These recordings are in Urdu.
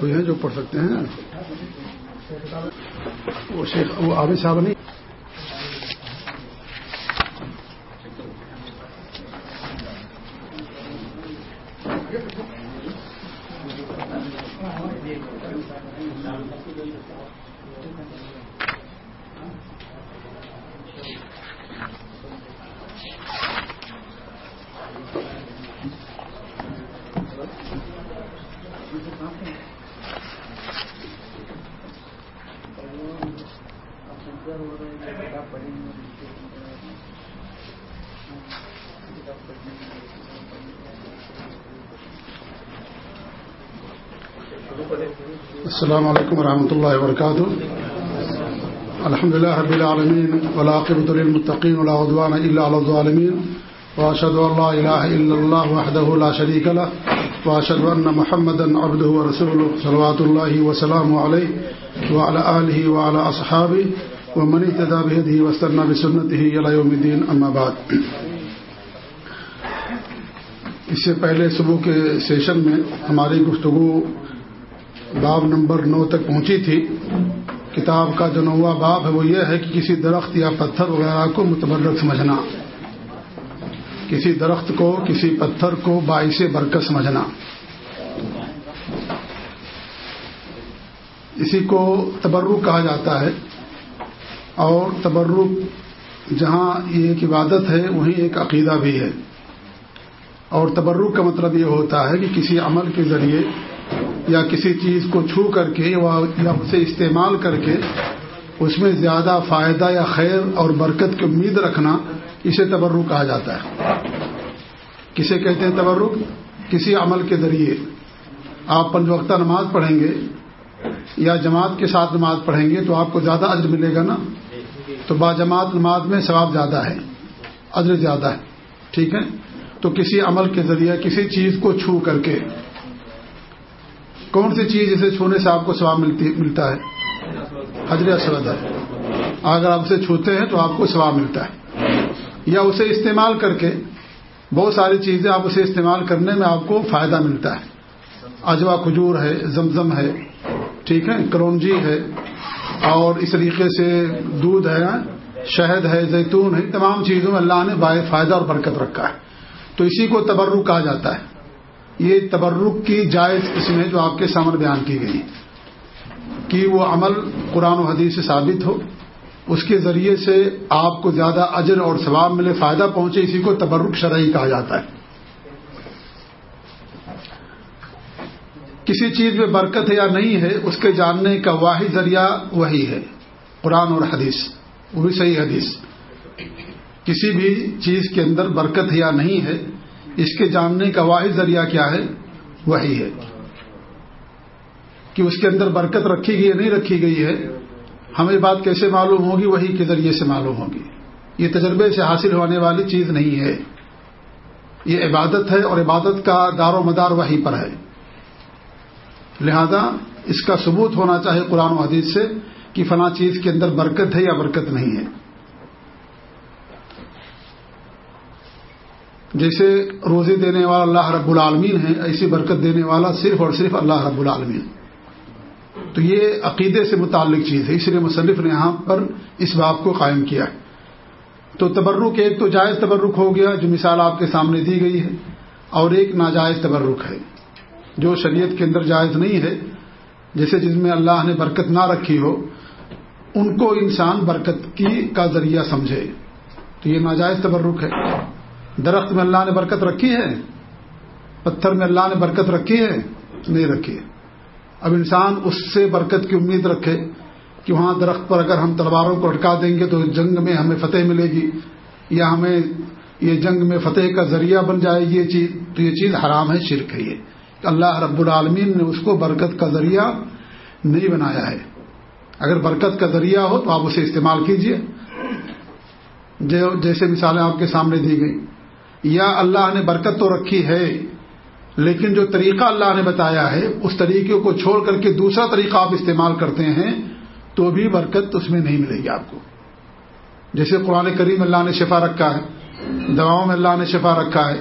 کوئی ہیں جو پڑھ سکتے ہیں؟ وہ شیخ وہ عابد صاحب نہیں؟ السلام علیکم ورحمۃ اللہ وبرکاتہ۔ الحمد لله رب العالمين والعاقبة للمتقين ولا عدوان إلا على الظالمين وأشهد أن لا إله إلا الله وحده لا شريك له وأشهد أن محمدا عبده ورسوله صلوات الله وسلامه عليه وعلى آله وعلى أصحابه ومن اهتدى بهديه واستنى بسنته إلى يوم الدين أما بعد۔ اس سے پہلے صبح کے سیشن میں ہماری گفتگو باب نمبر نو تک پہنچی تھی۔ کتاب کا جو نوا باب ہے وہ یہ ہے کہ کسی درخت یا پتھر وغیرہ کو متبرک سمجھنا۔ کسی درخت کو، کسی پتھر کو باعث برکت سمجھنا۔ اسی کو تبرک کہا جاتا ہے۔ اور تبرک جہاں یہ ایک عبادت ہے، وہیں ایک عقیدہ بھی ہے۔ اور تبرک کا مطلب یہ ہوتا ہے کہ کسی عمل کے ذریعے یا کسی چیز کو چھو کر کے یا اسے استعمال کر کے اس میں زیادہ فائدہ یا خیر اور برکت کی امید رکھنا اسے تبرک کہا جاتا ہے۔ کسے کہتے ہیں تبرک؟ کسی عمل کے ذریعے۔ آپ پنج وقتہ نماز پڑھیں گے یا جماعت کے ساتھ نماز پڑھیں گے تو آپ کو زیادہ عزر ملے گا نا؟ تو با جماعت نماز میں ثواب زیادہ ہے عزر زیادہ ہے۔ ٹھیک ہے؟ تو کسی عمل کے ذریعے، کسی چیز کو چھو کر کے کون سی چیز اسے چھونے سے آپ کو ثواب ملتا ہے؟ حضر اسود ہے۔ اگر آپ اسے چھوتے ہیں تو آپ کو ثواب ملتا ہے۔ یا اسے استعمال کر کے بہت ساری چیزیں آپ اسے استعمال کرنے میں آپ کو فائدہ ملتا ہے۔ اجوا کھجور ہے، زمزم ہے، ٹھیک ہے، کرونجی ہے، اور اس طریقے سے دودھ ہے، شہد ہے، زیتون ہے، تمام چیزوں میں اللہ نے فائدہ اور برکت رکھا ہے۔ تو اسی کو تبرک کہا جاتا ہے۔ یہ تبرک کی جائز قسم ہے جو آپ کے سامنے بیان کی گئی کہ وہ عمل قرآن و حدیث سے ثابت ہو، اس کے ذریعے سے آپ کو زیادہ اجر اور ثواب ملے، فائدہ پہنچے، اسی کو تبرک شرعی کہا جاتا ہے۔ کسی چیز میں برکت ہے یا نہیں ہے، اس کے جاننے کا واحد ذریعہ وہی ہے، قرآن اور حدیث وہ بھی صحیح حدیث۔ کسی بھی چیز کے اندر برکت ہے یا نہیں ہے اس کے جاننے کا واحد ذریعہ کیا ہے؟ وہی ہے۔ کہ اس کے اندر برکت رکھی گئی یا نہیں رکھی گئی ہے، ہمیں بات کیسے معلوم ہوگی؟ وہی کے ذریعے سے معلوم ہوگی۔ یہ تجربے سے حاصل ہونے والی چیز نہیں ہے۔ یہ عبادت ہے اور عبادت کا دار و مدار وہی پر ہے۔ لہذا اس کا ثبوت ہونا چاہے قرآن و حدیث سے کہ فلاں چیز کے اندر برکت ہے یا برکت نہیں ہے۔ جیسے روزے دینے والا اللہ رب العالمین ہے ایسی برکت دینے والا صرف اور صرف اللہ رب العالمین تو یہ عقیدے سے متعلق چیز ہے، اس لیے مصنف نے یہاں پر اس باب کو قائم کیا۔ تو تبرک ایک تو جائز تبرک ہو گیا، جو مثال آپ کے سامنے دی گئی ہے، اور ایک ناجائز تبرک ہے۔ جو شریعت کے اندر جائز نہیں ہے، جیسے جس میں اللہ نے برکت نہ رکھی ہو، ان کو انسان برکت کی کا ذریعہ سمجھے۔ تو یہ ناجائز تبرک ہے۔ درخت میں اللہ نے برکت رکھی ہے، پتھر میں اللہ نے برکت رکھی ہے، نہیں رکھی ہے۔ اب انسان اس سے برکت کی امید رکھے کہ وہاں درخت پر اگر ہم تلواروں کو اٹکا دیں گے تو جنگ میں ہمیں فتح ملے گی، یا ہمیں یہ جنگ میں فتح کا ذریعہ بن جائے گی، یہ چیز، تو یہ چیز حرام ہے، شرک ہے یہ۔ اللہ رب العالمین نے اس کو برکت کا ذریعہ نہیں بنایا ہے۔ اگر برکت کا ذریعہ ہو تو آپ اسے استعمال کیجیے۔ جیسے مثالیں آپ کے سامنے دی گئی یا اللہ نے برکت تو رکھی ہے، لیکن جو طریقہ اللہ نے بتایا ہے، اس طریقے کو چھوڑ کر کے دوسرا طریقہ آپ استعمال کرتے ہیں، تو بھی برکت اس میں نہیں ملے گی آپ کو۔ جیسے قرآن کریم اللہ نے شفا رکھا ہے، دواؤں میں اللہ نے شفا رکھا ہے،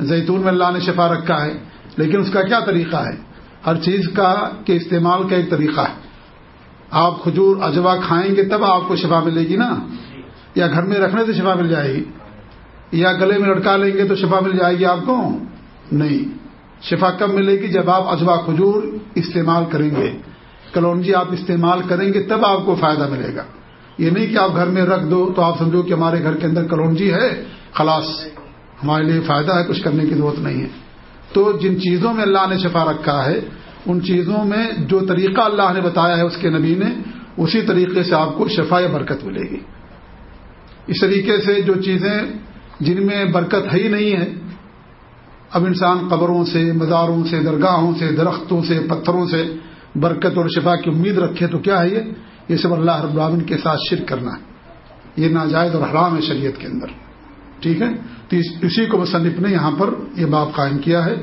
زیتون میں اللہ نے شفا رکھا ہے، لیکن اس کا کیا طریقہ ہے؟ ہر چیز کا کے استعمال کا ایک طریقہ ہے۔ آپ کھجور اجوا کھائیں گے، تب آپ کو شفا ملے گی نا؟ یا گھر میں رکھنے سے شفا مل جائے گی۔ یا گلے میں لٹکا لیں گے تو شفا مل جائے گی آپ کو؟ نہیں۔ شفا کب ملے گی؟ جب آپ اجوا کھجور استعمال کریں گے۔ کلونجی آپ استعمال کریں گے تب آپ کو فائدہ ملے گا۔ یہ نہیں کہ آپ گھر میں رکھ دو تو آپ سمجھو کہ ہمارے گھر کے اندر کلونجی ہے۔ خلاص، ہمارے لیے فائدہ ہے، کچھ کرنے کی ضرورت نہیں ہے۔ تو جن چیزوں میں اللہ نے شفا رکھا ہے، ان چیزوں میں جو طریقہ اللہ نے بتایا ہے اس کے نبی نے، اسی طریقے سے آپ کو شفا یا برکت ملے گی۔ اس طریقے سے جو چیزیں جن میں برکت ہے ہی نہیں ہے۔ اب انسان قبروں سے، مزاروں سے، درگاہوں سے، درختوں سے، پتھروں سے برکت اور شفا کی امید رکھے تو کیا ہے یہ؟ یہ سب اللہ رب العالمین کے ساتھ شرک کرنا ہے۔ یہ ناجائز اور حرام ہے شریعت کے اندر۔ ٹھیک ہے؟ تو اسی کو مصنف نے یہاں پر یہ باب قائم کیا ہے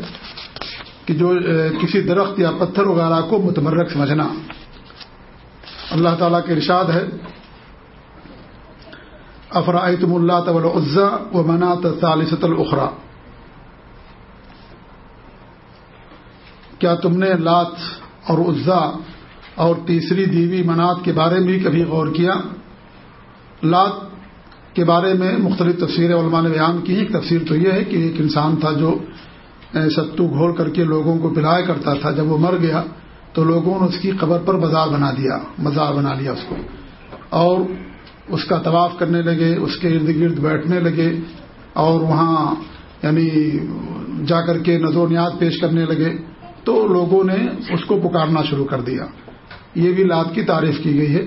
کہ جو کسی درخت یا پتھر وغیرہ کو متمرک سمجھنا۔ اللہ تعالیٰ کے ارشاد ہے افرائتم اللہ طول و منات ثالثت الخرا کیا تم نے لات اور عزا اور تیسری دیوی منات کے بارے میں کبھی غور کیا؟ لات کے بارے میں مختلف تفسیر علماء نے بیان کی ایک تفسیر تو یہ ہے کہ ایک انسان تھا جو ستو گھول کر کے لوگوں کو پلایا کرتا تھا۔ جب وہ مر گیا تو لوگوں نے اس کی قبر پر بازار بنا دیا مزار بنا لیا اس کو۔ اور اس کا طواف کرنے لگے، اس کے ارد گرد بیٹھنے لگے اور وہاں یعنی جا کر کے نظر و نیاد پیش کرنے لگے تو لوگوں نے اس کو پکارنا شروع کر دیا۔ یہ بھی لات کی تعریف کی گئی ہے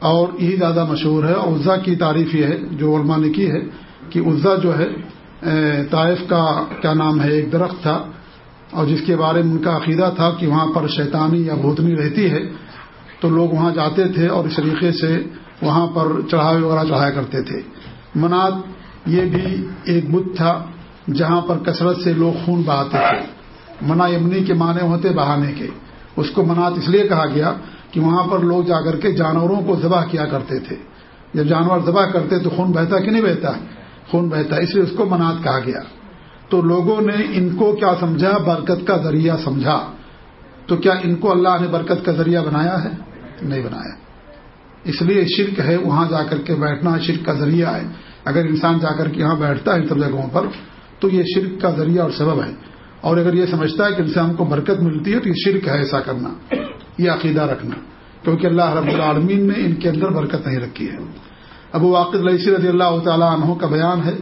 اور یہی زیادہ مشہور ہے۔ عزا کی تعریف یہ ہے، جو علماء نے کی ہے، کہ عزا جو ہے طائف کا کیا نام ہے، ایک درخت تھا اور جس کے بارے میں ان کا عقیدہ تھا کہ وہاں پر شیطانی یا بھوتنی رہتی ہے۔ تو لوگ وہاں جاتے تھے اور اس طریقے سے وہاں پر چڑھاوے وغیرہ چڑھایا کرتے تھے۔ منات یہ بھی ایک بت تھا جہاں پر کثرت سے لوگ خون بہاتے تھے۔ منا یمنی کے معنی ہوتے بہانے کے۔ اس کو منات اس لیے کہا گیا کہ وہاں پر لوگ جا کر کے جانوروں کو ذبح کیا کرتے تھے۔ جب جانور ذبح کرتے تو خون بہتا کہ نہیں بہتا؟ خون بہتا، اس لیے اس کو منات کہا گیا۔ تو لوگوں نے ان کو کیا سمجھا؟ برکت کا ذریعہ سمجھا۔ تو کیا ان کو اللہ نے برکت کا ذریعہ بنایا ہے؟ نہیں بنایا۔ اس لیے شرک ہے وہاں جا کر کے بیٹھنا، شرک کا ذریعہ ہے۔ اگر انسان جا کر کے یہاں بیٹھتا ہے ان سب جگہوں پر، تو یہ شرک کا ذریعہ اور سبب ہے۔ اور اگر یہ سمجھتا ہے کہ انسان کو برکت ملتی ہے، تو یہ شرک ہے ایسا کرنا، یہ عقیدہ رکھنا۔ کیونکہ اللہ رب العالمین نے ان کے اندر برکت نہیں رکھی ہے۔ ابو واقع علیہ رضی اللہ تعالیٰ عنہ کا بیان ہے،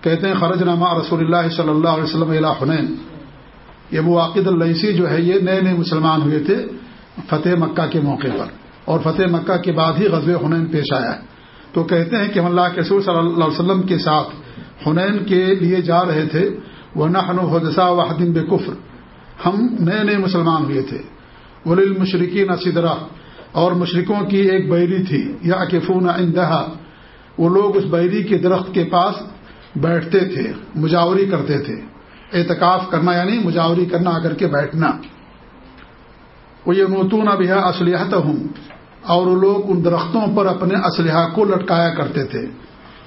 کہتے ہیں خرج نامہ رسول اللہ صلی اللہ علیہ وسلم اللہ حنین۔ یہ ابو واقد السی جو ہے، یہ نئے نئے مسلمان ہوئے تھے فتح مکہ کے موقع پر۔ اور فتح مکہ کے بعد ہی غزب حنین پیش آیا۔ تو کہتے ہیں کہ ہم اللہ کے رسول صلی اللہ علیہ وسلم کے ساتھ حنین کے لیے جا رہے تھے۔ وہ نحن حدثہ وحدین بے کفر ہم نئے نئے مسلمان ہوئے تھے۔ ولیل مشرقین صدرہ اور مشرقوں کی ایک بیری تھی۔ یا کفون اندہا وہ لوگ اس بیری کے درخت کے پاس بیٹھتے تھے، مجاوری کرتے تھے۔ اعتکاف کرنا یعنی مجاوری کرنا آ کر کے بیٹھنا۔ وہ یہ نوتون اب یہ اسلحت ہوں اور وہ لوگ ان درختوں پر اپنے اسلحہ کو لٹکایا کرتے تھے۔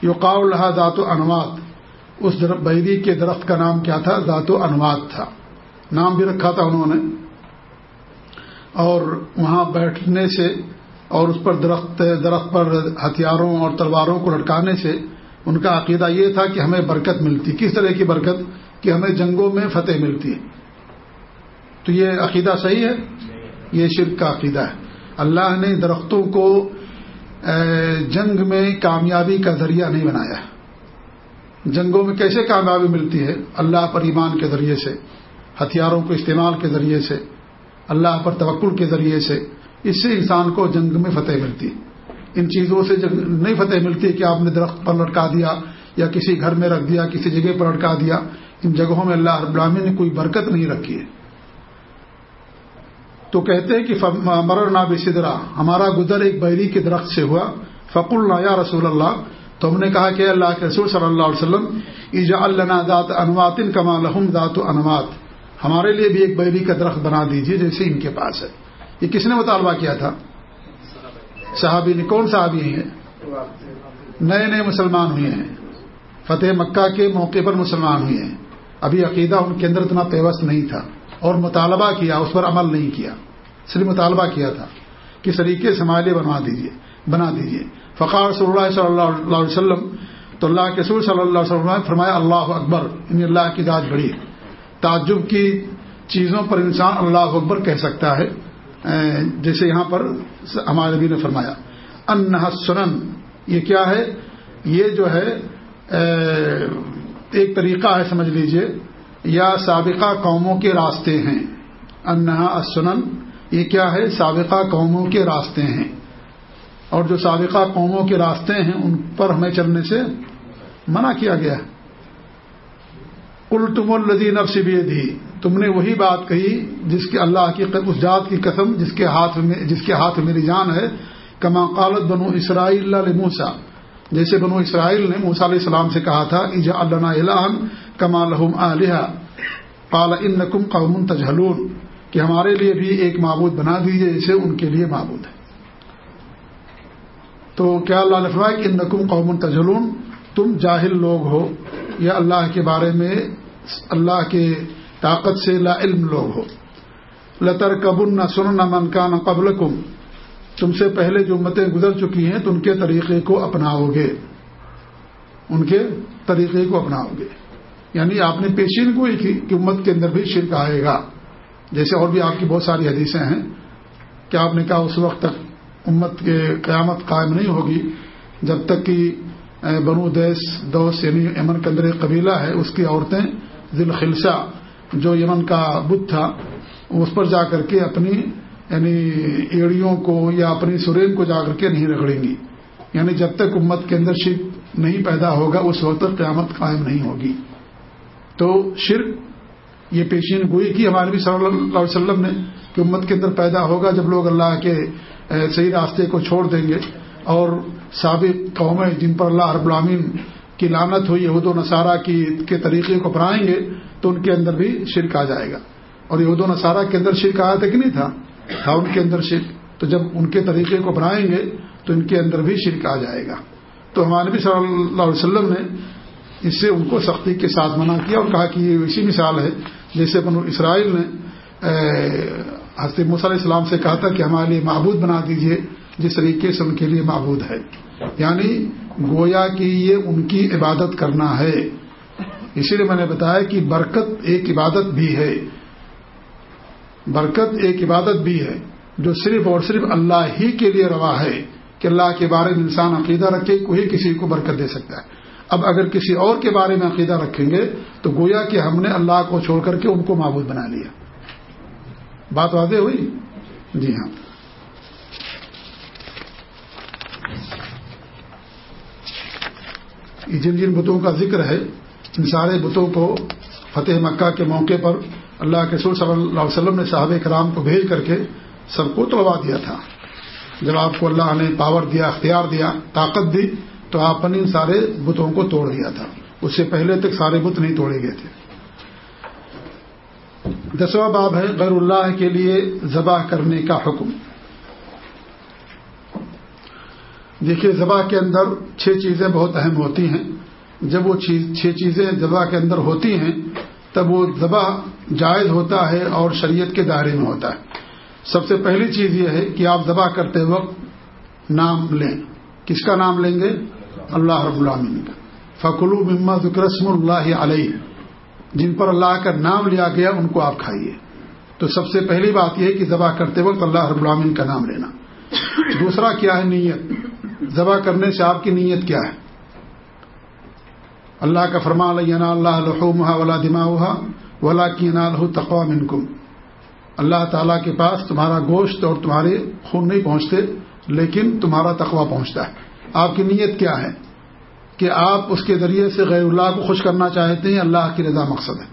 یو قاول ذات و انوات۔ اس بیری کے درخت کا نام کیا تھا؟ ذات و انوات تھا۔ نام بھی رکھا تھا انہوں نے۔ اور وہاں بیٹھنے سے اور اس پر درخت درخت پر ہتھیاروں اور تلواروں کو لٹکانے سے ان کا عقیدہ یہ تھا کہ ہمیں برکت ملتی۔ کس طرح کی برکت؟ کہ ہمیں جنگوں میں فتح ملتی۔ تو یہ عقیدہ صحیح ہے؟ یہ شرک کا عقیدہ ہے۔ اللہ نے درختوں کو جنگ میں کامیابی کا ذریعہ نہیں بنایا۔ جنگوں میں کیسے کامیابی ملتی ہے؟ اللہ پر ایمان کے ذریعے سے، ہتھیاروں کو استعمال کے ذریعے سے، اللہ پر توکل کے ذریعے سے۔ اس سے انسان کو جنگ میں فتح ملتی۔ ان چیزوں سے نہیں فتح ملتی کہ آپ نے درخت پر لٹکا دیا یا کسی گھر میں رکھ دیا، کسی جگہ پر لٹکا دیا۔ ان جگہوں میں اللہ رب العالمین نے کوئی برکت نہیں رکھی ہے۔ تو کہتے ہیں کہ مرر نا بصدرا، ہمارا گزر ایک بیری کے درخت سے ہوا۔ فق اللہ یا رسول اللہ، تو ہم نے کہا کہ اللہ کے رسول صلی اللہ علیہ وسلم ایجا اللہ ذات انواتن کما لہم ذات انوات۔ ہمارے لیے بھی ایک بیری کا درخت بنا دیجیے جیسے ان کے پاس ہے۔ یہ کس نے مطالبہ کیا تھا؟ صحابی نے، کون صحابی ہیں؟ نئے نئے مسلمان ہوئے ہیں۔ فتح مکہ کے موقع پر مسلمان ہوئے ہیں۔ ابھی عقیدہ ان کے اندر اتنا پیوست نہیں تھا۔ اور مطالبہ کیا، اس پر عمل نہیں کیا۔ صرف مطالبہ کیا تھا کس طریقے سے مالیہ بنوا دیجیے بنا دیجیے فقار صلی اللہ صلی اللہ علیہ وسلم، تو اللہ کے سور صلی اللہ علیہ وسلم نے فرمایا، اللہ اکبر ان اللہ کی ذات بڑی تعجب کی چیزوں پر انسان اللہ اکبر کہہ سکتا ہے جیسے یہاں پر ہمارے نبی نے فرمایا۔ ان سنن، یہ کیا ہے؟ یہ جو ہے ایک طریقہ ہے، سمجھ لیجیے۔ یا سابقہ قوموں کے راستے ہیں۔ انہا سنن یہ کیا ہے؟ سابقہ قوموں کے راستے ہیں۔ اور جو سابقہ قوموں کے راستے ہیں، ان پر ہمیں چلنے سے منع کیا گیا۔ ہے الٹم الدین بھی دی تم نے وہی بات کہی جس کے اللہ کی اس ذات کی قسم جس کے ہاتھ میں، جس کے ہاتھ میری جان ہے۔ کما قالت بنو اسرائیل موسا جیسے بنو اسرائیل نے موسا علیہ السلام سے کہا تھا اجا اللہ کما لہم علیہ قال ان نقم قوم تجہلون کہ ہمارے لیے بھی ایک معبود بنا دیجیے جیسے ان کے لیے معبود ہے۔ تو کیا اللہ نے فرمایا کہ ان نقم قوم تجلون تم جاہل لوگ ہو یا اللہ کے بارے میں، اللہ کے طاقت سے لا علم لوگ ہو۔ لطر کبن نہ سن نہ من کا نہ قبل تم سے پہلے جو امتیں گزر چکی ہیں، تو ان کے طریقے کو اپناؤ گے۔ ان کے طریقے کو اپناؤ گے۔ یعنی آپ نے پیشین گوئی کی کہ امت کے اندر بھی شرک آئے گا۔ جیسے اور بھی آپ کی بہت ساری حدیثیں ہیں کہ آپ نے کہا اس وقت تک امت کے قیامت قائم نہیں ہوگی، جب تک کہ بنو دیس، دوس یعنی یمن کے اندر ایک قبیلہ ہے، اس کی عورتیں ذیل خلسہ جو یمن کا بت تھا، اس پر جا کر کے اپنی یعنی ایڑیوں کو یا اپنی سرین کو جا کر کے نہیں رگڑیں گی۔ یعنی جب تک امت کے اندر شرک نہیں پیدا ہوگا، اس وقت تک قیامت قائم نہیں ہوگی۔ تو شرک، یہ پیشین گوئی کی ہمارے بھی صلی اللہ علیہ وسلم نے کہ امت کے اندر پیدا ہوگا جب لوگ اللہ کے صحیح راستے کو چھوڑ دیں گے۔ اور سابق قومیں جن پر اللہ رب العامین کی لانت ہوئی، یہود و نصارہ کی، کے طریقے کو اپنائیں گے، تو ان کے اندر بھی شرک آ جائے گا۔ اور یہود و نصارہ کے اندر شرک آیا تھا کہ نہیں تھا؟ تھا ان کے اندر شرک۔ تو جب ان کے طریقے کو اپنائیں گے، تو ان کے اندر بھی شرک آ جائے گا۔ تو ہمارے بھی صلی اللہ علیہ وسلم نے اس سے ان کو سختی کے ساتھ منع کیا اور کہا کہ یہ اسی مثال ہے، جیسے بنو اسرائیل نے حضرت علیہ السلام سے کہا تھا کہ ہمارے لیے معبود بنا دیجیے، جس طریقے سے ان کے لیے معبود ہے۔ یعنی گویا کی یہ ان کی عبادت کرنا ہے۔ اسی لیے میں نے بتایا کہ برکت ایک عبادت بھی ہے۔ برکت ایک عبادت بھی ہے جو صرف اور صرف اللہ ہی کے لیے روا ہے کہ اللہ کے بارے میں انسان عقیدہ رکھے، کوئی کسی کو برکت دے سکتا ہے۔ اب اگر کسی اور کے بارے میں عقیدہ رکھیں گے تو گویا کہ ہم نے اللہ کو چھوڑ کر کے ان کو معبود بنا لیا۔ بات واضح ہوئی؟ جی ہاں۔ جن جن بتوں کا ذکر ہے، ان سارے بتوں کو فتح مکہ کے موقع پر اللہ کے سور صلی اللہ علیہ وسلم نے صحابہ کرام کو بھیج کر کے سب کو توڑوا دیا تھا۔ جب آپ کو اللہ نے پاور دیا، اختیار دیا، طاقت دی، تو آپ نے ان سارے بتوں کو توڑ دیا تھا۔ اس سے پہلے تک سارے بت نہیں توڑے گئے تھے۔ دسواں باب ہے غیر اللہ کے لیے ذبح کرنے کا حکم۔ دیکھیے، ذبح کے اندر چھ چیزیں بہت اہم ہوتی ہیں۔ جب وہ چھ چیزیں ذبح کے اندر ہوتی ہیں، تب وہ ذبح جائز ہوتا ہے اور شریعت کے دائرے میں ہوتا ہے۔ سب سے پہلی چیز یہ ہے کہ آپ ذبح کرتے وقت نام لیں۔ کس کا نام لیں گے؟ اللہ رب العالمین کا۔ فکلو مما ذکرسم اللہ علیہ۔ جن پر اللہ کا نام لیا گیا، ان کو آپ کھائیے۔ تو سب سے پہلی بات یہ ہے کہ ذبح کرتے وقت اللہ رب العالمین کا نام لینا۔ دوسرا کیا ہے نیت؟ ذبح کرنے سے آپ کی نیت کیا ہے؟ اللہ کا فرما علیہ اللہ لحومہ ولا دما ولا کی نال تقوا منکم اللہ تعالیٰ کے پاس تمہارا گوشت اور تمہارے خون نہیں پہنچتے، لیکن تمہارا تقوا پہنچتا ہے۔ آپ کی نیت کیا ہے؟ کہ آپ اس کے ذریعے سے غیر اللہ کو خوش کرنا چاہتے ہیں، اللہ کی رضا مقصد ہے۔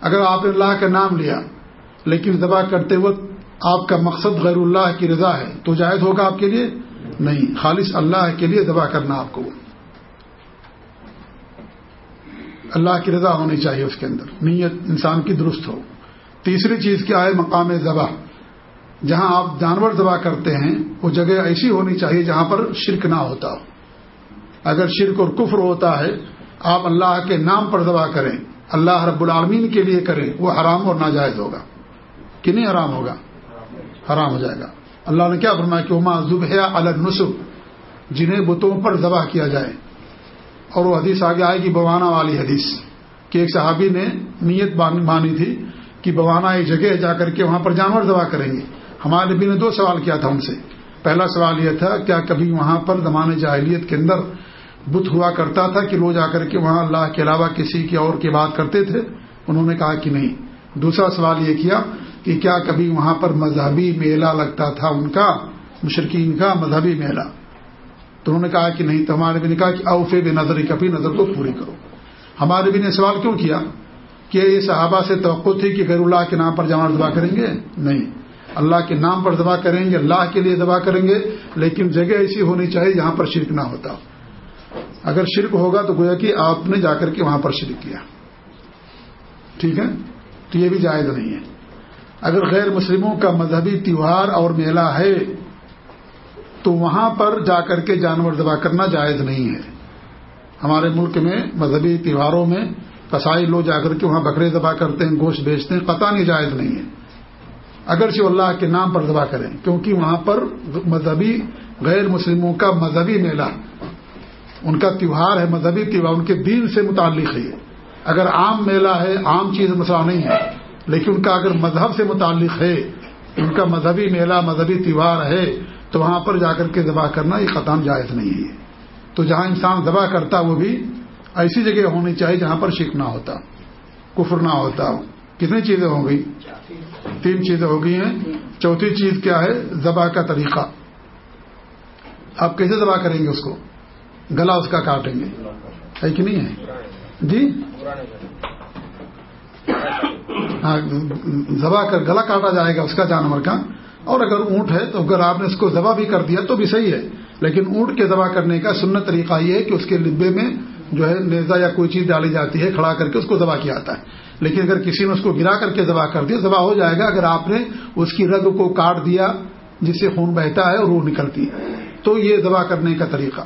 اگر آپ نے اللہ کا نام لیا، لیکن ذبح کرتے وقت آپ کا مقصد غیر اللہ کی رضا ہے، تو جائز ہوگا آپ کے لیے؟ نہیں۔ خالص اللہ کے لیے ذبح کرنا آپ کو۔ اللہ کی رضا ہونی چاہیے اس کے اندر۔ نیت انسان کی درست ہو۔ تیسری چیز کیا ہے؟ مقام ذبح۔ جہاں آپ جانور ذبح کرتے ہیں، وہ جگہ ایسی ہونی چاہیے جہاں پر شرک نہ ہوتا ہو۔ اگر شرک اور کفر ہوتا ہے، آپ اللہ کے نام پر ذبح کریں، اللہ رب العالمین کے لیے کریں، وہ حرام اور ناجائز ہوگا۔ کہ نہیں حرام ہوگا؟ حرام ہو جائے گا۔ اللہ نے کیا فرمایا کہ عما ذبح النصب جنہیں بتوں پر ذبح کیا جائے۔ اور وہ حدیث آگے آئے گی بوانا والی حدیث کہ ایک صحابی نے نیت مانی تھی کہ بوانا ایک جگہ جا کر کے وہاں پر جانور ذبح کریں گے۔ ہمارے نبی نے دو سوال کیا تھا ان سے۔ پہلا سوال یہ تھا، کیا کبھی وہاں پر زمان جاہلیت کے اندر بت ہوا کرتا تھا کہ لوگ جا کر کے وہاں اللہ کے علاوہ کسی کی اور کی بات کرتے تھے؟ انہوں نے کہا کہ نہیں۔ دوسرا سوال یہ کیا کہ کیا کبھی وہاں پر مذہبی میلہ لگتا تھا ان کا مشرقین کا مذہبی میلہ؟ تو انہوں نے کہا کہ نہیں تو ہمارے بھی نے کہا کہ اوفے بے نظر کبھی نظر کو پوری کرو۔ ہمارے بھی نے سوال کیوں کیا؟ کہ یہ صحابہ سے توقع تھی کہ غیر اللہ کے نام پر جمع دبا کریں گے؟ نہیں۔ اللہ کے نام پر دبا کریں گے، اللہ کے لیے دبا کریں گے، لیکن جگہ ایسی ہونی چاہیے جہاں پر شرک نہ ہوتا۔ اگر شرک ہوگا تو گویا کہ آپ نے جا کر کے وہاں پر شرک کیا۔ ٹھیک ہے؟ تو یہ بھی جائز نہیں ہے۔ اگر غیر مسلموں کا مذہبی تیوہار اور میلہ ہے تو وہاں پر جا کر کے جانور دبا کرنا جائز نہیں ہے۔ ہمارے ملک میں مذہبی تیوہاروں میں کسائی لوگ جا کر کے وہاں بکرے دبا کرتے ہیں، گوشت بیچتے ہیں، قطع نہیں، جائز نہیں ہے۔ اگرچہ اللہ کے نام پر دبا کریں، کیونکہ وہاں پر مذہبی غیر مسلموں کا مذہبی میلہ، ان کا تیوہار ہے، مذہبی تیوہار ان کے دین سے متعلق ہے۔ اگر عام میلہ ہے، عام چیز مسئلہ نہیں ہے، لیکن ان کا اگر مذہب سے متعلق ہے، ان کا مذہبی میلہ، مذہبی تیوہار ہے تو وہاں پر جا کر کے ذبح کرنا یہ قطام جائز نہیں ہے۔ تو جہاں انسان ذبح کرتا وہ بھی ایسی جگہ ہونی چاہیے جہاں پر شک نہ ہوتا، کفر نہ ہوتا۔ کتنی چیزیں ہو گئی؟ تین چیزیں ہو گئی ہیں۔ چوتھی چیز کیا ہے؟ ذبح کا طریقہ۔ آپ کیسے ذبح کریں گے اس کو؟ گلا اس کا کاٹیں گے۔ ہے کہ نہیں ہے؟ جی؟ ہاں ذبح کر، گلا کاٹا جائے گا، اس کا جانور کا۔ اور اگر اونٹ ہے تو اگر آپ نے اس کو ذبح بھی کر دیا تو بھی صحیح ہے، لیکن اونٹ کے ذبح کرنے کا سنت طریقہ یہ ہے کہ اس کے لبے میں جو ہے نیزا یا کوئی چیز ڈالی جاتی ہے، کھڑا کر کے اس کو ذبح کیا جاتا ہے۔ لیکن اگر کسی نے اس کو گرا کر کے ذبح کر دیا، ذبح ہو جائے گا، اگر آپ نے اس کی رگ کو کاٹ دیا جس سے خون بہتا ہے اور روح نکلتی ہے۔ تو یہ ذبح کرنے کا طریقہ۔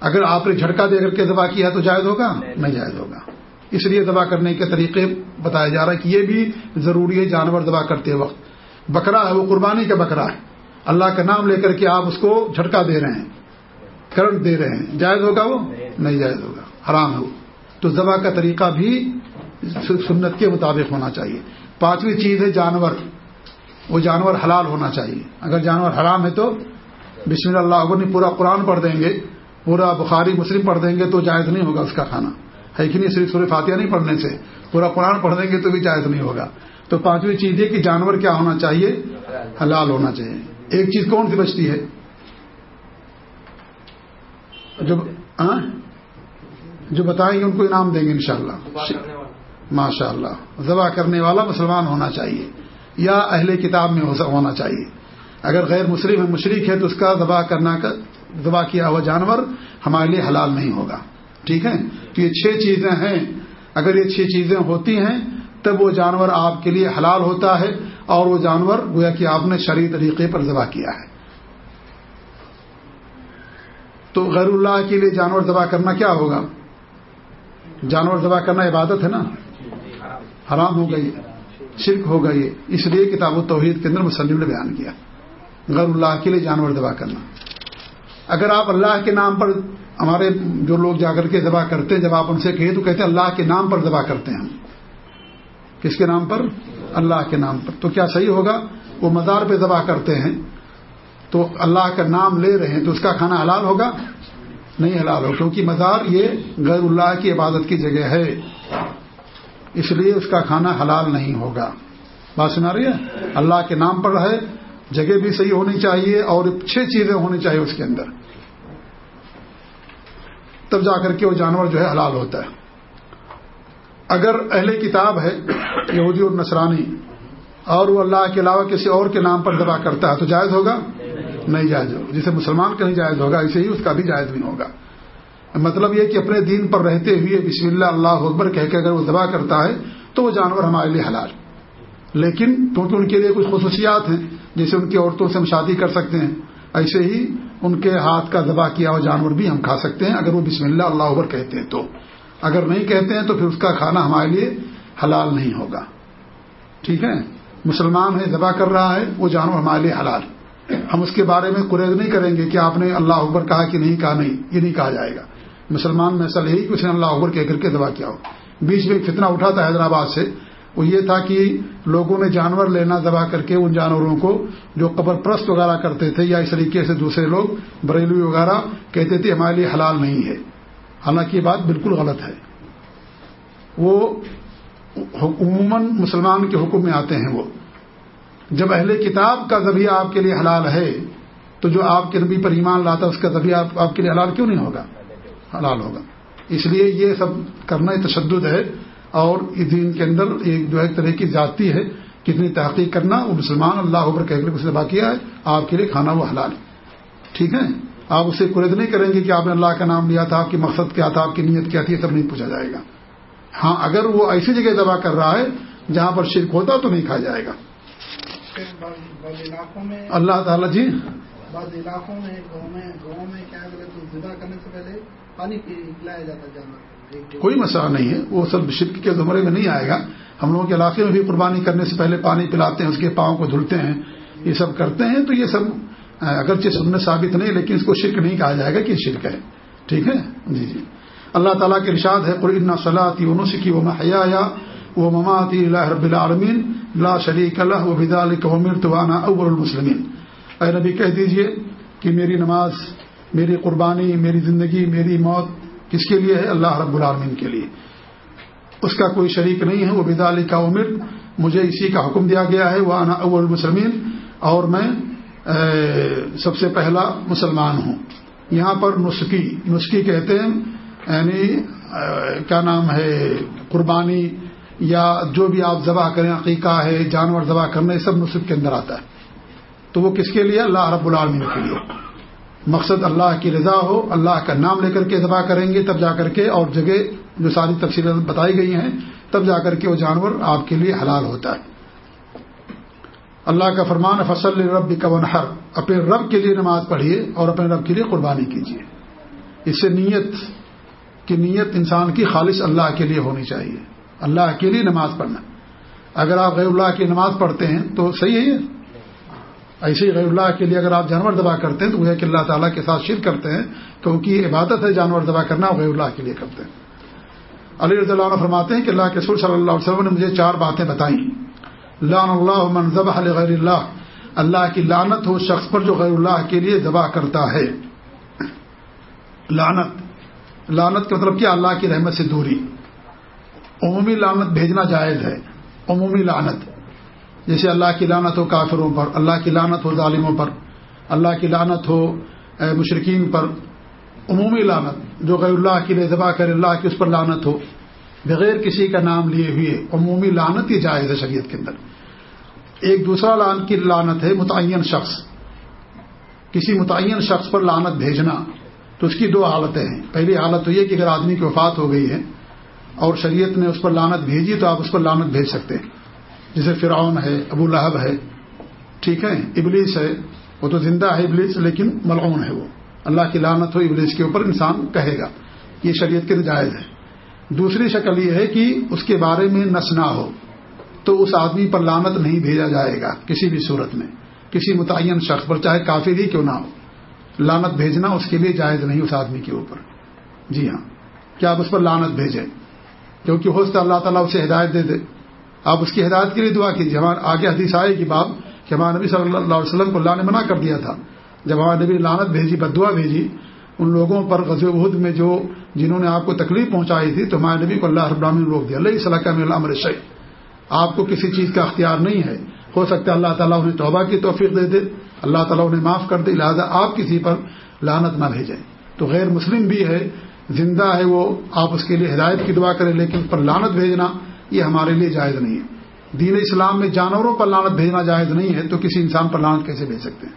اگر آپ نے جھٹکا دے کر کے دبا کیا تو جائز ہوگا؟ نہیں جائز ہوگا۔ اس لیے دبا کرنے کے طریقے بتایا جا رہا ہے کہ یہ بھی ضروری ہے جانور دبا کرتے وقت۔ بکرا ہے، وہ قربانی کا بکرا ہے۔ اللہ کا نام لے کر کے آپ اس کو جھٹکا دے رہے ہیں، کرنٹ دے رہے ہیں۔ جائز ہوگا وہ؟ نہیں جائز ہوگا۔ حرام ہے وہ۔ تو دبا کا طریقہ بھی سنت کے مطابق ہونا چاہیے۔ پانچویں چیز ہے جانور۔ وہ جانور حلال ہونا چاہیے۔ اگر جانور حرام ہے تو بسم اللہ، اگر پورا قرآن پڑھ دیں گے، پورا بخاری، مسلم پڑھ دیں گے تو جائز نہیں ہوگا اس کا کھانا۔ ہے کہ نہیں؟ صرف سورہ فاتحہ نہیں پڑھنے سے۔ پورا قرآن پڑھ دیں گے تو بھی جائز نہیں ہوگا۔ تو پانچویں چیز یہ کہ جانور کیا ہونا چاہیے؟ حلال ہونا چاہیے۔ ایک چیز کون سی بچتی ہے؟ جو جو بتائیں گے ان کو انعام دیں گے انشاءاللہ۔ ماشاء اللہ ذبح کرنے والا مسلمان ہونا چاہیے۔ یا اہل کتاب میں ہونا چاہیے۔ اگر غیر مسلم ہے مشرق ہے، تو اس کا ذبح کرنا ذبح کیا ہوا جانور ہمارے لیے حلال نہیں ہوگا۔ ٹھیک ہے؟ تو یہ چھ چیزیں ہیں۔ اگر یہ چھ چیزیں ہوتی ہیں تب وہ جانور آپ کے لیے حلال ہوتا ہے اور وہ جانور گویا کہ آپ نے شرعی طریقے پر ذبح کیا ہے۔ تو غیر اللہ کے لیے جانور ذبح کرنا کیا ہوگا؟ جانور ذبح کرنا عبادت ہے نا؟ حرام ہو گئی، شرک ہو گئی۔ اس لیے کتاب و توحید کے اندر مسلم نے بیان کیا۔ غیر اللہ کے لیے جانور ذبح کرنا۔ اگر آپ اللہ کے نام پر ہمارے جو لوگ جا کر کے ذبح کرتے ہیں، جب آپ ان سے کہیں تو کہتے ہیں اللہ کے نام پر ذبح کرتے ہیں ہم۔ کس کے نام پر؟ اللہ کے نام پر۔ تو کیا صحیح ہوگا؟ وہ مزار پہ ذبح کرتے ہیں، تو اللہ کا نام لے رہے ہیں، تو اس کا کھانا حلال ہوگا؟ نہیں حلال ہو کیونکہ مزار یہ غیر اللہ کی عبادت کی جگہ ہے۔ اس لیے اس کا کھانا حلال نہیں ہوگا۔ بات سنا رہی ہے؟ اللہ کے نام پر ہے، جگہ بھی صحیح ہونی چاہیے اور چھ چیزیں ہونی چاہیے اس کے اندر۔ تب جا کر کے وہ جانور جو ہے حلال ہوتا ہے۔ اگر اہل کتاب ہے، یہودی اور نصرانی، اور وہ اللہ کے علاوہ کسی اور کے نام پر دبا کرتا ہے، تو جائز ہوگا؟ نہیں جائز ہوگا۔ جسے مسلمان کا نہیں جائز ہوگا، ایسے ہی اس کا بھی جائز نہیں ہوگا۔ مطلب یہ کہ اپنے دین پر رہتے ہوئے بسم اللہ اللہ اکبر کہہ کے اگر وہ دبا کرتا ہے، تو وہ جانور ہمارے لیے حلال۔ لیکن کیونکہ ان کے لیے کچھ خصوصیات ہیں، جیسے ان کی عورتوں سے ہم شادی کر سکتے ہیں، ایسے ہی ان کے ہاتھ کا دبا کیا ہوا جانور بھی ہم کھا سکتے ہیں، اگر وہ بسم اللہ اللہ عبر کہتے ہیں تو۔ اگر نہیں کہتے ہیں تو پھر اس کا کھانا ہمارے لیے حلال نہیں ہوگا۔ ٹھیک ہے؟ مسلمان ہے، ذبح کر رہا ہے، وہ جانور ہمارے لیے حلال۔ ہم اس کے بارے میں قریض نہیں کریں گے کہ آپ نے اللہ اکبر کہا کہ نہیں، کہا نہیں، یہ نہیں کہا جائے گا۔ مسلمان میں اصل یہی کہ اس نے اللہ اکبر کہہ کر کے دبا کیا ہو۔ بیچ میں فتنہ اٹھا تھا حیدرآباد سے۔ وہ یہ تھا کہ لوگوں نے جانور لینا دبا کر کے ان جانوروں کو جو قبر پرست وغیرہ کرتے تھے یا اس طریقے سے دوسرے لوگ، بریلوی وغیرہ کہتے تھے ہمارے لیے حلال نہیں ہے۔ حالانکہ یہ بات بالکل غلط ہے۔ وہ عموماً مسلمان کے حکم میں آتے ہیں وہ۔ جب اہل کتاب کا ذبیہ آپ کے لیے حلال ہے، تو جو آپ کے نبی پر ایمان لاتا ہے، اس کا ذبیہ آپ کے لیے حلال کیوں نہیں ہوگا؟ حلال ہوگا۔ اس لیے یہ سب کرنا تشدد ہے۔ اور اس دین کے اندر ایک جو ہے طرح کی ذاتی ہے۔ کتنی تحقیق کرنا، وہ مسلمان اللہ عبر کہہ کر کیا ہے، آپ کے لیے کھانا وہ حلال ہے۔ ٹھیک ہے؟ آپ اسے قرد نہیں کریں گے کہ آپ نے اللہ کا نام لیا تھا آپ کی مقصد کیا تھا آپ کی نیت کیا تھی یہ سب نہیں پوچھا جائے گا۔ ہاں اگر وہ ایسی جگہ دبا کر رہا ہے جہاں پر شرک ہوتا تو نہیں کھایا جائے گا۔ اللہ تعالیٰ جی؟ بعض علاقوں میں گاؤں میں گاؤں میں کیا تو ذبح کرنے سے پہلے پانی پلایا جاتا جانور کوئی مسئلہ نہیں ہے وہ سب شرک کے زمرے میں نہیں آئے گا۔ ہم لوگوں کے علاقے میں بھی قربانی کرنے سے پہلے پانی پلاتے ہیں اس کے پاؤں کو دھلتے ہیں یہ سب کرتے ہیں تو یہ سب اگرچہ سنت ثابت نہیں، لیکن اس کو شرک نہیں کہا جائے گا کہ شرک ہے۔ ٹھیک ہے؟ جی جی۔ اللہ تعالیٰ کے ارشاد ہے قرآن صلاحی ونس کی وہ محیا وہ مماطی اللہ رب العالمین لا شریک اللہ و بدا علیہ توانا اول المسلمین اے نبی، کہہ دیجیے کہ میری نماز، میری قربانی، میری زندگی، میری موت کس کے لیے ہے؟ اللہ رب العالمین کے لیے۔ اس کا کوئی شریک نہیں ہے۔ وہ بدا علی کا عمر مجھے اسی کا حکم دیا گیا ہے۔ وہ انا اول المسلمین اور میں سب سے پہلا مسلمان ہوں۔ یہاں پر نسخی نسخی کہتے ہیں یعنی کیا نام ہے، قربانی یا جو بھی آپ ذبح کریں، عقیقہ ہے، جانور ذبح کرنا یہ سب نصب کے اندر آتا ہے۔ تو وہ کس کے لیے؟ اللہ رب العالمین کے لیے۔ مقصد اللہ کی رضا ہو، اللہ کا نام لے کر کے ذبح کریں گے، تب جا کر کے اور جگہ جو ساری تفصیلیں بتائی گئی ہیں، تب جا کر کے وہ جانور آپ کے لیے حلال ہوتا ہے۔ اللہ کا فرمان فصل رب کا ونہر اپنے رب کے لیے نماز پڑھیے اور اپنے رب کے لیے قربانی کیجیے۔ اس سے نیت کی نیت انسان کی خالص اللہ کے لیے ہونی چاہیے۔ اللہ کے لیے نماز پڑھنا۔ اگر آپ غیر اللہ کی نماز پڑھتے ہیں تو صحیح ہے یہ۔ ایسے ہی غیر اللہ کے لیے اگر آپ جانور دبا کرتے ہیں تو وہ کہ اللہ تعالیٰ کے ساتھ شرک کرتے ہیں کیونکہ یہ عبادت ہے جانور دبا کرنا غیر اللہ کے لیے کرتے ہیں۔ علی رضی اللہ عنہ فرماتے ہیں کہ اللہ کے سر صلی اللہ علیہ وسلم نے مجھے چار باتیں بتائیں۔ لان اللہ من ذبح غیر اللہ۔ اللہ کی لانت ہو شخص پر جو غیر اللہ کے لیے دبا کرتا ہے۔ لانت لانت کا مطلب کیا؟ اللہ کی رحمت سے دوری۔ عمومی لانت بھیجنا جائز ہے۔ عمومی لانت جیسے اللہ کی لانت ہو کافروں پر، اللہ کی لانت ہو ظالموں پر، اللہ کی لانت ہو مشرقین پر۔ عمومی لانت جو غیر اللہ کے لیے ذبح کرے، اللہ کی اس پر لانت ہو۔ بغیر کسی کا نام لیے ہوئے عمومی لانت ہی جائز ہے شریعت کے اندر۔ ایک دوسرا لان کی لانت ہے متعین شخص۔ کسی متعین شخص پر لانت بھیجنا تو اس کی دو حالتیں ہیں۔ پہلی حالت تو یہ کہ اگر آدمی کی وفات ہو گئی ہے اور شریعت نے اس پر لانت بھیجی تو آپ اس پر لانت بھیج سکتے ہیں۔ جیسے فرعون ہے، ابو لہب ہے، ٹھیک ہے، ابلیس ہے، وہ تو زندہ ہے ابلیس، لیکن ملعون ہے وہ۔ اللہ کی لانت ہو، ابلیس کے اوپر انسان کہے گا۔ یہ شریعت کے جائز ہے۔ دوسری شکل یہ ہے کہ اس کے بارے میں نس نہ ہو تو اس آدمی پر لانت نہیں بھیجا جائے گا کسی بھی صورت میں۔ کسی متعین شخص پر، چاہے کافی ہی کیوں نہ ہو۔ لانت بھیجنا اس کے لیے جائز نہیں اس آدمی کے اوپر۔ جی ہاں۔ کیا آپ اس پر لانت بھیجیں۔ کیونکہ ہو سکتا اللہ تعالیٰ اسے ہدایت دے دے۔ آپ اس کی ہدایت کے لیے دعا کیجیے۔ ہمارے آگے حدیث آئے کی باب کہ ہمارے نبی صلی اللہ علیہ وسلم کو اللہ نے منع کر دیا تھا۔ جب ہمارے نبی لانت بھیجی بد دعا بھیجی ان لوگوں پر غز عہد میں جو جنہوں نے آپ کو تکلیف پہنچائی تھی تو ہمارے نبی کو اللہ ابراہین نے روک دیا۔ اللہ صلاح کا امر شیخ آپ کو کسی چیز کا اختیار نہیں ہے۔ ہو سکتا ہے اللہ تعالیٰ انہیں توبہ کی توفیق دے دے۔ اللہ تعالیٰ انہیں معاف کر دے۔ لہٰذا آپ کسی پر لانت نہ بھیجیں۔ تو غیر مسلم بھی ہے، زندہ ہے وہ، آپ اس کے لیے ہدایت کی دعا کریں، لیکن پر لانت بھیجنا یہ ہمارے لیے جائز نہیں ہے۔ دین اسلام میں جانوروں پر لانت بھیجنا جائز نہیں ہے تو کسی انسان پر لانت کیسے بھیج سکتے ہیں؟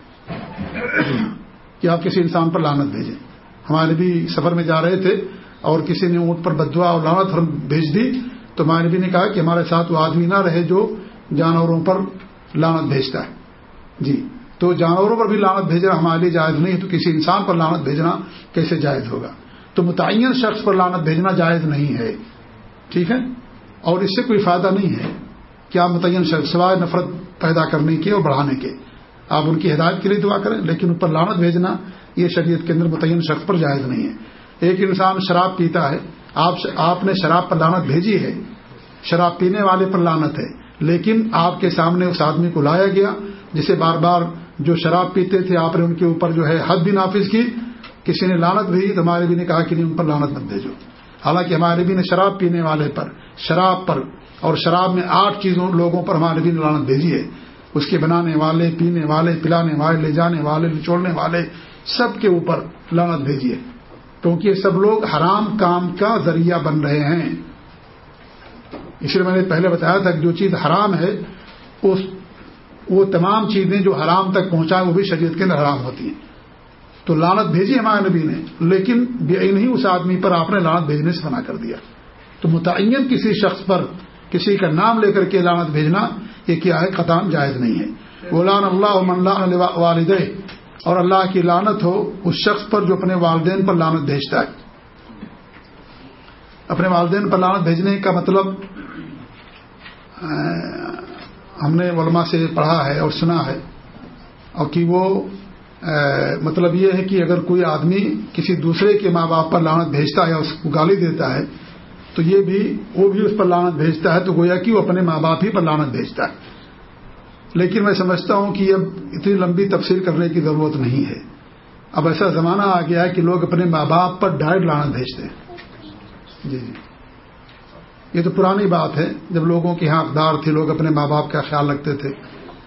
کہ آپ کسی انسان پر لانت بھیجیں۔ ہمارے بھی سفر میں جا رہے تھے اور کسی نے اونٹ پر بدوا اور لانت بھیج دی، تو ہمارے بھی نے کہا کہ ہمارے ساتھ وہ آدمی نہ رہے جو جانوروں پر لانت بھیجتا ہے۔ جی تو جانوروں پر بھی لانت بھیجنا ہمارے لیے جائز نہیں ہے، تو کسی انسان پر لانت بھیجنا کیسے جائز ہوگا؟ تو متعین شخص پر لانت بھیجنا جائز نہیں ہے۔ ٹھیک ہے؟ اور اس سے کوئی فائدہ نہیں ہے۔ کیا متعین شخص سوائے نفرت پیدا کرنے کے اور بڑھانے کے؟ آپ ان کی ہدایت کے لیے دعا کریں، لیکن اوپر لانت بھیجنا یہ شریعت کے اندر متعین شخص پر جائز نہیں ہے۔ ایک انسان شراب پیتا ہے، آپ آپ نے شراب پر لانت بھیجی ہے، شراب پینے والے پر لانت ہے، لیکن آپ کے سامنے اس آدمی کو لایا گیا، جسے بار بار جو شراب پیتے تھے، آپ نے ان کے اوپر جو ہے حد بھی نافذ کی، کسی نے لانت بھیجی تو ہمارے بھی نے کہا کہ نہیں، ان پر لانت مت بھیجو۔ حالانکہ ہمارے بھی نے شراب پینے والے پر، شراب پر اور شراب میں آٹھ چیزوں، لوگوں پر ہمارے بھی نے لانت بھیجی ہے۔ اس کے بنانے والے، پینے والے، پلانے والے، لے جانے والے نچوڑنے والے سب کے اوپر لانت بھیجیے کیونکہ سب لوگ حرام کام کا ذریعہ بن رہے ہیں۔ اس لیے میں نے پہلے بتایا تھا کہ جو چیز حرام ہے، اس وہ تمام چیزیں جو حرام تک پہنچائے وہ بھی شریعت کے اندر حرام ہوتی ہیں۔ تو لانت بھیجی ہمارے نبی نے، لیکن نہیں اس آدمی پر آپ نے لانت بھیجنے سے منع کر دیا۔ تو متعین کسی شخص پر کسی کا نام لے کر کے لانت بھیجنا، یہ کیا ہے قطام جائز نہیں ہے۔ غلام اللہ اللہ والد اور اللہ کی لانت ہو، اس شخص پر جو اپنے والدین پر لانت بھیجتا ہے۔ اپنے والدین پر لانت بھیجنے کا مطلب ہم نے علماء سے پڑھا ہے اور سنا ہے۔ اور کہ وہ مطلب یہ ہے کہ اگر کوئی آدمی کسی دوسرے کے ماں باپ پر لانت بھیجتا ہے یا اس کو گالی دیتا ہے، تو یہ بھی، وہ بھی اس پر لانت بھیجتا ہے، تو گویا کہ وہ اپنے ماں باپ ہی پر لانت بھیجتا ہے۔ لیکن میں سمجھتا ہوں کہ اب اتنی لمبی تفصیل کرنے کی ضرورت نہیں ہے۔ اب ایسا زمانہ آ گیا ہے کہ لوگ اپنے ماں باپ پر ڈائریکٹ لانت بھیجتے ہیں۔ جی جی۔ یہ تو پرانی بات ہے۔ جب لوگوں کے یہاں اقدار تھے، لوگ اپنے ماں باپ کا خیال رکھتے تھے۔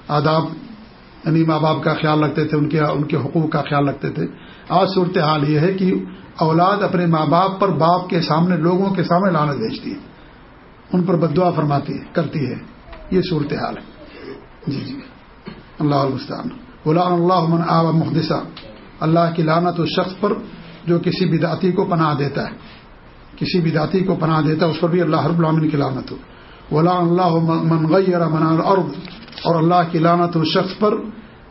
آداب یعنی ماں باپ کا خیال رکھتے تھے، ان کے ان کے حقوق کا خیال رکھتے تھے۔ آج صورت حال یہ ہے کہ اولاد اپنے ماں باپ پر باپ کے سامنے، لوگوں کے سامنے لانت بھیجتی ہے۔ ان پر بدعا فرماتی ہے، کرتی ہے۔ یہ صورت حال ہے۔ جی جی۔ اللہ المستان غلام اللہ من آ محدثہ اللہ کی لانت اس شخص پر جو کسی بدعتی کو پناہ دیتا ہے۔ کسی بدعتی کو پناہ دیتا ہے، اس پر بھی اللہ رب العالمین کی لانت ہو۔ غلام اللہ من غیر من الارض۔ اور اللہ کی لانت اس شخص پر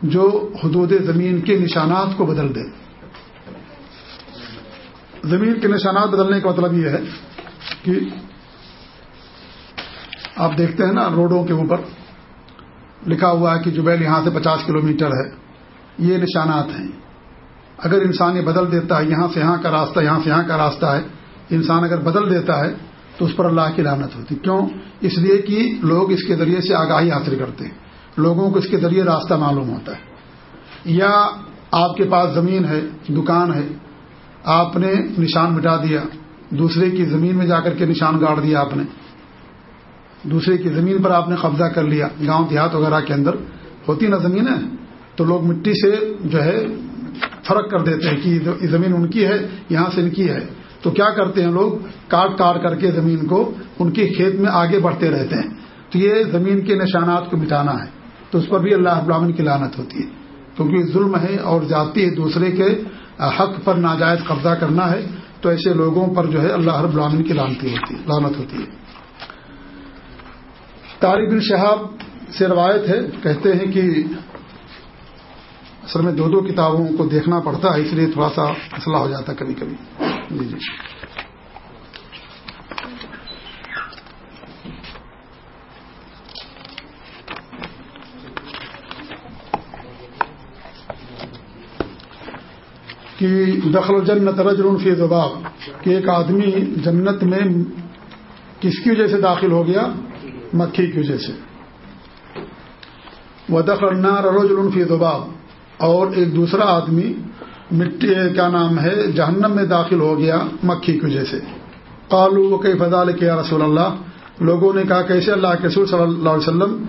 جو حدود زمین کے نشانات کو بدل دے۔ زمین کے نشانات بدلنے کا مطلب یہ ہے کہ آپ دیکھتے ہیں نا روڈوں کے اوپر۔ لکھا ہوا ہے کہ جبیل یہاں سے پچاس کلومیٹر ہے۔ یہ نشانات ہیں۔ اگر انسان یہ بدل دیتا ہے، یہاں سے یہاں کا راستہ، یہاں سے یہاں کا راستہ ہے، انسان اگر بدل دیتا ہے، تو اس پر اللہ کی لانت ہوتی۔ کیوں؟ اس لیے کہ لوگ اس کے ذریعے سے آگاہی حاصل کرتے ہیں۔ لوگوں کو اس کے ذریعے راستہ معلوم ہوتا ہے۔ یا آپ کے پاس زمین ہے، دکان ہے، آپ نے نشان مٹا دیا، دوسرے کی زمین میں جا کر کے نشان گاڑ دیا آپ نے دوسرے کی زمین پر آپ نے قبضہ کر لیا، گاؤں دیہات وغیرہ کے اندر۔ ہوتی نا زمین ہے تو لوگ مٹی سے جو ہے فرق کر دیتے ہیں کہ یہ زمین ان کی ہے، یہاں سے ان کی ہے۔ تو کیا کرتے ہیں لوگ؟ کاٹ کاٹ کر کے زمین کو ان کے کھیت میں آگے بڑھتے رہتے ہیں۔ تو یہ زمین کے نشانات کو مٹانا ہے۔ تو اس پر بھی اللہ ابراہین کی لانت ہوتی ہے۔ کیونکہ ظلم ہے اور جاتی ہے، دوسرے کے حق پر ناجائز قبضہ کرنا ہے۔ تو ایسے لوگوں پر جو ہے اللہ رب العالمین کی لانتی ہوتی ہے لانت ہوتی ہے۔ طارق بن شہاب سے روایت ہے، کہتے ہیں کہ اصل میں دو دو کتابوں کو دیکھنا پڑتا ہے، اس لیے تھوڑا سا مسئلہ ہو جاتا ہے کبھی کبھی۔ جی جی۔ کہ دخل جنت رجل فی دباب کہ ایک آدمی جنت میں کس کی وجہ سے داخل ہو گیا؟ مکھی کی وجہ سے۔ وہ نار رجل فی دباب اور ایک دوسرا آدمی مٹی کیا نام ہے، جہنم میں داخل ہو گیا مکھی کی وجہ سے۔ قالو کئی فضال کیا رسول اللہ لوگوں نے کہا، کیسے اللہ کے رسول صلی اللہ علیہ وسلم؟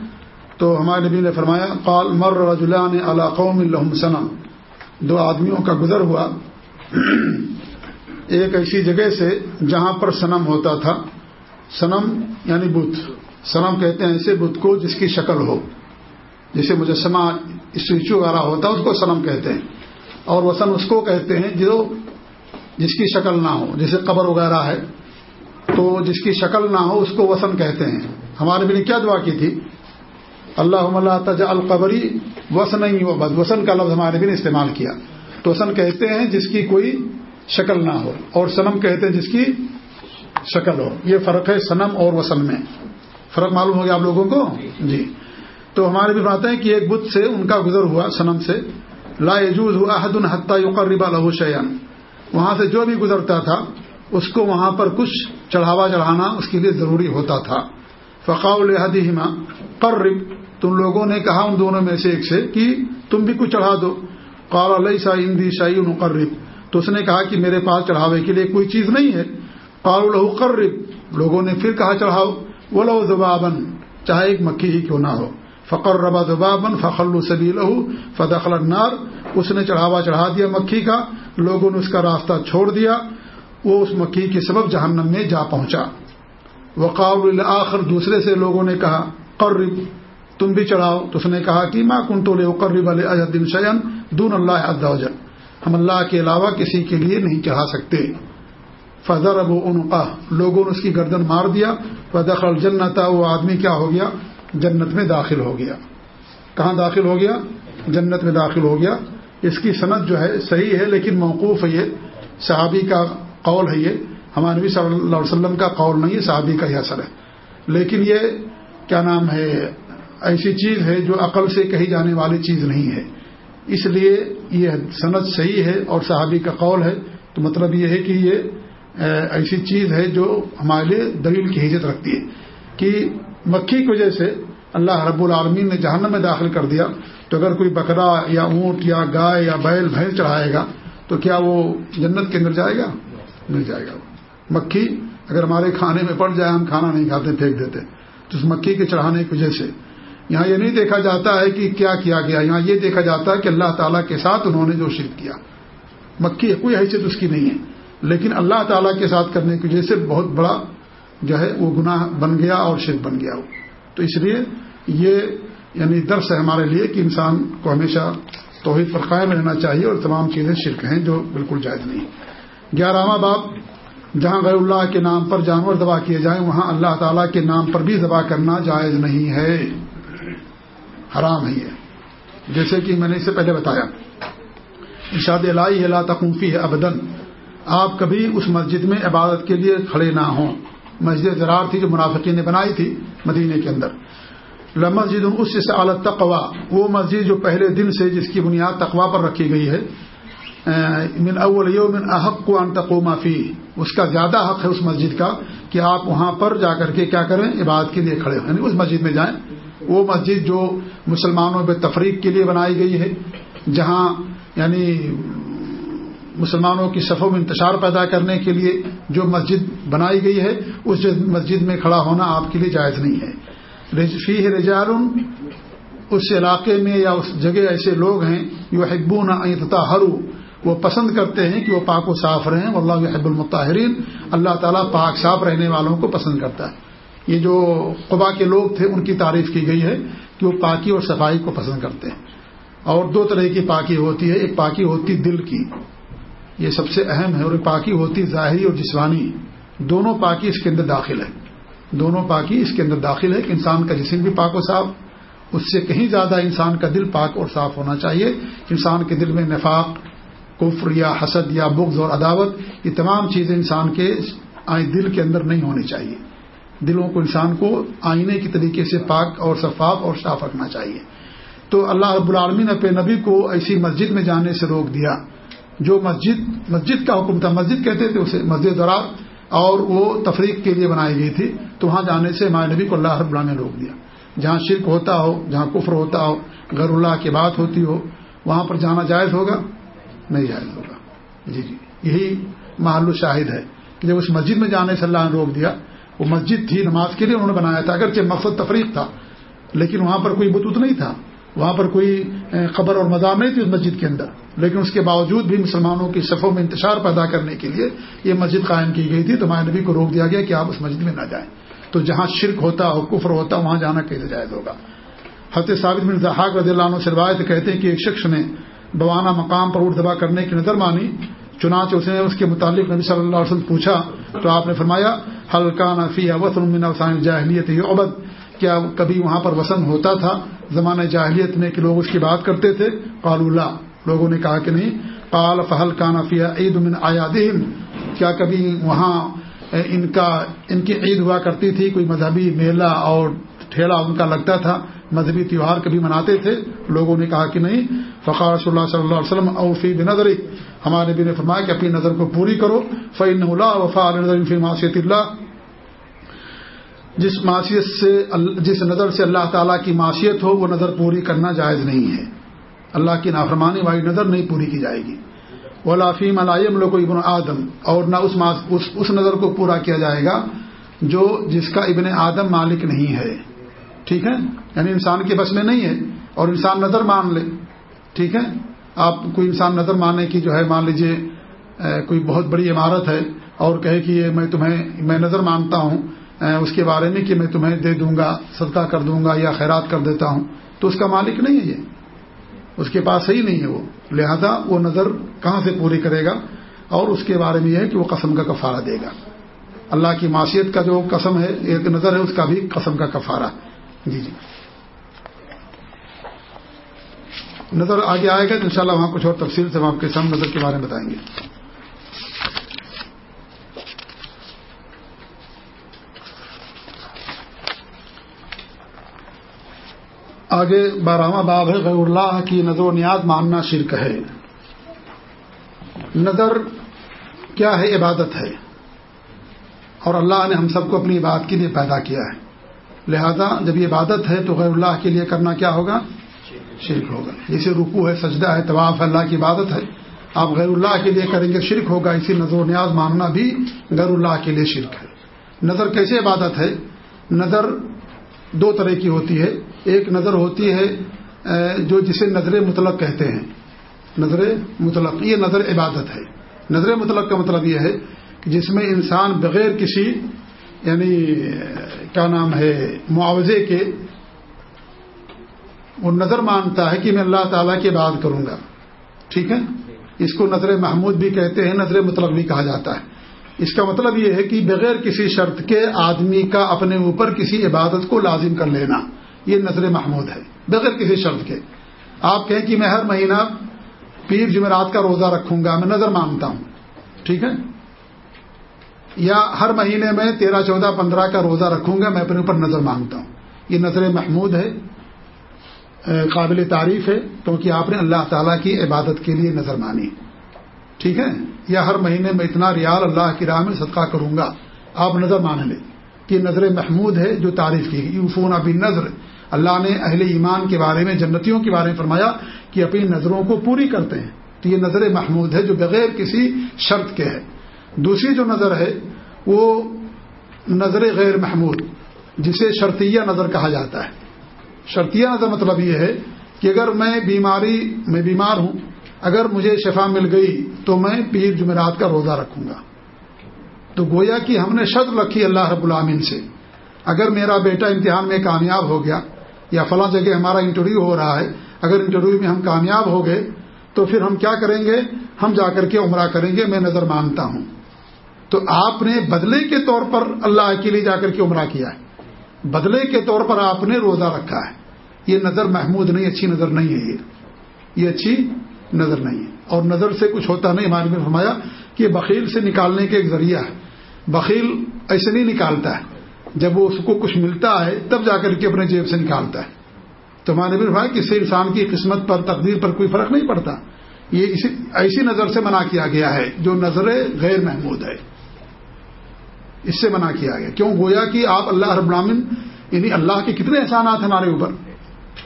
تو ہمارے نبی نے فرمایا، قال، مر رجلان علی قوم الحم ثنا دو آدمیوں کا گزر ہوا۔ ایک ایسی جگہ سے جہاں پر سنم ہوتا تھا۔ سنم یعنی بت۔ سنم کہتے ہیں ایسے بت کو جس کی شکل ہو۔ جسے مجسمہ اسٹیچو وغیرہ ہوتا ہے، اس کو سنم کہتے ہیں۔ اور وسن اس کو کہتے ہیں جو جس کی شکل نہ ہو، جیسے قبر وغیرہ ہے، تو جس کی شکل نہ ہو، اس کو وسن کہتے ہیں۔ ہمارے بھی نے کیا دعا کی تھی؟ اللہ تجا القبری وسن ہی و بد۔ وسن کا لفظ ہمارے بھی نے استعمال کیا۔ تو وسن کہتے ہیں جس کی کوئی شکل نہ ہو، اور سنم کہتے ہیں جس کی شکل ہو۔ یہ فرق ہے سنم اور وسن میں۔ فرق معلوم ہو گیا آپ لوگوں کو؟ جی۔ تو ہمارے بھی بات ہے کہ ایک بت سے ان کا گزر ہوا سنم سے۔ لا يجوز عہد الحتہ یقرب له شيئا وہاں سے جو بھی گزرتا تھا اس کو وہاں پر کچھ چڑھاوا چڑھانا اس کے لیے ضروری ہوتا تھا۔ فقاء الحدیمہ قرب۔ تم لوگوں نے کہا ان دونوں میں سے ایک سے کہ تم بھی کچھ چڑھا دو۔ قال علیہ شاہ اندی شاہی مقرب تو اس نے کہا کہ میرے پاس چڑھاوے کے لیے کوئی چیز نہیں ہے۔ قال له قرب۔ لوگوں نے پھر کہا چڑھاؤ۔ وہ لو چاہے ایک مکھی ہی کیوں نہ ہو۔ فقر ربا دبابن فخل سبی لہو فدخل النار۔ اس نے چڑھاوا چڑھا دیا مکھی کا، لوگوں نے اس کا راستہ چھوڑ دیا۔ وہ اس مکھی کے سبب جہنم میں جا پہنچا۔ وقال آخر دوسرے سے لوگوں نے کہا، قرب، تم بھی چڑھاؤ۔ تو اس نے کہا کہ ماں کن تو لے قرب الدین شیئن دون اللہ ادوجن ہم اللہ کے علاوہ کسی کے لیے نہیں چڑھا سکتے۔ فضر ابو انقا لوگوں نے اس کی گردن مار دیا، فدخل جنت وہ آدمی کیا ہو گیا؟ جنت میں داخل ہو گیا۔ کہاں داخل ہو گیا؟ جنت میں داخل ہو گیا۔ اس کی صنعت جو ہے، صحیح ہے لیکن موقوف ہے یہ۔ صحابی کا قول ہے یہ۔ ہمارے نبی صلی اللہ علیہ وسلم کا قول نہیں ہے، صحابی کا یہ اثر ہے۔ لیکن یہ کیا نام ہے، ایسی چیز ہے جو عقل سے کہی جانے والی چیز نہیں ہے۔ اس لیے یہ صنعت صحیح ہے اور صحابی کا قول ہے۔ تو مطلب یہ ہے کہ یہ ایسی چیز ہے جو ہمارے لیے دلیل کی حیثیت رکھتی ہے کہ مکھی کی وجہ سے اللہ رب العالمین نے جہنم میں داخل کر دیا۔ تو اگر کوئی بکرا یا اونٹ یا گائے یا بیل بھینس چڑھائے گا، تو کیا وہ جنت کے اندر جائے گا؟ مل جائے گا۔ مکھی اگر ہمارے کھانے میں پڑ جائے، ہم کھانا نہیں کھاتے، پھینک دیتے۔ تو اس مکھی کے چڑھانے کی وجہ سے۔ یہاں یہ نہیں دیکھا جاتا ہے کہ کیا کیا گیا، یہاں یہ دیکھا جاتا ہے کہ اللہ تعالیٰ کے ساتھ انہوں نے جو شرک کیا۔ مکھی کوئی حیثیت اس کی نہیں ہے۔ لیکن اللہ تعالیٰ کے ساتھ کرنے کی وجہ سے بہت بڑا جو ہے وہ گناہ بن گیا اور شرک بن گیا وہ تو اس لیے یہ یعنی درس ہے ہمارے لیے کہ انسان کو ہمیشہ توحید پر قائم رہنا چاہیے اور تمام چیزیں شرک ہیں جو بالکل جائز نہیں گیارہواں باب، جہاں غیر اللہ کے نام پر جانور دبا کیے جائیں، وہاں اللہ تعالیٰ کے نام پر بھی ذبح کرنا جائز نہیں ہے۔ حرام ہے یہ۔ جیسے کہ میں نے اس سے پہلے بتایا، ارشاد الہی اللہ تقوفی ہے ابدن آپ کبھی اس مسجد میں عبادت کے لیے کھڑے نہ ہوں۔ مسجد زرار تھی جو منافقین نے بنائی تھی مدینے کے اندر۔ مسجد اس سے اعلی تقوا وہ مسجد جو پہلے دن سے جس کی بنیاد تقوا پر رکھی گئی ہے۔ من اول یوم احق کو ان تقوما فی اس کا زیادہ حق ہے اس مسجد کا کہ آپ وہاں پر جا کر کے کیا کریں، عبادت کے لیے کھڑے یعنی اس مسجد میں جائیں۔ وہ مسجد جو مسلمانوں پہ تفریق کے لیے بنائی گئی ہے، جہاں یعنی مسلمانوں کی صفوں میں انتشار پیدا کرنے کے لیے جو مسجد بنائی گئی ہے، اس مسجد میں کھڑا ہونا آپ کے لیے جائز نہیں ہے۔ فی رجال اس علاقے میں یا اس جگہ ایسے لوگ ہیں جو حبون ہرو وہ پسند کرتے ہیں کہ وہ پاک و صاف رہیں۔ اللہ حب المطاہرین، اللہ تعالیٰ پاک صاف رہنے والوں کو پسند کرتا ہے۔ یہ جو قبا کے لوگ تھے، ان کی تعریف کی گئی ہے کہ وہ پاکی اور صفائی کو پسند کرتے ہیں۔ اور دو طرح کی پاکی ہوتی ہے، ایک پاکی ہوتی دل کی۔ یہ سب سے اہم ہے اور پاکی ہوتی ظاہری اور جسمانی دونوں پاکی اس کے اندر داخل ہے دونوں پاکی اس کے اندر داخل ہے کہ انسان کا جسم بھی پاک و صاف، اس سے کہیں زیادہ انسان کا دل پاک اور صاف ہونا چاہیے۔ انسان کے دل میں نفاق، کفر یا حسد یا بغض اور عداوت، یہ تمام چیزیں انسان کے دل کے اندر نہیں ہونی چاہیے۔ دلوں کو انسان کو آئینے کی طریقے سے پاک اور شفاف اور صاف رکھنا چاہیے۔ تو اللہ رب العالمین اپنے نبی کو ایسی مسجد میں جانے سے روک دیا۔ جو مسجد مسجد کا حکم تھا۔ مسجد کہتے تھے اسے مسجد دورار اور وہ تفریق کے لیے بنائی گئی تھی۔ تو وہاں جانے سے ہمارے نبی کو اللہ رب اللہ نے روک دیا۔ جہاں شرک ہوتا ہو، جہاں کفر ہوتا ہو، غیر اللہ کی بات ہوتی ہو، وہاں پر جانا جائز ہوگا؟ نہیں جائز ہوگا۔ جی جی۔ یہی محل شاہد ہے کہ جب اس مسجد میں جانے سے اللہ نے روک دیا، وہ مسجد تھی نماز کے لیے انہوں نے بنایا تھا۔ اگرچہ مقصد تفریق تھا، لیکن وہاں پر کوئی بتوت نہیں تھا۔ وہاں پر کوئی قبر اور مزاح نہیں تھی اس مسجد کے اندر۔ لیکن اس کے باوجود بھی مسلمانوں کی صفوں میں انتشار پیدا کرنے کے لیے یہ مسجد قائم کی گئی تھی تو ماہ نبی کو روک دیا گیا کہ آپ اس مسجد میں نہ جائیں۔ تو جہاں شرک ہوتا ہو کفر ہوتا، وہاں جانا کیسے جائز ہوگا۔ حضرت ثابت بن زحاق رضی اللہ عنہ سے روایت کہتے ہیں کہ ایک شخص نے بوانا مقام پر اٹھ دبا کرنے کی نظر مانی۔ چنانچہ اس نے اس کے متعلق نبی صلی اللہ علیہ وسلم پوچھا، تو آپ نے فرمایا حلقہ نفی وسن جاہلیت عبد کیا کبھی وہاں پر وسن ہوتا تھا؟ زمانہ جاہلیت میں کہ لوگ اس کی بات کرتے تھے قال اللہ لوگوں نے کہا کہ نہیں، قال فہل کانا فیا عید من آیادہم کیا کبھی وہاں ان کا، ان کی عید ہوا کرتی تھی، کوئی مذہبی میلہ اور ٹھیلا ان کا لگتا تھا، مذہبی تیوہار کبھی مناتے تھے، لوگوں نے کہا کہ نہیں فقار صلی اللہ صلی اللہ علیہ وسلم اوفی بنظر ہمارے بھی نے فرمایا کہ اپنی نظر کو پوری کرو فعن اللہ وفا نظر فی معاشیت اللہ جس معاشیت سے جس نظر سے اللہ تعالیٰ کی معاشیت ہو وہ نظر پوری کرنا جائز نہیں ہے۔ اللہ کی نافرمانی والی نظر نہیں پوری کی جائے گی۔ ولافیم علائم لوگ ابن آدم۔ اور نہ اس اس, اس نظر کو پورا کیا جائے گا جو جس کا ابن آدم مالک نہیں ہے۔ ٹھیک ہے؟ یعنی انسان کے بس میں نہیں ہے۔ اور انسان نظر مان لے۔ ٹھیک ہے؟ آپ کوئی انسان نظر ماننے کی جو ہے مان لیجیے کوئی بہت بڑی عمارت ہے اور کہے کہ یہ میں تمہیں میں نظر مانتا ہوں۔ اس کے بارے میں کہ میں تمہیں دے دوں گا، صدقہ کر دوں گا یا خیرات کر دیتا ہوں، تو اس کا مالک نہیں ہے یہ۔ اس کے پاس صحیح نہیں ہے وہ۔ لہذا وہ نظر کہاں سے پوری کرے گا؟ اور اس کے بارے میں یہ ہے کہ وہ قسم کا کفارہ دے گا۔ اللہ کی معاشیت کا جو قسم ہے، ایک نظر ہے، اس کا بھی قسم کا کفارہ۔ جی جی۔ نظر آگے آئے گا تو انشاءاللہ وہاں کچھ اور تفصیل سے ہم آپ کے سامنے نظر کے بارے میں بتائیں گے۔ آگے بارہواں باب ہے، غیر اللہ کی نظر و نیاز ماننا شرک ہے۔ نظر کیا ہے؟ عبادت ہے۔ اور اللہ نے ہم سب کو اپنی عبادت کے لیے پیدا کیا ہے۔ لہذا جب یہ عبادت ہے تو غیر اللہ کے لیے کرنا کیا ہوگا؟ شرک ہوگا۔ جیسے رکو ہے، سجدہ ہے، طواف اللہ کی عبادت ہے۔ آپ غیر اللہ کے لیے کریں گے شرک ہوگا، اسی نظر و نیاز ماننا بھی غیر اللہ کے لیے شرک ہے۔ نظر کیسے عبادت ہے؟ نظر دو طرح کی ہوتی ہے۔ ایک نظر ہوتی ہے جو جسے نظر مطلق کہتے ہیں۔ نظر مطلق، یہ نظر عبادت ہے۔ نظر مطلق کا مطلب یہ ہے کہ جس میں انسان بغیر کسی یعنی کیا نام ہے، معاوضے کے، وہ نظر مانتا ہے کہ میں اللہ تعالیٰ کی بات کروں گا۔ ٹھیک ہے؟ اس کو نظر محمود بھی کہتے ہیں، نظر مطلب بھی کہا جاتا ہے۔ اس کا مطلب یہ ہے کہ بغیر کسی شرط کے آدمی کا اپنے اوپر کسی عبادت کو لازم کر لینا، یہ نظر محمود ہے، بغیر کسی شرط کے۔ آپ کہیں کہ میں ہر مہینہ پیر جمعرات کا روزہ رکھوں گا، میں نظر مانتا ہوں، ٹھیک ہے؟ یا ہر مہینے میں تیرہ، چودہ، پندرہ کا روزہ رکھوں گا، میں اپنے اوپر نظر مانگتا ہوں۔ یہ نظر محمود ہے، قابل تعریف ہے، کیونکہ آپ نے اللہ تعالیٰ کی عبادت کے لیے نظر مانی۔ ٹھیک ہے؟ یا ہر مہینے میں اتنا ریال اللہ کی راہ میں صدقہ کروں گا۔ آپ نظر مان لیں۔ کہ نظر محمود ہے جو تعریف کی۔ گئی یوفون ابھی نظر اللہ نے اہل ایمان کے بارے میں، جنتیوں کے بارے میں فرمایا کہ اپنی نظروں کو پوری کرتے ہیں۔ تو یہ نظر محمود ہے جو بغیر کسی شرط کے ہے۔ دوسری جو نظر ہے، وہ نظر غیر محمود، جسے شرطیہ نظر کہا جاتا ہے۔ شرطیہ نظر مطلب یہ ہے کہ اگر میں بیماری، میں بیمار ہوں اگر مجھے شفا مل گئی تو میں پیر جمعرات کا روزہ رکھوں گا۔ تو گویا کہ ہم نے شرط رکھی اللہ رب العامن سے۔ اگر میرا بیٹا امتحان میں کامیاب ہو گیا یا فلاں جگہ ہمارا انٹرویو ہو رہا ہے، اگر انٹرویو میں ہم کامیاب ہو گئے تو پھر ہم کیا کریں گے؟ ہم جا کر کے عمرہ کریں گے، میں نظر مانتا ہوں۔ تو آپ نے بدلے کے طور پر اللہ کے لیے جا کر کے عمرہ کیا ہے۔ بدلے کے طور پر آپ نے روزہ رکھا ہے۔ یہ نظر محمود نہیں، اچھی نظر نہیں ہے یہ۔ یہ اچھی نظر نہیں ہے۔ اور نظر سے کچھ ہوتا نہیں ہمارے میں فرمایا کہ بخیل سے نکالنے کا ایک ذریعہ ہے۔ بخیل ایسے نہیں نکالتا ہے۔ جب وہ اس کو کچھ ملتا ہے، تب جا کر کے اپنے جیب سے نکالتا ہے۔ تو ہمارے بھی فرمایا کہ اس سے انسان کی قسمت پر، تقدیر پر کوئی فرق نہیں پڑتا۔ یہ ایسی نظر سے منع کیا گیا ہے جو نظر غیر محمود ہے۔ اس سے منع کیا گیا۔ کیوں؟ گویا کہ آپ اللہ رب العالمین یعنی اللہ کے کتنے احسانات ہمارے اوپر۔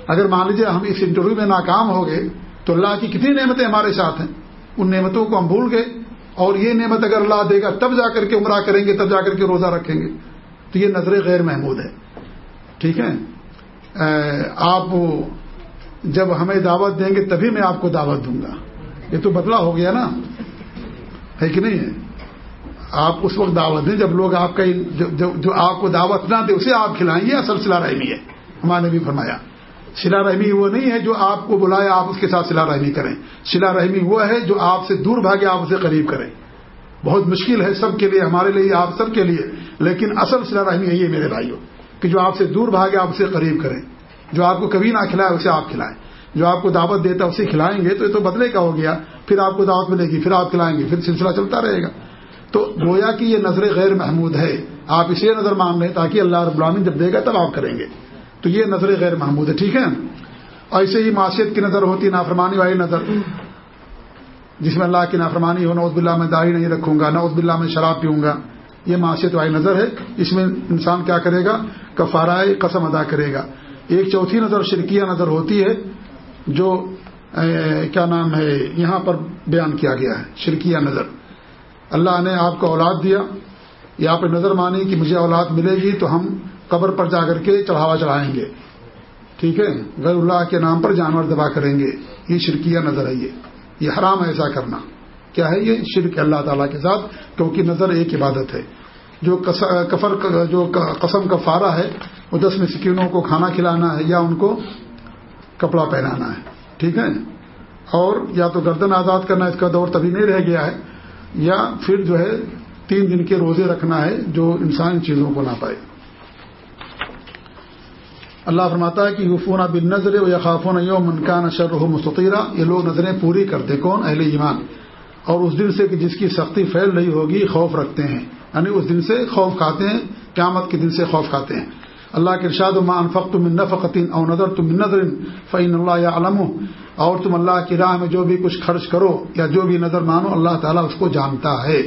اگر مان لیجیے ہم اس انٹرویو میں ناکام ہو گئے تو اللہ کی کتنی نعمتیں ہمارے ساتھ ہیں؟ ان نعمتوں کو ہم بھول گئے اور یہ نعمت اگر اللہ دے گا تب جا کر کے عمرہ کریں گے، تب جا کر کے روزہ رکھیں گے۔ تو یہ نظر غیر محمود ہے۔ ٹھیک ہے؟ آپ جب ہمیں دعوت دیں گے تبھی میں آپ کو دعوت دوں گا۔ یہ تو بدلا ہو گیا نا۔ ہے کہ نہیں ہے؟ آپ اس وقت دعوت دیں جب لوگ آپ کا جو آپ کو دعوت نہ دے، اسے آپ کھلائیں گے اصل سلا رحمی ہے۔ ہمارے نے بھی فرمایا۔ سلا رحمی وہ نہیں ہے جو آپ کو بلائے آپ اس کے ساتھ سلا رحمی کریں۔ سلا رحمی وہ ہے جو آپ سے دور بھاگے آپ اسے قریب کریں۔ بہت مشکل ہے سب کے لیے، ہمارے لیے، آپ سب کے لیے۔ لیکن اصل سلا رحمی یہی ہے میرے بھائیوں، کہ جو آپ سے دور بھاگے آپ اسے قریب کریں۔ جو آپ کو کبھی نہ کھلائے اسے آپ کھلائیں۔ جو آپ کو دعوت دیتا ہے اسے کھلائیں گے تو یہ تو بدلے کا ہو گیا۔ پھر آپ کو دعوت ملے گی، پھر آپ کھلائیں گے، پھر سلسلہ چلتا رہے گا۔ تو گویا کہ یہ نظر غیر محمود ہے۔ آپ اس لیے نظر مان لیں تاکہ اللہ رب العالمین جب دے گا تب آپ کریں گے۔ تو یہ نظر غیر محمود ہے، ٹھیک ہے؟ ایسے ہی معاشیت کی نظر ہوتی، نافرمانی والی نظر۔ جس میں اللہ کی نافرمانی ہو نوز بلّہ میں داڑھی نہیں رکھوں گا نوز بلّہ میں شراب پیوں گا۔ یہ معاشیت والی نظر ہے۔ اس میں انسان کیا کرے گا؟ کفارائے قسم ادا کرے گا۔ ایک چوتھی نظر شرکیہ نظر ہوتی ہے، جو کیا نام ہے، یہاں پر بیان کیا گیا ہے، شرکیہ نظر۔ اللہ نے آپ کو اولاد دیا یا آپ نے نظر مانی کہ مجھے اولاد ملے گی تو ہم قبر پر جا کر کے چڑھاوا چڑھائیں گے۔ ٹھیک ہے؟ غیر اللہ کے نام پر جانور دبا کریں گے۔ یہ شرکیہ نظر ہے یہ۔ یہ حرام ایسا کرنا۔ کیا ہے یہ شرک اللہ تعالیٰ کے ساتھ؟ کیونکہ نظر ایک عبادت ہے۔ جو کفر جو قسم کا فارا ہے، وہ دس مسکینوں کو کھانا کھلانا ہے یا ان کو کپڑا پہنانا ہے۔ ٹھیک ہے؟ اور یا تو گردن آزاد کرنا اس کا دور تبھی نہیں رہ گیا ہے۔ یا پھر جو ہے، تین دن کے روزے رکھنا ہے جو انسان چیزوں کو نہ پائے۔ اللہ فرماتا ہے کہ یوفون بن نظر و یقافون یوم منکان شر مستطیرہ یہ لوگ نظریں پوری کرتے کون؟ اہل ایمان۔ اور اس دن سے کہ جس کی سختی پھیل رہی ہوگی، خوف رکھتے ہیں۔ یعنی اس دن سے خوف کھاتے ہیں، قیامت کے دن سے خوف کھاتے ہیں۔ اللہ کے ارشاد مان فخت من نفقتین او نظر تم نظر فعین اللہ یا علم اور تم اللہ کی راہ میں جو بھی کچھ خرچ کرو یا جو بھی نظر مانو، اللہ تعالیٰ اس کو جانتا ہے۔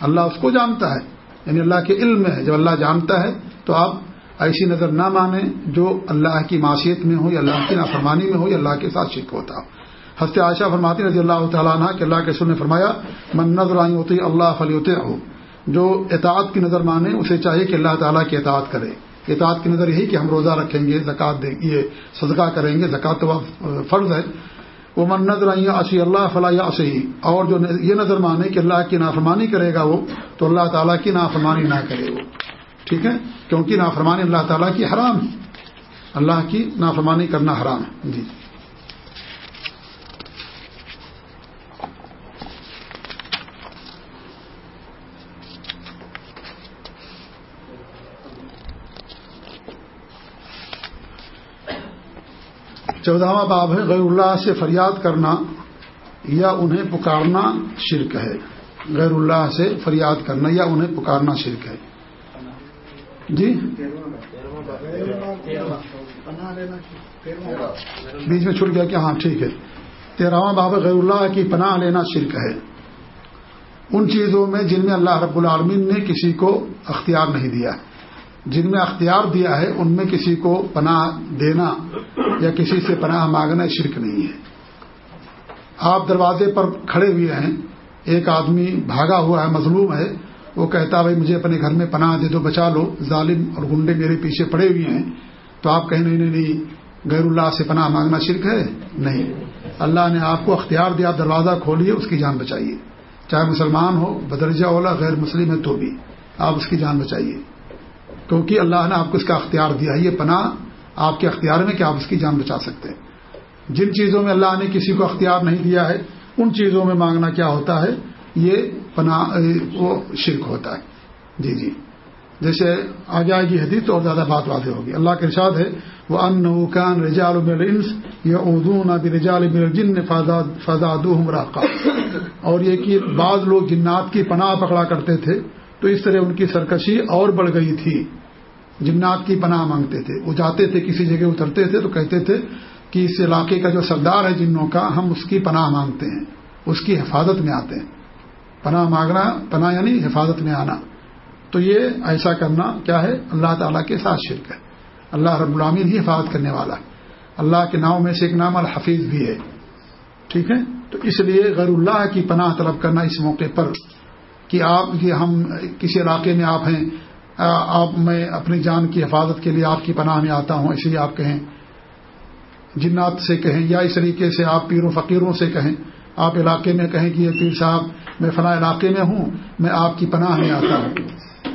اللہ اس کو جانتا ہے۔ یعنی اللہ کے علم میں ہے۔ جب اللہ جانتا ہے، تو آپ ایسی نظر نہ مانیں جو اللہ کی معاشیت میں ہو یا اللہ کی نافرمانی میں ہو یا اللہ کے ساتھ شرک ہوتا ہو۔ ہست عائشہ فرماتی رضی اللہ تعالیٰ عنہ کہ اللہ کے سر نے فرمایا، من نظر آئی ہوتی اللہ فلیوتے ہو جو اطاعت کی نظر مانے، اسے چاہیے کہ اللہ تعالیٰ کی اطاعت کرے۔ اطاعت کی نظر یہی کہ ہم روزہ رکھیں گے زکوٰۃ دیں یہ صدقہ کریں گے زکوٰۃ تو فرض ہے۔ وہ من نظر آئی اسی اللہ فلاح یا اور جو یہ نظر مانے کہ اللہ کی نافرمانی کرے گا وہ، تو اللہ تعالیٰ کی نافرمانی نہ کرے وہ۔ ٹھیک ہے؟ کیونکہ نافرمانی اللہ تعالیٰ کی حرام ہے۔ اللہ کی نافرمانی کرنا حرام ہے۔ جی۔ چودہواں باب ہے، غیر اللہ سے فریاد کرنا یا انہیں پکارنا شرک ہے۔ غیر اللہ سے فریاد کرنا یا انہیں پکارنا شرک ہے۔ جی؟ بیچ میں چھوٹ گیا کہ ہاں ٹھیک ہے۔ تیرہواں باب غیر اللہ کی پناہ لینا شرک ہے۔ ان چیزوں میں جن میں اللہ رب العالمین نے کسی کو اختیار نہیں دیا۔ جن میں اختیار دیا ہے، ان میں کسی کو پناہ دینا یا کسی سے پناہ مانگنا شرک نہیں ہے۔ آپ دروازے پر کھڑے ہوئے ہیں۔ ایک آدمی بھاگا ہوا ہے، مظلوم ہے۔ وہ کہتا بھائی مجھے اپنے گھر میں پناہ دے دو، بچا لو، ظالم اور گنڈے میرے پیچھے پڑے ہوئے ہیں۔ تو آپ کہیں نہیں نہیں، غیر اللہ سے پناہ مانگنا شرک ہے؟ نہیں۔ اللہ نے آپ کو اختیار دیا، دروازہ کھولیے، اس کی جان بچائیے۔ چاہے مسلمان ہو، بدرجہ اولا، غیر مسلم ہے تو بھی آپ اس کی جان بچائیے۔ کیونکہ اللہ نے آپ کو اس کا اختیار دیا ہے، یہ پناہ آپ کے اختیار میں کہ آپ اس کی جان بچا سکتے ہیں۔ جن چیزوں میں اللہ نے کسی کو اختیار نہیں دیا ہے، ان چیزوں میں مانگنا کیا ہوتا ہے؟ یہ پناہ وہ شرک ہوتا ہے۔ جی جی۔ جیسے آ جائے گی حدیث تو اور زیادہ بات واضح ہوگی۔ اللہ کے ارشاد ہے وہ ان کان رجال انس یا اردو نبی رجال جن فضاد اور یہ کہ بعض لوگ جنات کی پناہ پکڑا کرتے تھے، تو اس طرح ان کی سرکشی اور بڑھ گئی تھی۔ جنات کی پناہ مانگتے تھے۔ وہ جاتے تھے، کسی جگہ اترتے تھے تو کہتے تھے کہ اس علاقے کا جو سردار ہے جنوں کا، ہم اس کی پناہ مانگتے ہیں، اس کی حفاظت میں آتے ہیں۔ پناہ مانگنا، پناہ یعنی حفاظت میں آنا۔ تو یہ ایسا کرنا کیا ہے؟ اللہ تعالیٰ کے ساتھ شرک ہے۔ اللہ رب العامین ہی حفاظت کرنے والا اللہ کے نام میں سے ایک نام الحفیظ بھی ہے۔ ٹھیک ہے؟ تو اس لیے غیر اللہ کی پناہ طلب کرنا اس موقع پر کہ آپ یہ ہم کسی علاقے میں آپ ہیں، آپ میں اپنی جان کی حفاظت کے لیے آپ کی پناہ میں آتا ہوں اسی لیے آپ کہیں۔ جنات سے کہیں یا اس طریقے سے آپ پیروں فقیروں سے کہیں۔ آپ علاقے میں کہیں کہ یہ پیر صاحب میں فلاں علاقے میں ہوں، میں آپ کی پناہ میں آتا ہوں۔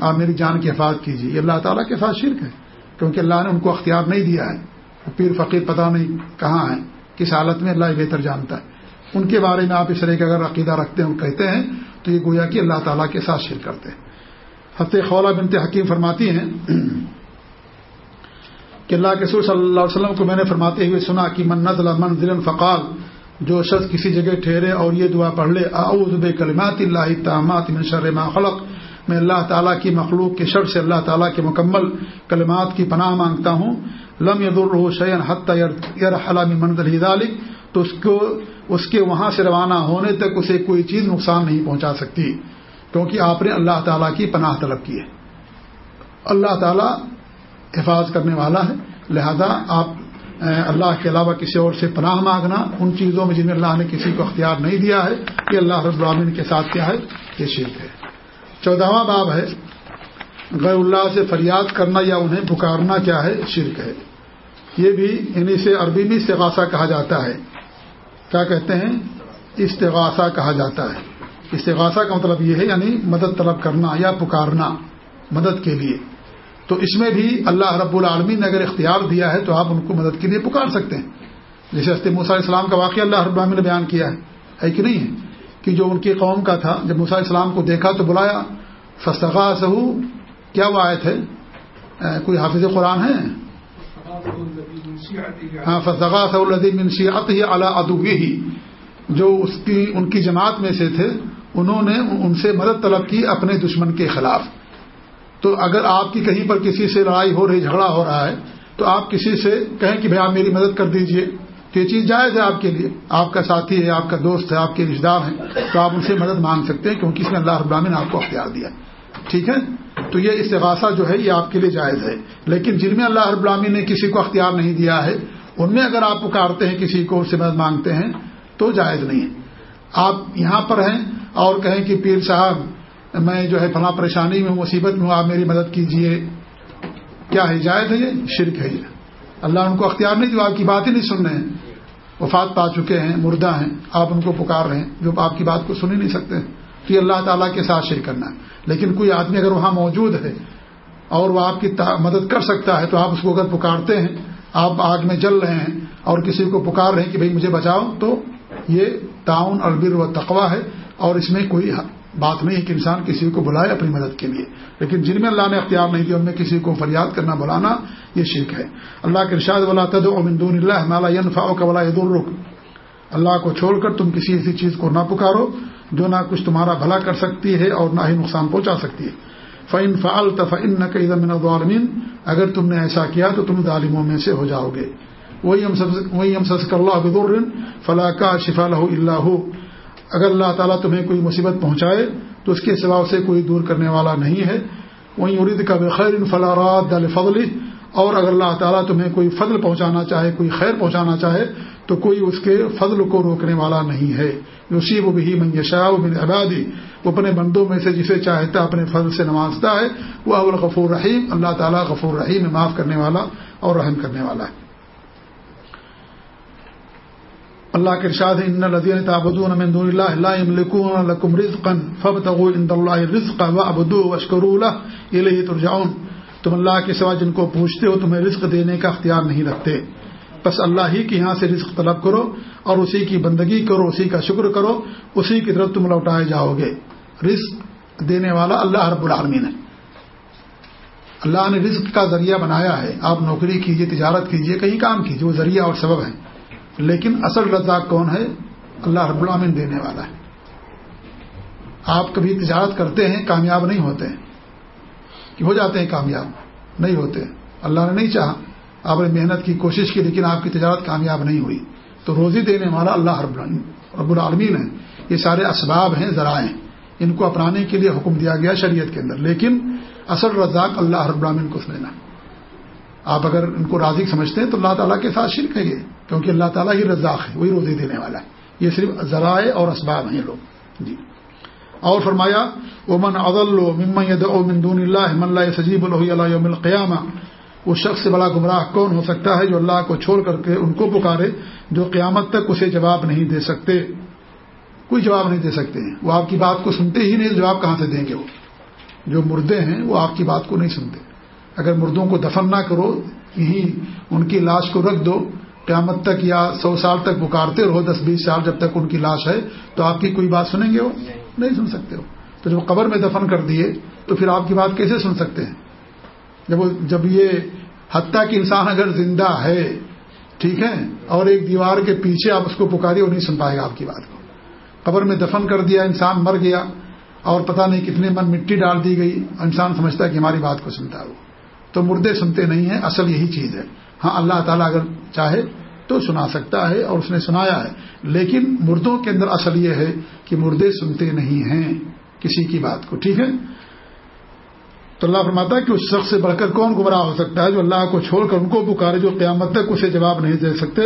آپ میری جان کی حفاظت کیجیے۔ یہ اللہ تعالیٰ کے ساتھ شرک ہے، کیونکہ اللہ نے ان کو اختیار نہیں دیا ہے۔ پیر فقیر پتہ نہیں کہاں ہیں، کس حالت میں اللہ بہتر جانتا ہے۔ ان کے بارے میں آپ اس طرح کا اگر عقیدہ رکھتے ہیں کہتے ہیں، تو یہ گویا کہ اللہ تعالیٰ کے ساتھ شرک کرتے ہیں۔ ہفتے خولہ بنتے حکیم فرماتی ہیں کہ اللہ کے سور صلی اللہ علیہ وسلم کو میں نے فرماتے ہوئے سنا کہ من نزل منزل فقال جو شخص کسی جگہ ٹھہرے اور یہ دعا پڑھ لے، اعوذ بکلمات اللہ التامات من شر ما خلق۔ میں اللہ تعالیٰ کی مخلوق کے شر سے اللہ تعالیٰ کے مکمل کلمات کی پناہ مانگتا ہوں۔ لم یدر شعین حتی یرحل من منزل ذلك تو اس کو اس کے وہاں سے روانہ ہونے تک اسے کوئی چیز نقصان نہیں پہنچا سکتی، کیونکہ آپ نے اللہ تعالیٰ کی پناہ طلب کی ہے۔ اللہ تعالیٰ حفاظ کرنے والا ہے، لہذا آپ اللہ کے علاوہ کسی اور سے پناہ مانگنا، ان چیزوں میں جن میں اللہ نے کسی کو اختیار نہیں دیا ہے کہ اللہ رب العالمین کے ساتھ کیا ہے، یہ شرک ہے۔ چودہواں باب ہے، غیر اللہ سے فریاد کرنا یا انہیں پکارنا کیا ہے؟ شرک ہے۔ یہ بھی انہیں سے عربی میں استغاثہ کہا جاتا ہے۔ کیا کہتے ہیں؟ استغاثہ کہا جاتا ہے۔ استغاثہ کا مطلب یہ ہے یعنی مدد طلب کرنا یا پکارنا، مدد کے لیے۔ تو اس میں بھی اللہ رب العالمین نے اگر اختیار دیا ہے تو آپ ان کو مدد کے لیے پکار سکتے ہیں۔ جیسے ہست علیہ السلام کا واقعہ اللہ رب العالمین نے بیان کیا ہے۔ ہے کہ نہیں؟ ہے کہ جو ان کی قوم کا تھا، جب علیہ السلام کو دیکھا تو بلایا فستغا سہو کیا وہ آئے تھے کوئی حافظ قرآن ہے؟ ہاں فستغا سہو الدیم منشیات ہی اعلیٰ ادوی ہی جو اس کی، ان کی جماعت میں سے تھے، انہوں نے ان سے مدد طلب کی اپنے دشمن کے خلاف۔ تو اگر آپ کی کہیں پر کسی سے لڑائی ہو رہی، جھگڑا ہو رہا ہے، تو آپ کسی سے کہیں کہ بھائی آپ میری مدد کر دیجیے، تو یہ چیز جائز ہے آپ کے لیے۔ آپ کا ساتھی ہے، آپ کا دوست ہے، آپ کے رشتے دار ہیں، تو آپ ان سے مدد مانگ سکتے ہیں کیونکہ اس میں اللہ ابراہین نے آپ کو اختیار دیا ٹھیک ہے؟ تو یہ استغاثہ جو ہے، یہ آپ کے لیے جائز ہے۔ لیکن جن میں اللہ ابراہین نے کسی کو اختیار نہیں دیا ہے، ان میں اگر آپ پکارتے ہیں، کسی کو سے مدد مانگتے ہیں، تو جائز نہیں ہے۔ آپ یہاں پر ہیں اور کہیں کہ پیر صاحب میں جو ہے فلاں پریشانی میں ہوں، مصیبت میں ہوں، آپ میری مدد کیجیے کیا ہے جائز ہے یہ؟ شرک ہے یہ۔ اللہ ان کو اختیار نہیں، جو آپ کی بات ہی نہیں سن رہے ہیں۔ وفات پا چکے ہیں، مردہ ہیں۔ آپ ان کو پکار رہے ہیں، جو آپ کی بات کو سن ہی نہیں سکتے۔ تو یہ اللہ تعالیٰ کے ساتھ شیئر کرنا ہے۔ لیکن کوئی آدمی اگر وہاں موجود ہے اور وہ آپ کی مدد کر سکتا ہے، تو آپ اس کو اگر پکارتے ہیں، آپ آگ میں جل رہے ہیں اور کسی کو پکار رہے ہیں کہ بھائی مجھے بچاؤ، تو یہ تعاون، البر و تقوا ہے۔ اور اس میں کوئی بات نہیں ہے کہ انسان کسی کو بلائے اپنی مدد کے لیے، لیکن جن میں اللہ نے اختیار نہیں دیا ان میں کسی کو فریاد کرنا، بلانا یہ شرک ہے۔ اللہ کے ارشاد ولا تد امدون اللہ مالا ینفا ولا عید الرخ اللہ کو چھوڑ کر تم کسی ایسی چیز کو نہ پکارو جو نہ کچھ تمہارا بھلا کر سکتی ہے اور نہ ہی نقصان پہنچا سکتی ہے۔ فعن فعال تفن نہ عالمین اگر تم نے ایسا کیا تو تم ظالموں میں سے ہو جاؤ گے۔ وہی ہم سب وہی ہم اللہ بدر فلاح کا شفا اللہ اگر اللہ تعالیٰ تمہیں کوئی مصیبت پہنچائے تو اس کے سوا اسے کوئی دور کرنے والا نہیں ہے۔ وہیں ارید کا بخیر فلارات دل فضل اور اگر اللہ تعالیٰ تمہیں کوئی فضل پہنچانا چاہے، کوئی خیر پہنچانا چاہے، تو کوئی اس کے فضل کو روکنے والا نہیں ہے۔ یوسیب بھی منشا بن عبادی، وہ اپنے بندوں میں سے جسے چاہتا اپنے فضل سے نوازتا ہے۔ وہ اول غفور رحیم اللہ تعالیٰ غفور رحیم معاف کرنے والا اور رحم کرنے والا ہے۔ اللہ کے ارشاد ان لدین تابدون من دون اللہ لا يملكون لكم رزقا فابتغوا عند الله رزقا واعبدوا واشكروا له الیہ ترجعون. تم اللہ کے سوا جن کو پوچھتے ہو، تمہیں رزق دینے کا اختیار نہیں رکھتے۔ بس اللہ ہی کے یہاں سے رزق طلب کرو اور اسی کی بندگی کرو، اسی کا شکر کرو، اسی کی طرف تم لوٹائے جاؤ گے۔ رزق دینے والا اللہ رب العالمین ہے۔ اللہ نے رزق کا ذریعہ بنایا ہے۔ آپ نوکری کیجیے تجارت کیجیے کہیں کام کیجیے وہ ذریعہ اور سبب ہے لیکن اصل رزاق کون ہے؟ اللہ رب العامن دینے والا ہے۔ آپ کبھی تجارت کرتے ہیں، کامیاب نہیں ہوتے۔ ہیں کہ ہو جاتے ہیں کامیاب، نہیں ہوتے۔ اللہ نے نہیں چاہا۔ آپ نے محنت کی، کوشش کی، لیکن آپ کی تجارت کامیاب نہیں ہوئی۔ تو روزی دینے والا اللہ رب العالمین ہے یہ سارے اسباب ہیں، ذرائع ان کو اپنانے کے لیے حکم دیا گیا شریعت کے اندر۔ لیکن اصل رزاق اللہ رب العالمین کو سمجھنا۔ آپ اگر ان کو راضی سمجھتے ہیں تو اللہ تعالیٰ کے ساتھ شرک ہے یہ۔ کیونکہ اللہ تعالیٰ ہی رزاق ہے، وہی روزی دینے والا ہے۔ یہ صرف ذرائع اور اسباب ہیں لوگ۔ جی۔ اور فرمایا امن عدل مندون اللہ من اللہ سجیب اللہ القیامہ اس شخص سے بڑا گمراہ کون ہو سکتا ہے جو اللہ کو چھوڑ کر کے ان کو پکارے، جو قیامت تک اسے جواب نہیں دے سکتے؟ کوئی جواب نہیں دے سکتے ہیں۔ وہ آپ کی بات کو سنتے ہی نہیں جواب کہاں سے دیں گے وہ؟ جو مردے ہیں، وہ آپ کی بات کو نہیں سنتے۔ اگر مردوں کو دفن نہ کرو، یہی ان کی لاش کو رکھ دو۔ قیامت تک یا سو سال تک پکارتے رہو، دس بیس سال جب تک ان کی لاش ہے، تو آپ کی کوئی بات سنیں گے وہ؟ نہیں سن سکتے ہو تو جب قبر میں دفن کر دیے، تو پھر آپ کی بات کیسے سن سکتے ہیں؟ جب وہ جب یہ حتیٰ کہ انسان اگر زندہ ہے، ٹھیک ہے، اور ایک دیوار کے پیچھے آپ اس کو پکاری وہ نہیں سن پائے گا آپ کی بات کو۔ قبر میں دفن کر دیا، انسان مر گیا، اور پتہ نہیں کتنے من مٹی ڈال دی گئی، انسان سمجھتا ہے کہ ہماری بات کو سنتا ہے وہ۔ تو مردے سنتے نہیں ہیں، اصل یہی چیز ہے۔ ہاں اللہ تعالیٰ اگر چاہے تو سنا سکتا ہے اور اس نے سنایا ہے۔ لیکن مردوں کے اندر اصل یہ ہے کہ مردے سنتے نہیں ہیں کسی کی بات کو، ٹھیک ہے؟ تو اللہ فرماتا ہے کہ اس شخص سے بڑھ کر کون گمراہ ہو سکتا ہے جو اللہ کو چھوڑ کر ان کو پکارے جو قیامت تک اسے جواب نہیں دے سکتے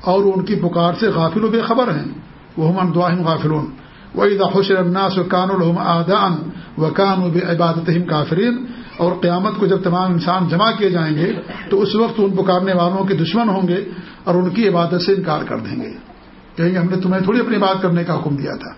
اور ان کی پکار سے غافل و بے خبر ہیں۔ وہ ہم دعاہم غافلون۔ وہی داخوش الناس و کان الحم آدان و کان و بے عبادت کافرین اور قیامت کو جب تمام انسان جمع کیے جائیں گے، تو اس وقت ان پکارنے والوں کے دشمن ہوں گے اور ان کی عبادت سے انکار کر دیں گے۔ کہیں گے، ہم نے تمہیں تھوڑی اپنی بات کرنے کا حکم دیا تھا۔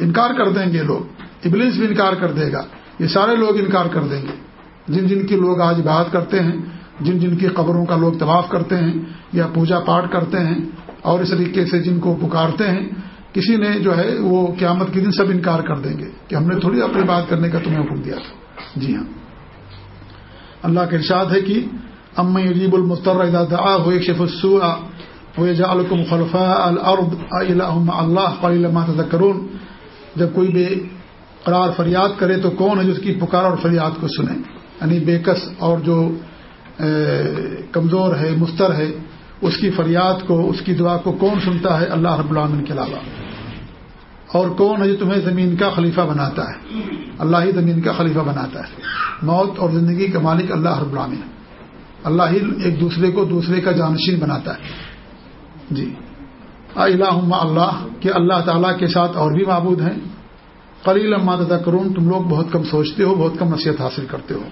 انکار کر دیں گے لوگ۔ ابلیس بھی انکار کر دے گا۔ یہ سارے لوگ انکار کر دیں گے۔ جن جن کی لوگ آج بات کرتے ہیں، جن جن کی قبروں کا لوگ طواف کرتے ہیں یا پوجا پاٹ کرتے ہیں اور اس طریقے سے جن کو پکارتے ہیں، کسی نے جو ہے وہ قیامت کے دن سب انکار کر دیں گے کہ ہم نے تھوڑی اپنی بات کرنے کا تمہیں حکم دیا تھا۔ جی ہاں۔ اللہ کا ارشاد ہے کہ ام عجیب المستر ہو شف السوا وہ جالکم خلفا اللہ تذکرون۔ جب کوئی بے قرار فریاد کرے تو کون ہے جو اس کی پکار اور فریاد کو سنے؟ یعنی بےکس اور جو کمزور ہے مستر ہے، اس کی فریاد کو، اس کی دعا کو کون سنتا ہے؟ اللہ رب العالمین کے علاوہ۔ اور کون ہے جو تمہیں زمین کا خلیفہ بناتا ہے؟ اللہ ہی زمین کا خلیفہ بناتا ہے۔ موت اور زندگی کا مالک اللہ رب العالمین۔ اللہ ہی ایک دوسرے کو دوسرے کا جانشین بناتا ہے۔ جی۔ اللہ اللہ، کہ اللہ تعالیٰ کے ساتھ اور بھی معبود ہیں۔ قلیل مادہ کرون تم لوگ بہت کم سوچتے ہو، بہت کم نصیحت حاصل کرتے ہو۔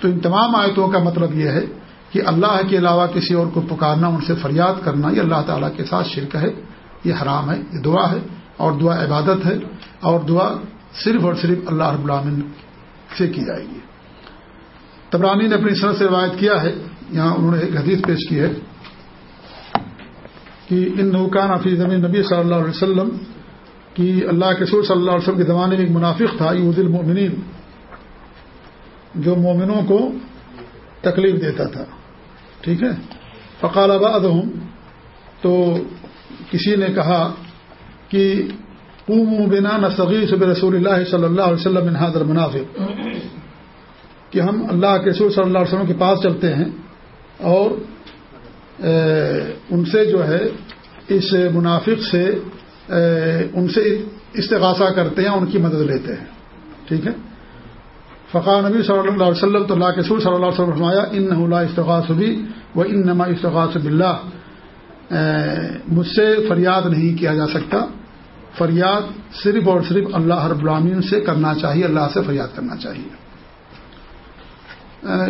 تو ان تمام آیتوں کا مطلب یہ ہے کہ اللہ کے علاوہ کسی اور کو پکارنا، ان سے فریاد کرنا، یہ اللہ تعالیٰ کے ساتھ شرک ہے، یہ حرام ہے، یہ دعا ہے۔ اور دعا عبادت ہے اور دعا صرف اور صرف اللہ رب العالمین سے کی جائے گی۔ تبرانی نے اپنی سر سے روایت کیا ہے، یہاں انہوں نے ایک حدیث پیش کی ہے کہ ان نوکان حفیظ نبی صلی اللہ علیہ وسلم، کہ اللہ کے سور صلی اللہ علیہ وسلم کے زمانے میں ایک منافق تھا یوز المؤمنین، جو مومنوں کو تکلیف دیتا تھا۔ ٹھیک ہے؟ فقال آباد ہوں تو کسی نے کہا کہ قوم بنا نہ صغیر رسول اللہ صلی اللہ علیہ وسلم حاضر منافق۔ کہ ہم اللہ کے سور صلی اللہ علیہ وسلم کے پاس چلتے ہیں اور ان سے جو ہے، اس منافق سے ان سے استغاثہ کرتے ہیں، ان کی مدد لیتے ہیں۔ ٹھیک ہے؟ فقار نبی صلی اللہ علیہ وسلم تو اللہ کے سور صلی اللہ علیہ وسلم فرمایا ان اللہ استغاث بھی و ان نما استغاث بلّہ مجھ سے فریاد نہیں کیا جا سکتا۔ فریاد صرف اور صرف اللہ ہر برامین سے کرنا چاہیے، اللہ سے فریاد کرنا چاہیے۔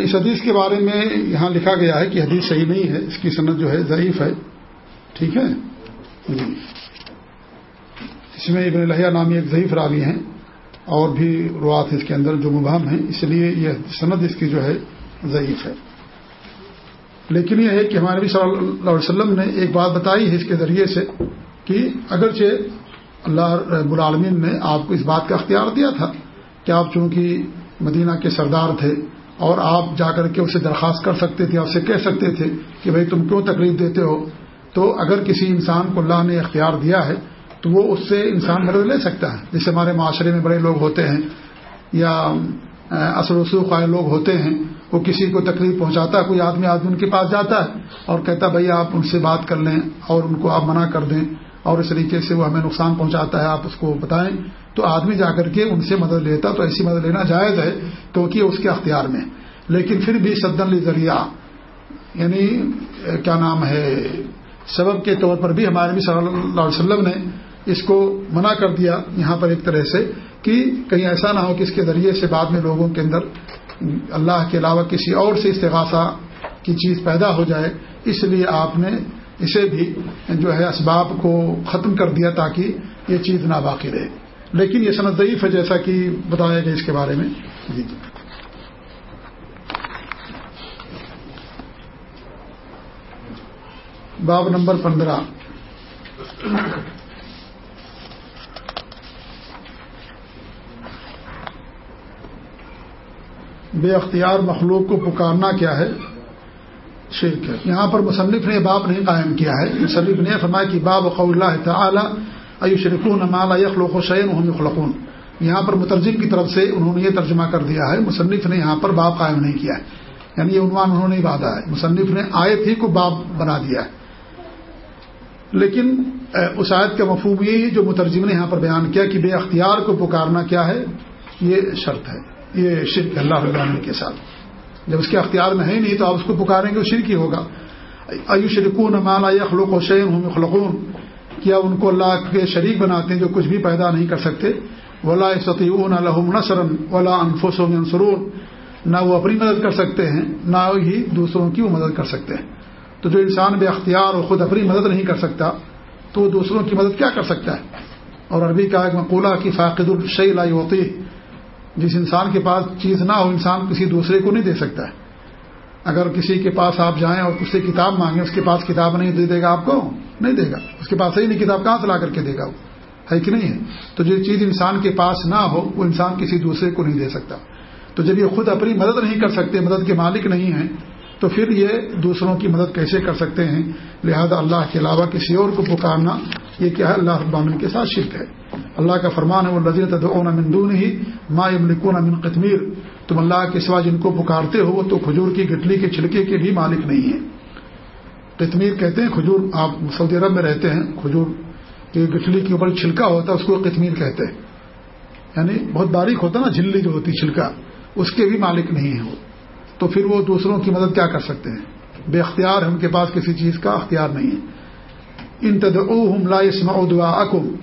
اس حدیث کے بارے میں یہاں لکھا گیا ہے کہ حدیث صحیح نہیں ہے، اس کی صنعت جو ہے ضعیف ہے۔ ٹھیک ہے؟ جی۔ اس میں ابن لہیا نامی ایک ضعیف راوی ہیں اور بھی روات اس کے اندر جو مبہم ہیں، اس لیے یہ سند اس کی جو ہے ضعیف ہے۔ لیکن یہ ہے کہ ہمارے نبی صلی اللہ علیہ وسلم نے ایک بات بتائی ہے اس کے ذریعے سے کہ اگرچہ اللہ رب العالمین نے آپ کو اس بات کا اختیار دیا تھا کہ آپ چونکہ مدینہ کے سردار تھے اور آپ جا کر کے اسے درخواست کر سکتے تھے، آپ سے کہہ سکتے تھے کہ بھائی تم کیوں تکلیف دیتے ہو؟ تو اگر کسی انسان کو اللہ نے اختیار دیا ہے، تو وہ اس سے انسان مدد لے سکتا ہے۔ جیسے ہمارے معاشرے میں بڑے لوگ ہوتے ہیں یا اثر وسوخ والے لوگ ہوتے ہیں، وہ کسی کو تکلیف پہنچاتا ہے، کوئی آدمی آدمی ان کے پاس جاتا ہے اور کہتا بھائی آپ ان سے بات کر لیں اور ان کو آپ منع کر دیں۔ اور اس طریقے سے وہ ہمیں نقصان پہنچاتا ہے، آپ اس کو بتائیں۔ تو آدمی جا کر کے ان سے مدد لیتا تو ایسی مدد لینا جائز ہے کیونکہ اس کے اختیار میں۔ لیکن پھر بھی سدن ذریعہ یعنی کیا نام ہے، سبب کے طور پر بھی ہمارے نبی صلی اللہ علیہ وسلم نے اس کو منع کر دیا یہاں پر ایک طرح سے کہ کہیں ایسا نہ ہو کہ اس کے ذریعے سے بعد میں لوگوں کے اندر اللہ کے علاوہ کسی اور سے استغاثہ کی چیز پیدا ہو جائے۔ اس لیے آپ نے اسے بھی جو ہے اسباب کو ختم کر دیا تاکہ یہ چیز نہ باقی رہے۔ لیکن یہ صنعت ضعیف ہے جیسا کہ بتایا گیا اس کے بارے میں۔ جی جی۔ باب نمبر پندرہ۔ بے اختیار مخلوق کو پکارنا کیا ہے؟ شرک ہے۔ یہاں پر مصنف نے باب نہیں قائم کیا ہے۔ مصنف نے فرمایا کہ باب قول اللہ تعالی ایو شرکون مالا یخلوق و شعین خلقون یہاں پر مترجم کی طرف سے انہوں نے یہ ترجمہ کر دیا ہے۔ مصنف نے یہاں پر باب قائم نہیں کیا ہے۔ یعنی یہ عنوان انہوں نے باندھا ہے۔ مصنف نے آیت ہی کو باب بنا دیا ہے۔ لیکن اس آیت کا مفہوم یہ جو مترجم نے یہاں پر بیان کیا کہ بے اختیار کو پکارنا کیا ہے، یہ شرط ہے۔ یہ شرک اللہ العالمین کے ساتھ۔ جب اس کے اختیار میں ہے نہیں تو آپ اس کو پکاریں گے وہ شرک ہی ہوگا۔ ایو شرکون مالا یخلوق و شعین ہوں خلقون کیا ان کو اللہ کے شریک بناتے ہیں جو کچھ بھی پیدا نہیں کر سکتے۔ ولا سطیون الحم نسرن ولا انفس و منصرون نہ وہ اپنی مدد کر سکتے ہیں، نہ ہی دوسروں کی وہ مدد کر سکتے ہیں۔ تو جو انسان بے اختیار اور خود اپنی مدد نہیں کر سکتا، تو وہ دوسروں کی مدد کیا کر سکتا ہے؟ اور عربی کا ایک مقولہ کی فاقد الشی لائی ہوتی جس انسان کے پاس چیز نہ ہو، انسان کسی دوسرے کو نہیں دے سکتا ہے۔ اگر کسی کے پاس آپ جائیں اور اس سے کتاب مانگیں، اس کے پاس کتاب نہیں دے دے گا آپ کو؟ نہیں دے گا۔ اس کے پاس صحیح نہیں، کتاب کہاں سے لا کر کے دے گا وہ؟ ہے کہ نہیں ہے؟ تو جو چیز انسان کے پاس نہ ہو، وہ انسان کسی دوسرے کو نہیں دے سکتا۔ تو جب یہ خود اپنی مدد نہیں کر سکتے، مدد کے مالک نہیں ہیں تو پھر یہ دوسروں کی مدد کیسے کر سکتے ہیں؟ لہذا اللہ کے علاوہ کسی اور کو پکارنا، یہ کیا ہے؟ اللہ ابامن کے ساتھ شرک ہے۔ اللہ کا فرمان ہے وہ نظیر تدعون من دون ہی ما یملکون من قطمیر تم اللہ کے سوا جن کو پکارتے ہو تو کھجور کی گٹلی کے چھلکے کے بھی مالک نہیں ہیں۔ قطمیر کہتے ہیں، کھجور، آپ سعودی عرب میں رہتے ہیں، کھجور کی گٹلی کے اوپر چھلکا ہوتا ہے، اس کو قطمیر کہتے ہیں۔ یعنی بہت باریک ہوتا نا، جھلی جو ہوتی چھلکا، اس کے بھی مالک نہیں ہے وہ۔ تو پھر وہ دوسروں کی مدد کیا کر سکتے ہیں؟ بے اختیار ان کے پاس کسی چیز کا اختیار نہیں ہے۔ ان تدعوہم لا يسمعوا دعاءکم۔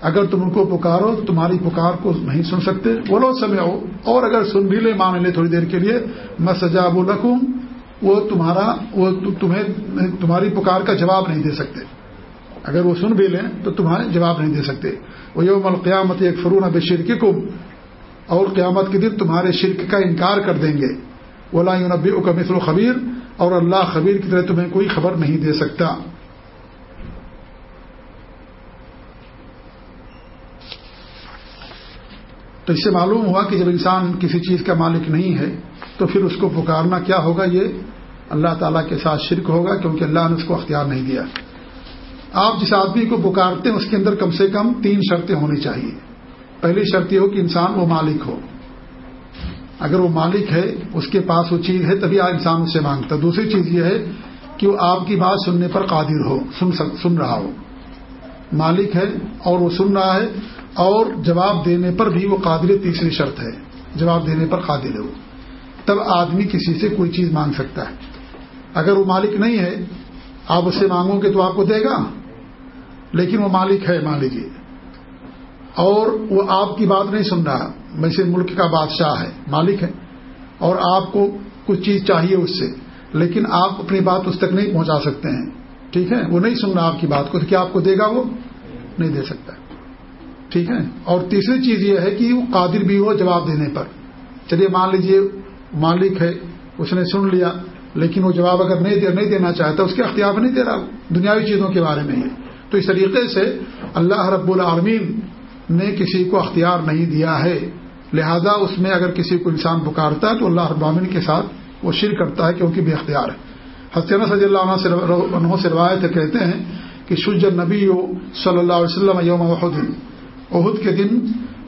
اگر تم ان کو پکارو تو تمہاری پکار کو نہیں سن سکتے۔ بولو سمعو اور اگر سن بھی لے مان لے تھوڑی دیر کے لیے مسجاب لکم۔ وہ تمہارا، وہ تمہیں تمہاری پکار کا جواب نہیں دے سکتے۔ اگر وہ سن بھی لیں تو تمہارے جواب نہیں دے سکتے۔ وہ یوم القیامت ایک فرون اب شرک اور قیامت کے دن تمہارے شرک کا انکار کر دیں گے۔ اولا نبی کا مثل خبیر اور اللہ خبیر کی طرح تمہیں کوئی خبر نہیں دے سکتا۔ تو اس سے معلوم ہوا کہ جب انسان کسی چیز کا مالک نہیں ہے، تو پھر اس کو پکارنا کیا ہوگا؟ یہ اللہ تعالیٰ کے ساتھ شرک ہوگا کیونکہ اللہ نے اس کو اختیار نہیں دیا۔ آپ جس آدمی کو پکارتے ہیں، اس کے اندر کم سے کم تین شرطیں ہونی چاہیے۔ پہلی شرط یہ ہو کہ انسان وہ مالک ہو۔ اگر وہ مالک ہے، اس کے پاس وہ چیز ہے، تبھی آپ انسان اس سے مانگتا۔ دوسری چیز یہ ہے کہ وہ آپ کی بات سننے پر قادر ہو، سن سن رہا ہو۔ مالک ہے اور وہ سن رہا ہے اور جواب دینے پر بھی وہ قادر تیسری شرط ہے۔ جواب دینے پر قادر ہے وہ۔ تب آدمی کسی سے کوئی چیز مانگ سکتا ہے۔ اگر وہ مالک نہیں ہے، آپ اسے مانگو گے تو آپ کو دے گا۔ لیکن وہ مالک ہے، مالک جی۔ اور وہ آپ کی بات نہیں سن رہا ویسے ملک کا بادشاہ ہے، مالک ہے، اور آپ کو کچھ چیز چاہیے اس سے، لیکن آپ اپنی بات اس تک نہیں پہنچا سکتے ہیں۔ ٹھیک ہے؟ وہ نہیں سن رہا آپ کی بات کو، تو کیا آپ کو دے گا وہ؟ نہیں دے سکتا۔ ٹھیک ہے؟ اور تیسری چیز یہ ہے کہ وہ قادر بھی ہو جواب دینے پر۔ چلیے، مان لیجیے مالک ہے، اس نے سن لیا، لیکن وہ جواب اگر نہیں نہیں دینا چاہتا، اس کے اختیار نہیں دے رہا۔ دنیاوی چیزوں کے بارے میں ہی۔ تو اس طریقے سے اللہ رب العالمین نے کسی کو اختیار نہیں دیا ہے۔ لہذا اس میں اگر کسی کو انسان پکارتا ہے تو اللہ ابامن کے ساتھ وہ شر کرتا ہے کیونکہ بے اختیار ہے۔ حسین صلی اللہ عنہ سے روایت کہتے ہیں کہ شج نبی صلی اللہ علیہ وسلم یوم وحد عہد کے دن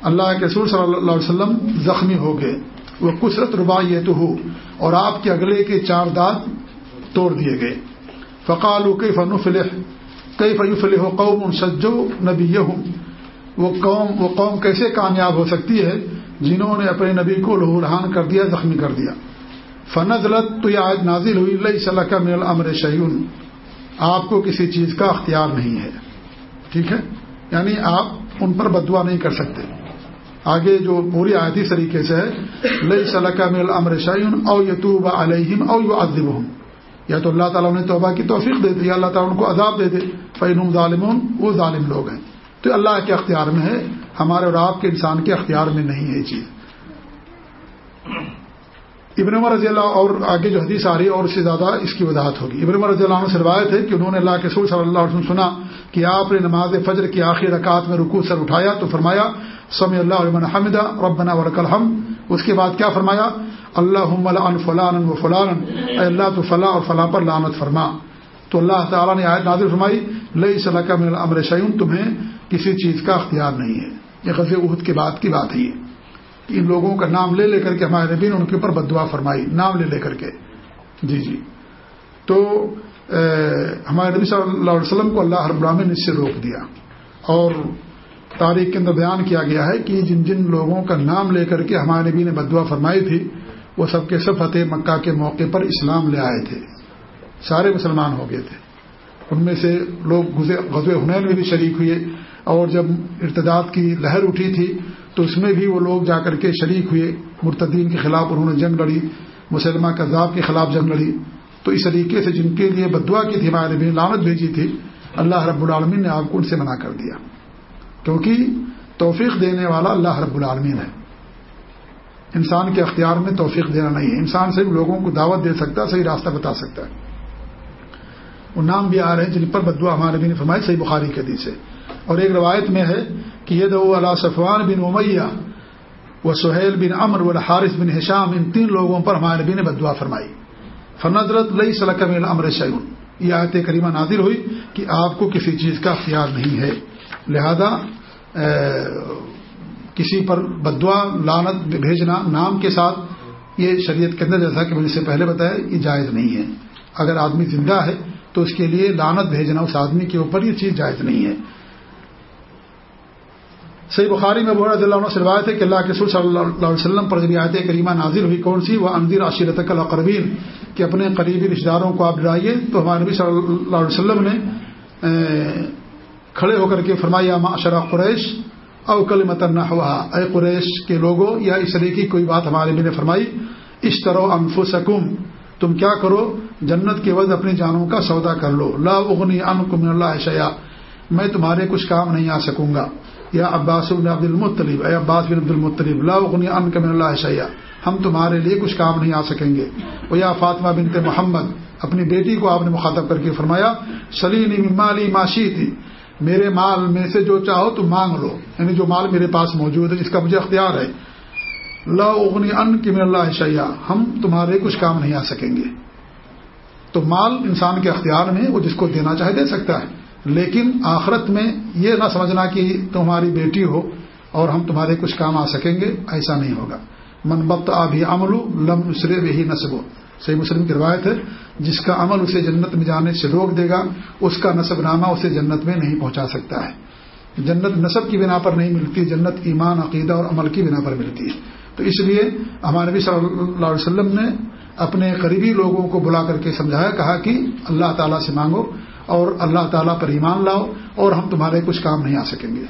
اللہ کے سور صلی اللہ علیہ وسلم زخمی ہو گئے۔ وہ کثرت ربا یہ تو ہو اور آپ کے اگلے کے چار دانت توڑ دیے گئے۔ فقال کئی فن فلح کئی فیو فلح قوم سجو نبی وہ قوم وہ قوم کیسے کامیاب ہو سکتی ہے؟ جنہوں نے اپنے نبی کو لہورحان کر دیا، زخمی کر دیا۔ فنزلت، تو یہ آج نازل ہوئی اللہ صلاح کا میل امر شعین آپ کو کسی چیز کا اختیار نہیں ہے۔ ٹھیک ہے؟ یعنی آپ ان پر بدوا نہیں کر سکتے۔ آگے جو پوری آیتی طریقے سے ہے لئی صلاح کا میل امر شعین او یتوب علیہم او یو ادب یا تو اللہ تعالیٰ نے توبہ کی توفیق دے دی اللہ تعالیٰ ان کو عذاب دے دے۔ فین ظالمون، وہ ظالم لوگ ہیں۔ تو اللہ کے اختیار میں ہے، ہمارے اور آپ کے انسان کے اختیار میں نہیں ہے یہ چیز۔ ابن عمر رضی اللہ اور آگے جو حدیث آ رہی ہے اور اس سے زیادہ اس کی وضاحت ہوگی۔ ابن عمر رضی اللہ عنہ سے روایت ہے کہ انہوں نے اللہ کے سور صلی اللہ علیہ وسلم سنا کہ آپ نے نماز فجر کی آخری رکعت میں رکوع سر اٹھایا تو فرمایا سمی اللہ علیہ حمدہ، ربنا ورک الحم اس کے بعد کیا فرمایا؟ اللہ ان فلان و فلان اے اللہ تو فلاں اور فلاں پر لانت فرما۔ تو اللہ تعالیٰ نے آیت نازل فرمائی لئی صلاح کا امر شعین تمہیں کسی چیز کا اختیار نہیں ہے۔ یہ غزل عہد کے بعد کی بات ہے یہ۔ ان لوگوں کا نام لے لے کر کے ہمارے نبی نے ان کے اوپر بدعا فرمائی، نام لے لے کر کے۔ جی جی۔ تو ہمارے نبی صلی اللہ علیہ وسلم کو اللہ رب العالمین نے اس سے روک دیا۔ اور تاریخ کے اندر بیان کیا گیا ہے کہ جن جن لوگوں کا نام لے کر کے ہمارے نبی نے بدعا فرمائی تھی، وہ سب کے سب فتح مکہ کے موقع پر اسلام لے آئے تھے۔ سارے مسلمان ہو گئے تھے۔ ان میں سے لوگ غزو ہنین میں بھی شریک ہوئے۔ اور جب ارتداد کی لہر اٹھی تھی تو اس میں بھی وہ لوگ جا کر کے شریک ہوئے، مرتدین کے خلاف انہوں نے جنگ لڑی، مسلمہ کذاب کے خلاف جنگ لڑی۔ تو اس طریقے سے جن کے لیے بدعا کی تھی، ہمارے نبی لانت بھیجی تھی، اللہ رب العالمین نے آپ کو ان سے منع کر دیا۔ کیونکہ توفیق دینے والا اللہ رب العالمین ہے۔ انسان کے اختیار میں توفیق دینا نہیں ہے۔ انسان صرف لوگوں کو دعوت دے سکتا ہے صحیح راستہ بتا سکتا ہے۔ وہ نام بھی آ رہے ہیں جن پر بدعا ہمارے نبی نے فرمائی، صحیح بخاری کے دی سے اور ایک روایت میں ہے کہ یہ دو اللہ صفوان بن امیہ و سہیل بن امر و حارث بن حشام ان تین لوگوں پر ہمارے نبی نے بدعا فرمائی۔ فنظرت لئی سلکم امر شعون یہ آیت کریمہ نادر ہوئی کہ آپ کو کسی چیز کا اختیار نہیں ہے۔ لہذا کسی پر بدعا لانت بھیجنا، نام کے ساتھ یہ شریعت کے اندر جیسا کہ میں نے سے پہلے بتایا، یہ جائز نہیں ہے۔ اگر آدمی زندہ ہے تو اس کے لیے لانت بھیجنا اس آدمی کے اوپر یہ چیز جائز نہیں ہے۔ صحیح بخاری میں بحرۃ اللہ عنہ سے روایت ہے کہ اللہ کے سر صلی اللہ علیہ وسلم پر جب آیت کریمہ نازل ہوئی، کون سی؟ وہ اندر عشیرت القربین کہ اپنے قریبی رشتے داروں کو آپ ڈرائیے۔ تو ہمارے نبی صلی اللہ علیہ وسلم نے کھڑے ہو کر کے فرمایا معاشرہ قریش او کل متن ہوا اے قریش کے لوگوں یا اس طرح کی کوئی بات ہمارے نبی نے فرمائی اس طرح انفسکم، تم کیا کرو؟ جنت کے وقت اپنی جانوں کا سودا کر لو۔ لا اغنی ان کو اللہ شیا میں تمہارے کچھ کام نہیں آ سکوں گا۔ یا عباس بن عبد المطلیب اے عباس بن عبد المطلیب لا اغنی ان کا من اللہ شیا ہم تمہارے لیے کچھ کام نہیں آ سکیں گے۔ وہ یا فاطمہ بنت محمد، اپنی بیٹی کو آپ نے مخاطب کر کے فرمایا سلینی مالی معاشی تھی میرے مال میں سے جو چاہو تو مانگ لو۔ یعنی جو مال میرے پاس موجود ہے، جس کا مجھے اختیار ہے۔ لا اغنی ان کی من اللہ شیا ہم تمہارے کچھ کام نہیں آ سکیں گے۔ تو مال انسان کے اختیار میں وہ جس کو دینا چاہے دے سکتا ہے۔ لیکن آخرت میں یہ نہ سمجھنا کہ تمہاری بیٹی ہو اور ہم تمہارے کچھ کام آ سکیں گے، ایسا نہیں ہوگا۔ من بت آبھی عمل لم اسرے بھی نصب صحیح مسلم کی روایت ہے، جس کا عمل اسے جنت میں جانے سے روک دے گا، اس کا نصب نامہ اسے جنت میں نہیں پہنچا سکتا ہے۔ جنت نصب کی بنا پر نہیں ملتی، جنت ایمان، عقیدہ اور عمل کی بنا پر ملتی ہے۔ تو اس لیے ہمارے نبی صلی اللہ علیہ وسلم نے اپنے قریبی لوگوں کو بلا کر کے سمجھایا، کہا کہ اللہ تعالیٰ سے مانگو اور اللہ تعالیٰ پر ایمان لاؤ اور ہم تمہارے کچھ کام نہیں آ سکیں گے۔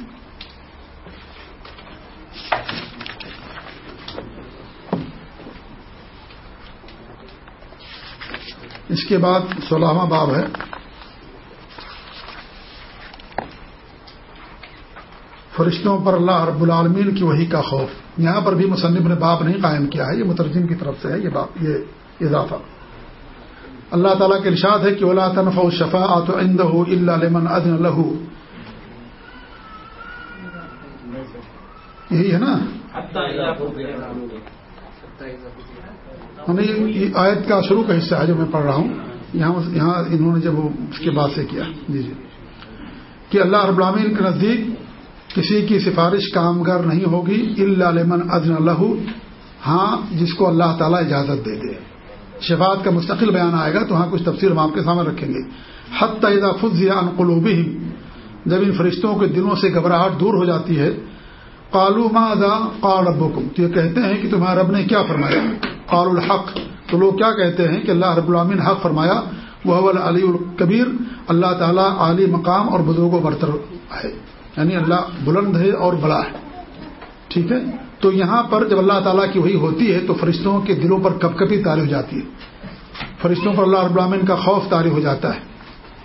اس کے بعد سولہواں باب ہے۔ فرشتوں پر اللہ رب العالمین کی وہی کا خوف۔ یہاں پر بھی مصنف نے باب نہیں قائم کیا ہے، یہ مترجم کی طرف سے ہے، یہ باب، یہ اضافہ۔ اللہ تعالیٰ کے ارشاد ہے کہ اولا تنف شفا آت اند ہو اللہ لمن ادن لہو یہی ہے نا؟ یہ آیت کا شروع کا حصہ ہے جو میں پڑھ رہا ہوں۔ یہاں یہاں انہوں نے جب اس کے بعد سے کیا۔ جی جی۔ کہ اللہ رب العالمین کے نزدیک کسی کی سفارش کامگار نہیں ہوگی اللہ لمن ادن اللہ ہاں جس کو اللہ تعالیٰ اجازت دے دے۔ شفاعت کا مستقل بیان آئے گا تو ہاں کچھ تفصیل ہم آپ کے سامنے رکھیں گے۔ حت تعدہ فضیا انقلوبی جب ان فرشتوں کے دلوں سے گھبراہٹ دور ہو جاتی ہے قالو مادا قال ربکم؟ تو یہ کہتے ہیں کہ تمہارا رب نے کیا فرمایا؟ قال الحق۔ تو لوگ کیا کہتے ہیں کہ اللہ رب العامن حق فرمایا وہ علی الکبیر، اللہ تعالیٰ علی مقام اور بزرگوں برتر ہے۔ یعنی اللہ بلند ہے اور بڑا ہے۔ ٹھیک ہے؟ تو یہاں پر جب اللہ تعالیٰ کی وہی ہوتی ہے تو فرشتوں کے دلوں پر کپ کپی تاری ہو جاتی ہے۔ فرشتوں پر اللہ رب العالمین کا خوف تاری ہو جاتا ہے۔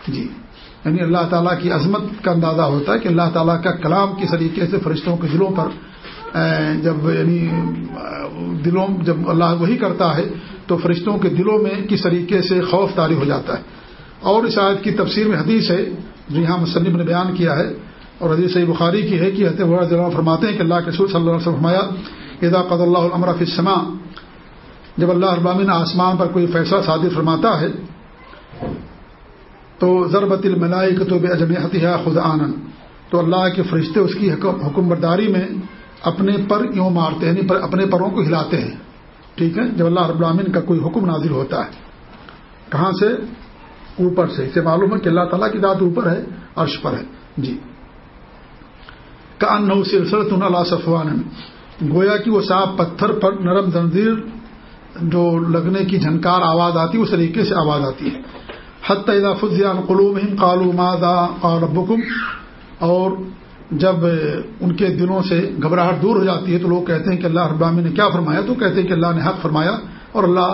جی۔ یعنی اللہ تعالیٰ کی عظمت کا اندازہ ہوتا ہے کہ اللہ تعالیٰ کا کلام کس طریقے سے فرشتوں کے دلوں پر جب یعنی دلوں، جب اللہ وہی کرتا ہے تو فرشتوں کے دلوں میں کس طریقے سے خوف تاری ہو جاتا ہے۔ اور اس آیت کی تفسیر میں حدیث ہے جو یہاں مصنف نے بیان کیا ہے۔ اور حدیث صحیح بخاری کی ہے کہ فرماتے ہیں کہ اللہ کے سور صلی اللہ علیہ وسلم فرمایا ادا قد اللہ فی السماء جب اللہ ابامن آسمان پر کوئی فیصلہ صادر فرماتا ہے، تو ضربت الملائی کتب اجم حتیہ خود آنند تو اللہ کے فرشتے اس کی حکم برداری میں اپنے پر یوں مارتے ہیں یعنی اپنے پروں کو ہلاتے ہیں۔ ٹھیک ہے؟ جب اللہ رب العامن کا کوئی حکم نازل ہوتا ہے، کہاں سے؟ اوپر سے، اسے معلوم ہے کہ اللہ تعالیٰ کی ذات اوپر ہے، عرش پر ہے۔ جی۔ کا نو سلسلت اللہ صفوان. گویا کہ وہ صاف پتھر پر نرم زنجیر جو لگنے کی جھنکار آواز آتی ہے، اس طریقے سے آواز آتی ہے. حت فضیان قلوم کالو مادا اور ربکم؟ اور جب ان کے دلوں سے گھبراہٹ دور ہو جاتی ہے تو لوگ کہتے ہیں کہ اللہ ابامی نے کیا فرمایا؟ تو کہتے ہیں کہ اللہ نے حق فرمایا اور اللہ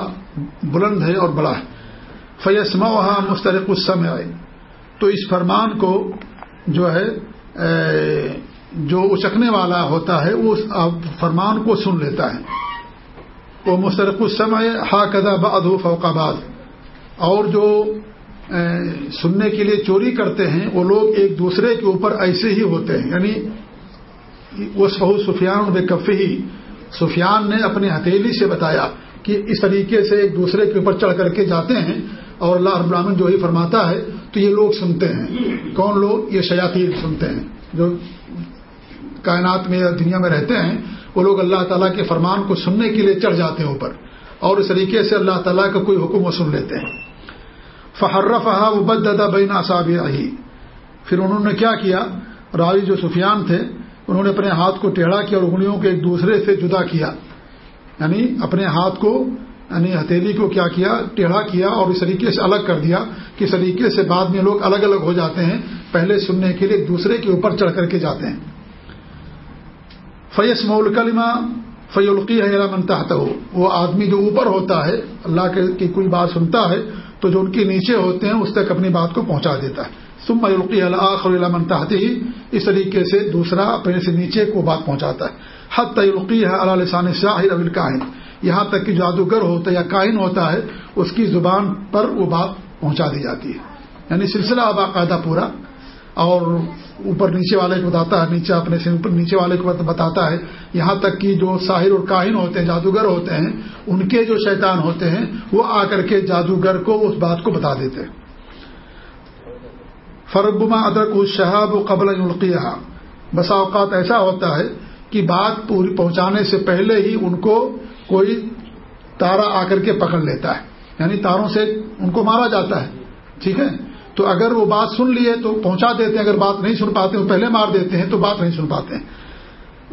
بلند ہے اور بڑا ہے. فیسما وہاں مسترق اس سمے آئے تو اس فرمان کو جو ہے جو اچکنے والا ہوتا ہے، وہ فرمان کو سن لیتا ہے۔ وہ مسترق السمع ہا کدا باد ہو فوقاباد اور جو سننے کے لیے چوری کرتے ہیں، وہ لوگ ایک دوسرے کے اوپر ایسے ہی ہوتے ہیں۔ یعنی وہ سہو سفیان بے کفی سفیان نے اپنی ہتھیلی سے بتایا کہ اس طریقے سے ایک دوسرے کے اوپر چڑھ کر کے جاتے ہیں اور اللہ رب العالمین جو ہی فرماتا ہے، تو یہ لوگ سنتے ہیں۔ کون لوگ؟ یہ شیاتی سنتے ہیں۔ جو کائنات میں دنیا میں رہتے ہیں، وہ لوگ اللہ تعالیٰ کے فرمان کو سننے کے لیے چڑھ جاتے ہیں اوپر۔ اور اس طریقے سے اللہ تعالیٰ کا کوئی حکم وہ سن لیتے ہیں۔ فہرف بدا بین اصاب رہی پھر انہوں نے کیا کیا؟ راوی جو سفیان تھے، انہوں نے اپنے ہاتھ کو ٹیڑھا کیا اور انگلیوں کو ایک دوسرے سے جدا کیا۔ یعنی اپنے ہاتھ کو یعنی ہتھیلی کو کیا کیا؟ ٹیڑھا کیا اور اس طریقے سے الگ کر دیا کہ اس طریقے سے بعد میں لوگ الگ الگ ہو جاتے ہیں، پہلے سننے کے لیے ایک دوسرے کے اوپر چڑھ کر کے جاتے ہیں۔ فیس مول کلمہ فی القی ہے منتا ہو وہ آدمی جو اوپر ہوتا ہے، اللہ کی کوئی بات سنتا ہے، تو جو ان کے نیچے ہوتے ہیں، اس تک اپنی بات کو پہنچا دیتا ہے۔ سم القی اللہ منتاحتی ہی اس طریقے سے دوسرا اپنے سے نیچے کو بات پہنچاتا ہے۔ حد تعلقی ہے اللہ لسان شاہر ابل کاہن یہاں تک کہ جادوگر ہوتا ہے یا کائن ہوتا ہے، اس کی زبان پر وہ بات پہنچا دی جاتی ہے۔ یعنی سلسلہ باقاعدہ پورا۔ اور اوپر نیچے والے کو بتاتا ہے، نیچے اپنے سے اوپر نیچے والے کو بتاتا ہے۔ یہاں تک کہ جو ساحر اور کاہن ہوتے ہیں، جادوگر ہوتے ہیں، ان کے جو شیطان ہوتے ہیں، وہ آ کر کے جادوگر کو اس بات کو بتا دیتے ہیں۔ فربما ادرک شہاب و قبل القیہ بسا اوقات ایسا ہوتا ہے کہ بات پوری پہنچانے سے پہلے ہی ان کو کوئی تارا آ کر کے پکڑ لیتا ہے۔ یعنی تاروں سے ان کو مارا جاتا ہے۔ ٹھیک ہے؟ تو اگر وہ بات سن لیے تو پہنچا دیتے ہیں، اگر بات نہیں سن پاتے وہ پہلے مار دیتے ہیں تو بات نہیں سن پاتے ہیں۔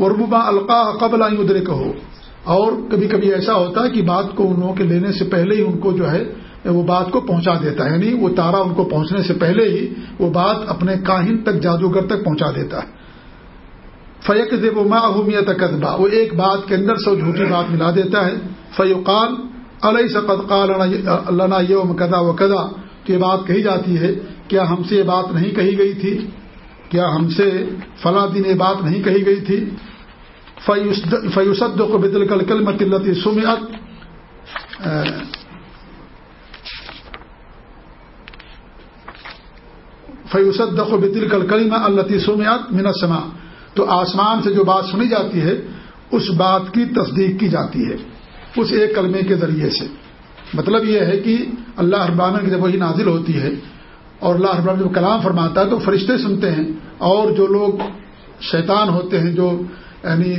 وربا القاع قبل آئی ادرے کہو اور کبھی کبھی ایسا ہوتا ہے کہ بات کو انہوں کے لینے سے پہلے ہی ان کو جو ہے، وہ بات کو پہنچا دیتا ہے۔ یعنی وہ تارا ان کو پہنچنے سے پہلے ہی وہ بات اپنے کاہن تک، جادوگر تک پہنچا دیتا ہے۔ فیق دے وہ ماہومیت قدبہ وہ ایک بات کے اندر سے جھوٹی بات ملا دیتا ہے۔ فیوقال علیہ سقد قال اللہ یوم کدا و کدا یہ بات کہی جاتی ہے، کیا ہم سے یہ بات نہیں کہی گئی تھی؟ کیا ہم سے فلاں دن یہ بات نہیں کہی گئی تھی؟ فیوسد کو بدل کل کل متلتی سمیت فیوسد کو بدل کل کلم التی سمیت منسما تو آسمان سے جو بات سنی جاتی ہے، اس بات کی تصدیق کی جاتی ہے، اس ایک کلمے کے ذریعے سے۔ مطلب یہ ہے کہ اللہ ابان کی جب وہی نازل ہوتی ہے اور اللہ ابان جب کلام فرماتا ہے تو فرشتے سنتے ہیں اور جو لوگ شیطان ہوتے ہیں جو یعنی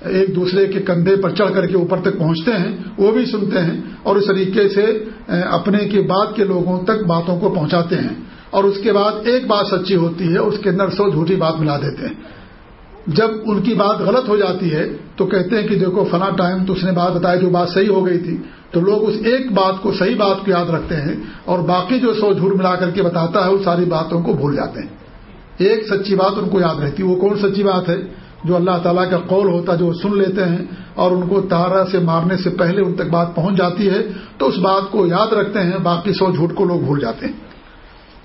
ایک دوسرے کے کندھے پر چڑھ کر کے اوپر تک پہنچتے ہیں، وہ بھی سنتے ہیں اور اس طریقے سے اپنے کے بعد کے لوگوں تک باتوں کو پہنچاتے ہیں اور اس کے بعد ایک بات سچی ہوتی ہے، اس کے اندر سو جھوٹی بات ملا دیتے ہیں۔ جب ان کی بات غلط ہو جاتی ہے تو کہتے ہیں کہ دیکھو فلاں ٹائم تو اس نے بات بتایا جو بات صحیح ہو گئی تھی۔ تو لوگ اس ایک بات کو صحیح بات کو یاد رکھتے ہیں اور باقی جو سو جھوٹ ملا کر کے بتاتا ہے وہ ساری باتوں کو بھول جاتے ہیں۔ ایک سچی بات ان کو یاد رہتی ہے۔ وہ کون سچی بات ہے؟ جو اللہ تعالیٰ کا قول ہوتا ہے، جو سن لیتے ہیں اور ان کو تارا سے مارنے سے پہلے ان تک بات پہنچ جاتی ہے، تو اس بات کو یاد رکھتے ہیں، باقی سو جھوٹ کو لوگ بھول جاتے ہیں۔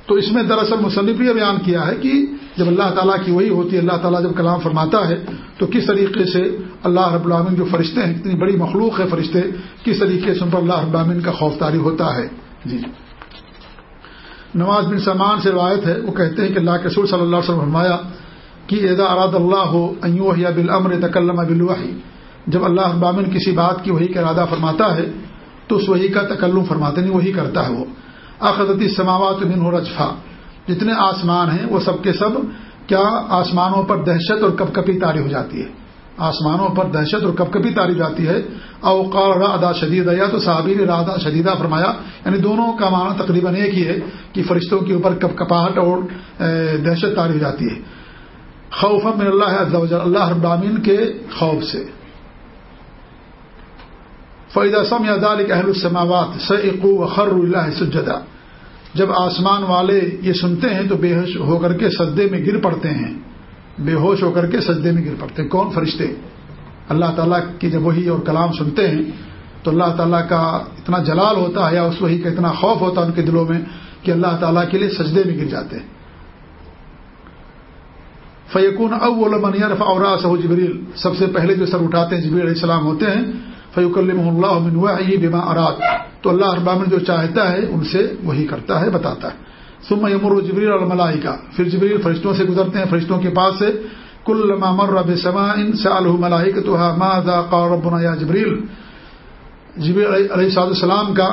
تو اس میں دراصل مصنف یہ بیان کیا ہے کہ جب اللہ تعالیٰ کی وہی ہوتی ہے، اللہ تعالیٰ جب کلام فرماتا ہے، تو کس طریقے سے اللہ رب العامن جو فرشتے ہیں، اتنی بڑی مخلوق ہے فرشتے، کس طریقے سے ان پر اللہ رب العامن کا خوفداری ہوتا ہے؟ جی۔ نواز بن سلمان سے روایت ہے، وہ کہتے ہیں کہ اللہ کے سر صلی اللہ علیہ وسلم فرمایا کہ ادا اراد اللہ ہو ایو یا بل امر تکلم بلواہی جب اللہ ابامن کسی بات کی وہی کا ارادہ فرماتا ہے، تو اس وہی کا تکلم فرماتے نہیں وہی کرتا ہے وہ۔ اخذتی سماوات من رجفا۔ جتنے آسمان ہیں، وہ سب کے سب کیا آسمانوں پر دہشت اور کپ کپی تاری ہو جاتی ہے؟ آسمانوں پر دہشت اور کپ کپی تاری جاتی ہے۔ اوقار ادا شدید یا تو صحابی نے رادا شدیدہ فرمایا۔ یعنی دونوں کا معنی تقریباً ایک ہی ہے کہ فرشتوں کے اوپر کپ کپاہٹ اور دہشت تاری ہو جاتی ہے۔ خوف من اللہ اللہ ابامین کے خوف سے۔ فیضا سم یا اہل السماوات سعقو خر اللہ سجدہ جب آسمان والے یہ سنتے ہیں تو بے ہوش ہو کر کے سجدے میں گر پڑتے ہیں۔ بے ہوش ہو کر کے سجدے میں گر پڑتے ہیں۔ کون فرشتے؟ اللہ تعالیٰ کی جب وہی اور کلام سنتے ہیں تو اللہ تعالیٰ کا اتنا جلال ہوتا ہے یا اس وہی کا اتنا خوف ہوتا ہے ان کے دلوں میں کہ اللہ تعالیٰ کے لیے سجدے میں گر جاتے ہیں۔ فیقون اول منیر فوراً جبریل سب سے پہلے جو سر اٹھاتے ہیں جبریل علیہ السلام ہوتے ہیں فیوک اللہ من بما اراد۔ تو اللہ ابامن جو چاہتا ہے، ان سے وہی کرتا ہے، بتاتا ہے۔ سم یمر جبریل الملائی کا پھر جبریل فرشتوں سے گزرتے ہیں، فرشتوں کے پاس سے۔ کل مامر رب سما ان سے الملائی تو ربنا یا جبریل؟ جبریل علیہ صاحب السلام کا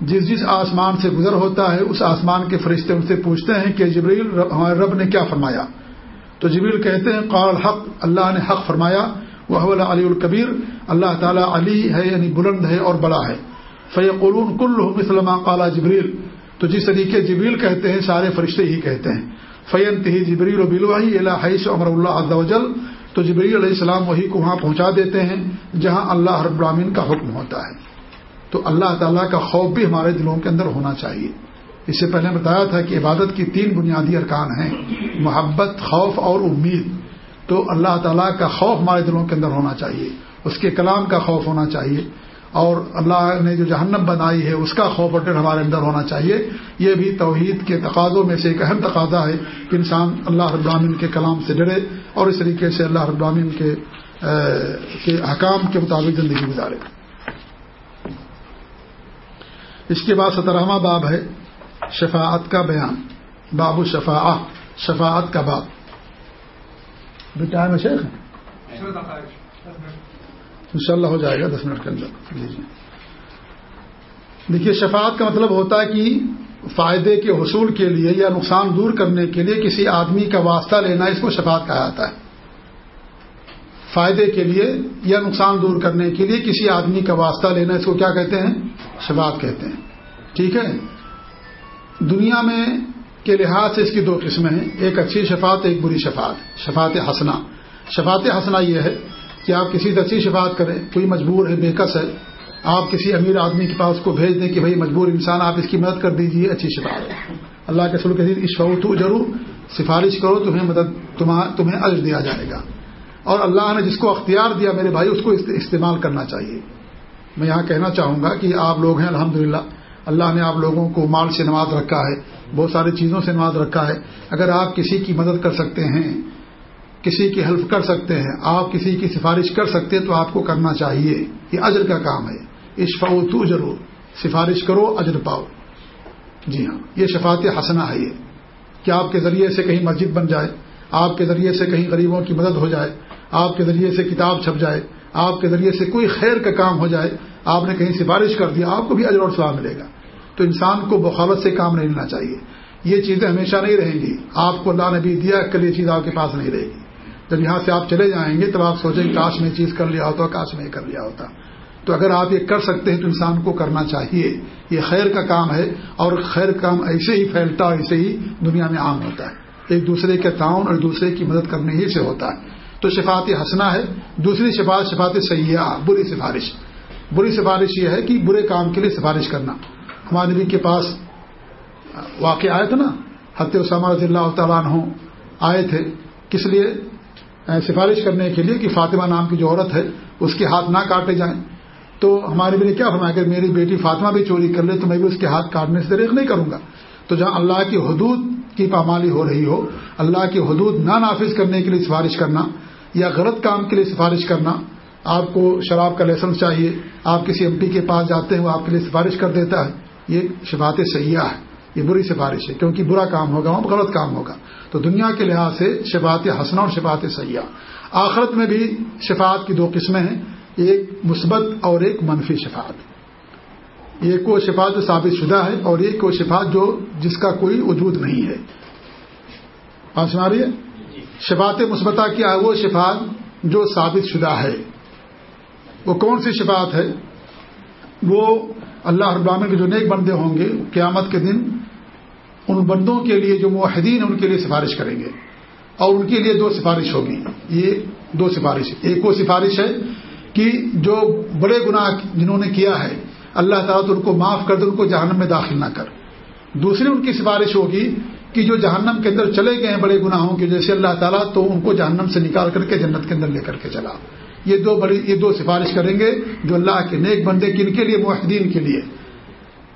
جس جس آسمان سے گزر ہوتا ہے، اس آسمان کے فرشتے ان سے پوچھتے ہیں کہ جبریل، ہمارے رب نے کیا فرمایا؟ تو جبریل کہتے ہیں، قال حق اللہ نے حق فرمایا۔ وہ علی الکبیر اللہ تعالیٰ علی ہے یعنی بلند ہے اور بڑا ہے. فیقولون کل مسلم قالا جبریل. تو جس طریقے جبریل کہتے ہیں، سارے فرشتے ہی کہتے ہیں. فین تہی جبریل و بلواہی اللہ حیث عمر اللہ وجل تو جبریل علیہ السلام وہی کو وہاں پہنچا دیتے ہیں، جہاں اللہ رب العالمین کا حکم ہوتا ہے. تو اللہ تعالیٰ کا خوف بھی ہمارے دلوں کے اندر ہونا چاہیے. اس سے پہلے بتایا تھا کہ عبادت کی تین بنیادی ارکان ہیں محبت، خوف اور امید. تو اللہ تعالیٰ کا خوف ہمارے دلوں کے اندر ہونا چاہیے، اس کے کلام کا خوف ہونا چاہیے، اور اللہ نے جو جہنم بنائی ہے، اس کا خوف اور ڈر ہمارے اندر ہونا چاہیے۔ یہ بھی توحید کے تقاضوں میں سے ایک اہم تقاضا ہے کہ انسان اللہ ابراہین کے کلام سے ڈرے اور اس طریقے سے اللہ ابراہین کے کے حکام کے مطابق زندگی گزارے۔ اس کے بعد سترہواں باب ہے شفاعت کا بیان، باب شفا شفاعت کا باب۔ ٹائم ہے شیخ؟ ان شاء اللہ ہو جائے گا دس منٹ کے اندر۔ لیجیے دیکھیے، شفاعت کا مطلب ہوتا ہے کہ فائدے کے حصول کے لیے یا نقصان دور کرنے کے لیے کسی آدمی کا واسطہ لینا اس کو شفاعت کہا جاتا ہے۔ فائدے کے لیے یا نقصان دور کرنے کے لیے کسی آدمی کا واسطہ لینا اس کو کیا کہتے ہیں؟ شفاعت کہتے ہیں۔ ٹھیک ہے؟ دنیا میں کے لحاظ سے اس کی دو قسمیں ہیں۔ ایک اچھی شفاعت، ایک بری شفاعت۔ شفاعت ہسنا شفاعت ہسنا یہ ہے کہ آپ کسی سے اچھی شفاعت کریں، کوئی مجبور ہے بےکس ہے، آپ کسی امیر آدمی کے پاس کو بھیج دیں کہ بھائی مجبور انسان، آپ اس کی مدد کر دیجیے اچھی شفاعت ہے۔ اللہ کے سلو کے اشفو ضرور سفارش کرو، تمہیں مدد تمہیں عرض دیا جائے گا۔ اور اللہ نے جس کو اختیار دیا، میرے بھائی اس کو استعمال کرنا چاہیے۔ میں یہاں کہنا چاہوں گا کہ آپ لوگ ہیں، الحمدللہ اللہ نے آپ لوگوں کو مال سے نواز رکھا ہے، بہت ساری چیزوں سے نواز رکھا ہے۔ اگر آپ کسی کی مدد کر سکتے ہیں، کسی کی ہیلپ کر سکتے ہیں، آپ کسی کی سفارش کر سکتے ہیں، تو آپ کو کرنا چاہیے۔ یہ اجر کا کام ہے۔ اشفا تو ضرور سفارش کرو، اجر پاؤ۔ جی ہاں یہ شفاعت حسنا ہے یہ۔ کہ آپ کے ذریعے سے کہیں مسجد بن جائے، آپ کے ذریعے سے کہیں غریبوں کی مدد ہو جائے، آپ کے ذریعے سے کتاب چھپ جائے، آپ کے ذریعے سے کوئی خیر کا کام ہو جائے، آپ نے کہیں سفارش کر دیا آپ کو بھی اجر اور سواب ملے گا۔ تو انسان کو بخالت سے کام نہیں لینا چاہیے۔ یہ چیزیں ہمیشہ نہیں رہیں گی۔ آپ کو اللہ نے بھی دیا کل یہ چیز آپ کے پاس نہیں رہے گی۔ جب یہاں سے آپ چلے جائیں گے، تب آپ سوچیں گے کاش میں چیز کر لیا ہوتا، کاش میں کر لیا ہوتا۔ تو اگر آپ یہ کر سکتے ہیں تو انسان کو کرنا چاہیے۔ یہ خیر کا کام ہے اور خیر کام ایسے ہی پھیلتا ایسے ہی دنیا میں عام ہوتا ہے۔ ایک دوسرے کے تعاون اور دوسرے کی مدد کرنے ہی سے ہوتا ہے۔ تو شفاعت ہنسنا ہے۔ دوسری شفاعت شفاعت سیاح بری سفارش۔ بری سفارش یہ ہے کہ برے کام کے لیے سفارش کرنا۔ ہمارے نبی کے پاس واقع آئے تھے نا؟ حت اسامہ رضی اللہ تعالیٰ عنہ آئے تھے۔ کس لیے؟ سفارش کرنے کے لیے کہ فاطمہ نام کی جو عورت ہے، اس کے ہاتھ نہ کاٹے جائیں۔ تو ہمارے بھی نے کیا فرمایا کہ میری بیٹی فاطمہ بھی چوری کر لے تو میں بھی اس کے ہاتھ کاٹنے سے دریک نہیں کروں گا۔ تو جہاں اللہ کی حدود کی پامالی ہو رہی ہو، اللہ کی حدود نہ نافذ کرنے کے لیے سفارش کرنا یا غلط کام کے لیے سفارش کرنا، آپ کو شراب کا لائسنس چاہیے، آپ کسی ایم پی کے پاس جاتے ہیں، وہ آپ کے لیے سفارش کر دیتا ہے۔ یہ شفات سیاح ہے یہ بری سفارش ہے کیونکہ برا کام ہوگا وہاں غلط کام ہوگا۔ تو دنیا کے لحاظ سے شفات حسنا اور شفات سیاح۔ آخرت میں بھی شفات کی دو قسمیں ہیں ایک مثبت اور ایک منفی شفاعت۔ ایک وہ شفاعت جو ثابت شدہ ہے اور ایک وہ شفاعت جو جس کا کوئی وجود نہیں ہے۔ آپ سنا رہی ہے؟ شفاعت مثبتہ کیا ہے؟ وہ شفاعت جو ثابت شدہ ہے۔ وہ کون سی شفاعت ہے؟ وہ اللہ ابامن کے جو نیک بندے ہوں گے، قیامت کے دن ان بندوں کے لیے جو معاہدین ان کے لیے سفارش کریں گے۔ اور ان کے لیے دو سفارش ہوگی۔ یہ دو سفارش۔ ایک وہ سفارش ہے کہ جو بڑے گناہ جنہوں نے کیا ہے، اللہ تعالیٰ تو ان کو معاف کر دے، ان کو جہنم میں داخل نہ کر۔ دوسری ان کی سفارش ہوگی کہ جو جہنم کے اندر چلے گئے ہیں بڑے گناہوں کے جیسے اللہ تعالیٰ تو ان کو جہنم سے نکال کر کے جنت کے اندر لے کر کے چلا۔ یہ دو بڑی یہ دو سفارش کریں گے جو اللہ کے نیک بندے کن کے لیے معاہدین کے لیے۔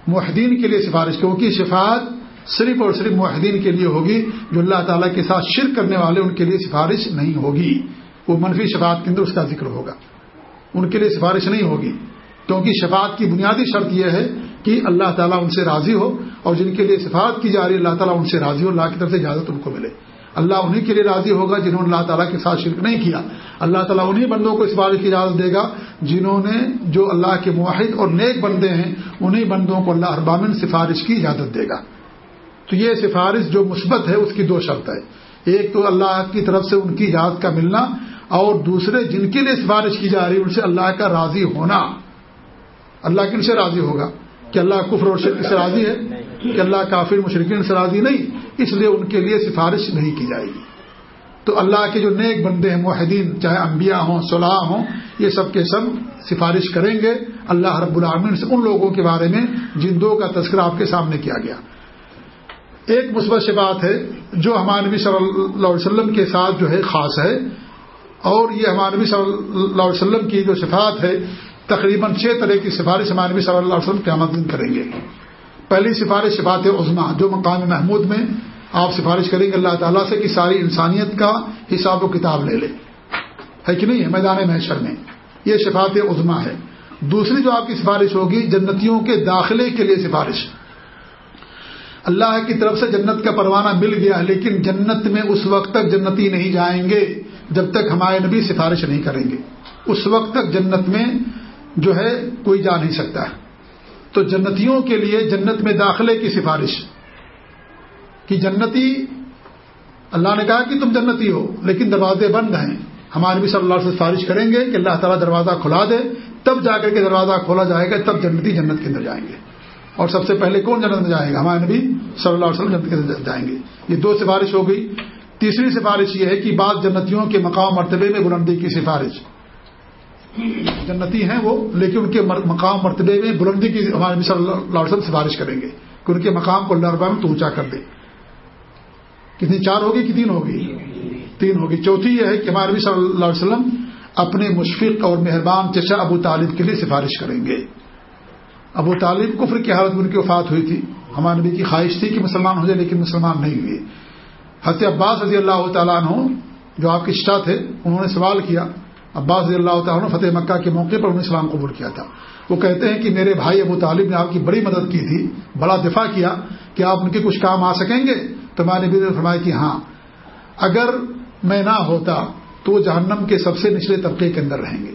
معاہدین کے لیے سفارش کیونکہ شفاعت صرف اور صرف معاہدین کے لیے ہوگی، جو اللہ تعالیٰ کے ساتھ شرک کرنے والے ان کے لیے سفارش نہیں ہوگی۔ وہ منفی شفاعت کے اندر اس کا ذکر ہوگا۔ ان کے لیے سفارش نہیں ہوگی۔ کیونکہ شفاعت کی بنیادی شرط یہ ہے کہ اللہ تعالیٰ ان سے راضی ہو اور جن کے لیے سفارت کی جا رہی ہے، اللہ تعالیٰ ان سے راضی ہو، اللہ کی طرف سے اجازت ان کو ملے۔ اللہ انہیں کے لیے راضی ہوگا جنہوں نے اللہ تعالیٰ کے ساتھ شرک نہیں کیا۔ اللہ تعالیٰ انہیں بندوں کو سفارش کی اجازت دے گا جنہوں نے جو اللہ کے معاہد اور نیک بندے ہیں انہیں بندوں کو اللہ ابامن سفارش کی اجازت دے گا۔ تو یہ سفارش جو مثبت ہے، اس کی دو شرط ہے۔ ایک تو اللہ کی طرف سے ان کی اجازت کا ملنا اور دوسرے جن کے لیے سفارش کی جا رہی ہے، ان سے اللہ کا راضی ہونا۔ اللہ کن سے راضی ہوگا؟ کہ اللہ کفر اور شرک سے راضی ہے؟ کہ اللہ کافر مشرقین سے راضی نہیں۔ اس لیے ان کے لیے سفارش نہیں کی جائے گی۔ تو اللہ کے جو نیک بندے ہیں معاہدین چاہے انبیاء ہوں، صلاح ہوں، یہ سب کے سب سفارش کریں گے۔ اللہ رب العامن سے ان لوگوں کے بارے میں جن دو کا تذکرہ آپ کے سامنے کیا گیا۔ ایک مثبت سے بات ہے، جو ہمارے نبی صلی اللہ علیہ وسلم کے ساتھ جو ہے خاص ہے، اور یہ ہمارے نبی صلی اللہ علیہ وسلم کی جو صفات ہے، تقریباً چھ طرح کی سفارش ہمارے نبی صلی اللہ علیہ وسلم قیامت دن کریں گے۔ پہلی سفارش صفات عظما جو مقام محمود میں آپ سفارش کریں گے اللہ تعالیٰ سے کہ ساری انسانیت کا حساب و کتاب لے لے۔ ہے کہ نہیں؟ ہے میدان محشر میں۔ یہ شفات عظما ہے۔ دوسری جو آپ کی سفارش ہوگی، جنتیوں کے داخلے کے لیے سفارش۔ اللہ کی طرف سے جنت کا پروانہ مل گیا، لیکن جنت میں اس وقت تک جنتی نہیں جائیں گے جب تک ہمارے نبی سفارش نہیں کریں گے۔ اس وقت تک جنت میں جو ہے، کوئی جا نہیں سکتا۔ ہے تو جنتیوں کے لیے جنت میں داخلے کی سفارش۔ کہ جنتی، اللہ نے کہا کہ تم جنتی ہو، لیکن دروازے بند ہیں۔ ہمارے بھی صلی اللہ سے سفارش کریں گے کہ اللہ تعالیٰ دروازہ کھلا دے۔ تب جا کر کے دروازہ کھولا جائے گا، تب جنتی جنت کے اندر جائیں گے۔ اور سب سے پہلے کون جنت میں جائے گا؟ ہمارے نبی صلی اللہ علیہ وسلم جنت کے اندر جائیں گے۔ یہ دو سفارش ہو گئی۔ تیسری سفارش یہ ہے کہ بعض جنتیوں کے مقام مرتبے میں بلندی کی سفارش۔ جنتی ہیں وہ، لیکن ان کے مقام مرتبے میں بلندی کی ہمارے نبی صلی اللہ علیہ وسلم سفارش کریں گے کہ ان کے مقام کو اللہ ربا میں تو اونچا کر دے۔ کتنی چار ہوگی کہ تین ہوگی؟ تین ہوگی۔ چوتھی یہ ہے کہ ہمارے نبی صلی اللہ علیہ وسلم اپنے مشفق اور مہربان چچا ابو طالب کے لیے سفارش کریں گے۔ ابو طالب کفر کی حالت میں ان کی وفات ہوئی تھی۔ ہمارے نبی کی خواہش تھی کہ مسلمان ہو جائے، لیکن مسلمان نہیں ہوئے۔ حضرت عباس رضی اللہ تعالیٰ عنہ جو آپ کے اشتا تھے، انہوں نے سوال کیا۔ عباس رضی اللہ تعالیٰ عنہ فتح مکہ کے موقع پر انہوں نے اسلام قبول کیا تھا۔ وہ کہتے ہیں کہ میرے بھائی ابو طالب نے آپ کی بڑی مدد کی تھی، بڑا دفاع کیا کہ آپ ان کے کچھ کام آ سکیں گے؟ تو ہمارے نبی نے فرمایا کہ ہاں اگر میں نہ ہوتا تو وہ جہنم کے سب سے نچلے طبقے کے اندر رہیں گے۔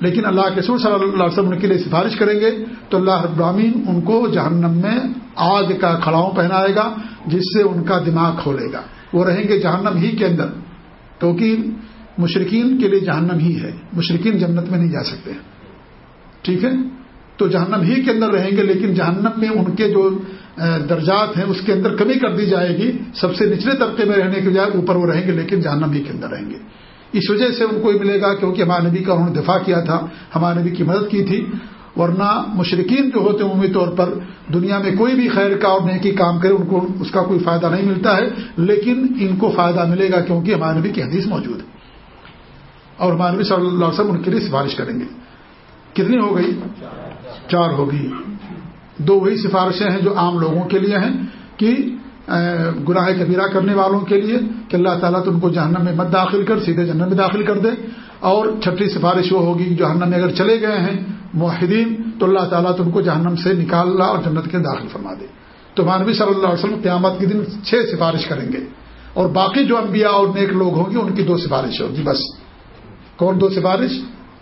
لیکن اللہ کے سور صلی اللہ علیہ وسلم کے لیے سفارش کریں گے تو اللہ رب العالمین ان کو جہنم میں آگ کا کھڑاؤں پہنائے گا، جس سے ان کا دماغ کھولے گا۔ وہ رہیں گے جہنم ہی کے اندر۔ کیونکہ مشرقین کے لیے جہنم ہی ہے۔ مشرقین جنت میں نہیں جا سکتے۔ ٹھیک ہے؟ تو جہنم ہی کے اندر رہیں گے، لیکن جہنم میں ان کے جو درجات ہیں، اس کے اندر کمی کر دی جائے گی۔ سب سے نچلے طبقے میں رہنے کے بجائے اوپر وہ رہیں گے، لیکن جہنم ہی کے اندر رہیں گے۔ اس وجہ سے ان کو ملے گا کیونکہ ہمارے نبی کا انہوں نے دفاع کیا تھا، ہمارے نبی کی مدد کی تھی۔ ورنہ مشرقین جو ہوتے ہیں، عمومی طور پر دنیا میں کوئی بھی خیر کا اور نیکی کام کرے، ان کو، اس کا کوئی فائدہ نہیں ملتا ہے۔ لیکن ان کو فائدہ ملے گا کیونکہ ہمارے نبی کی حدیث موجود ہے۔ اور ہمارے نبی صلی اللہ علیہ وسلم ان کے لیے سفارش کریں گے۔ کتنی ہو گئی؟ چار ہوگی۔ دو وہی سفارشیں ہیں جو عام لوگوں کے لیے ہیں کہ گناہ کبیرہ کرنے والوں کے لیے کہ اللہ تعالیٰ تو ان کو جہنم میں مت داخل کر، سیدھے جہنم میں داخل کر دے۔ اور چھٹی سفارش وہ ہوگی جو جہنم میں اگر چلے گئے ہیں معاہدین تو اللہ تعالیٰ تو ان کو جہنم سے نکال لا اور جنت کے داخل فرما دے۔ تو مانوی صلی اللہ علیہ وسلم قیامت کے دن چھ سفارش کریں گے۔ اور باقی جو انبیاء اور نیک لوگ ہوں گے، ان کی دو سفارش ہوگی بس۔ کون دو سفارش؟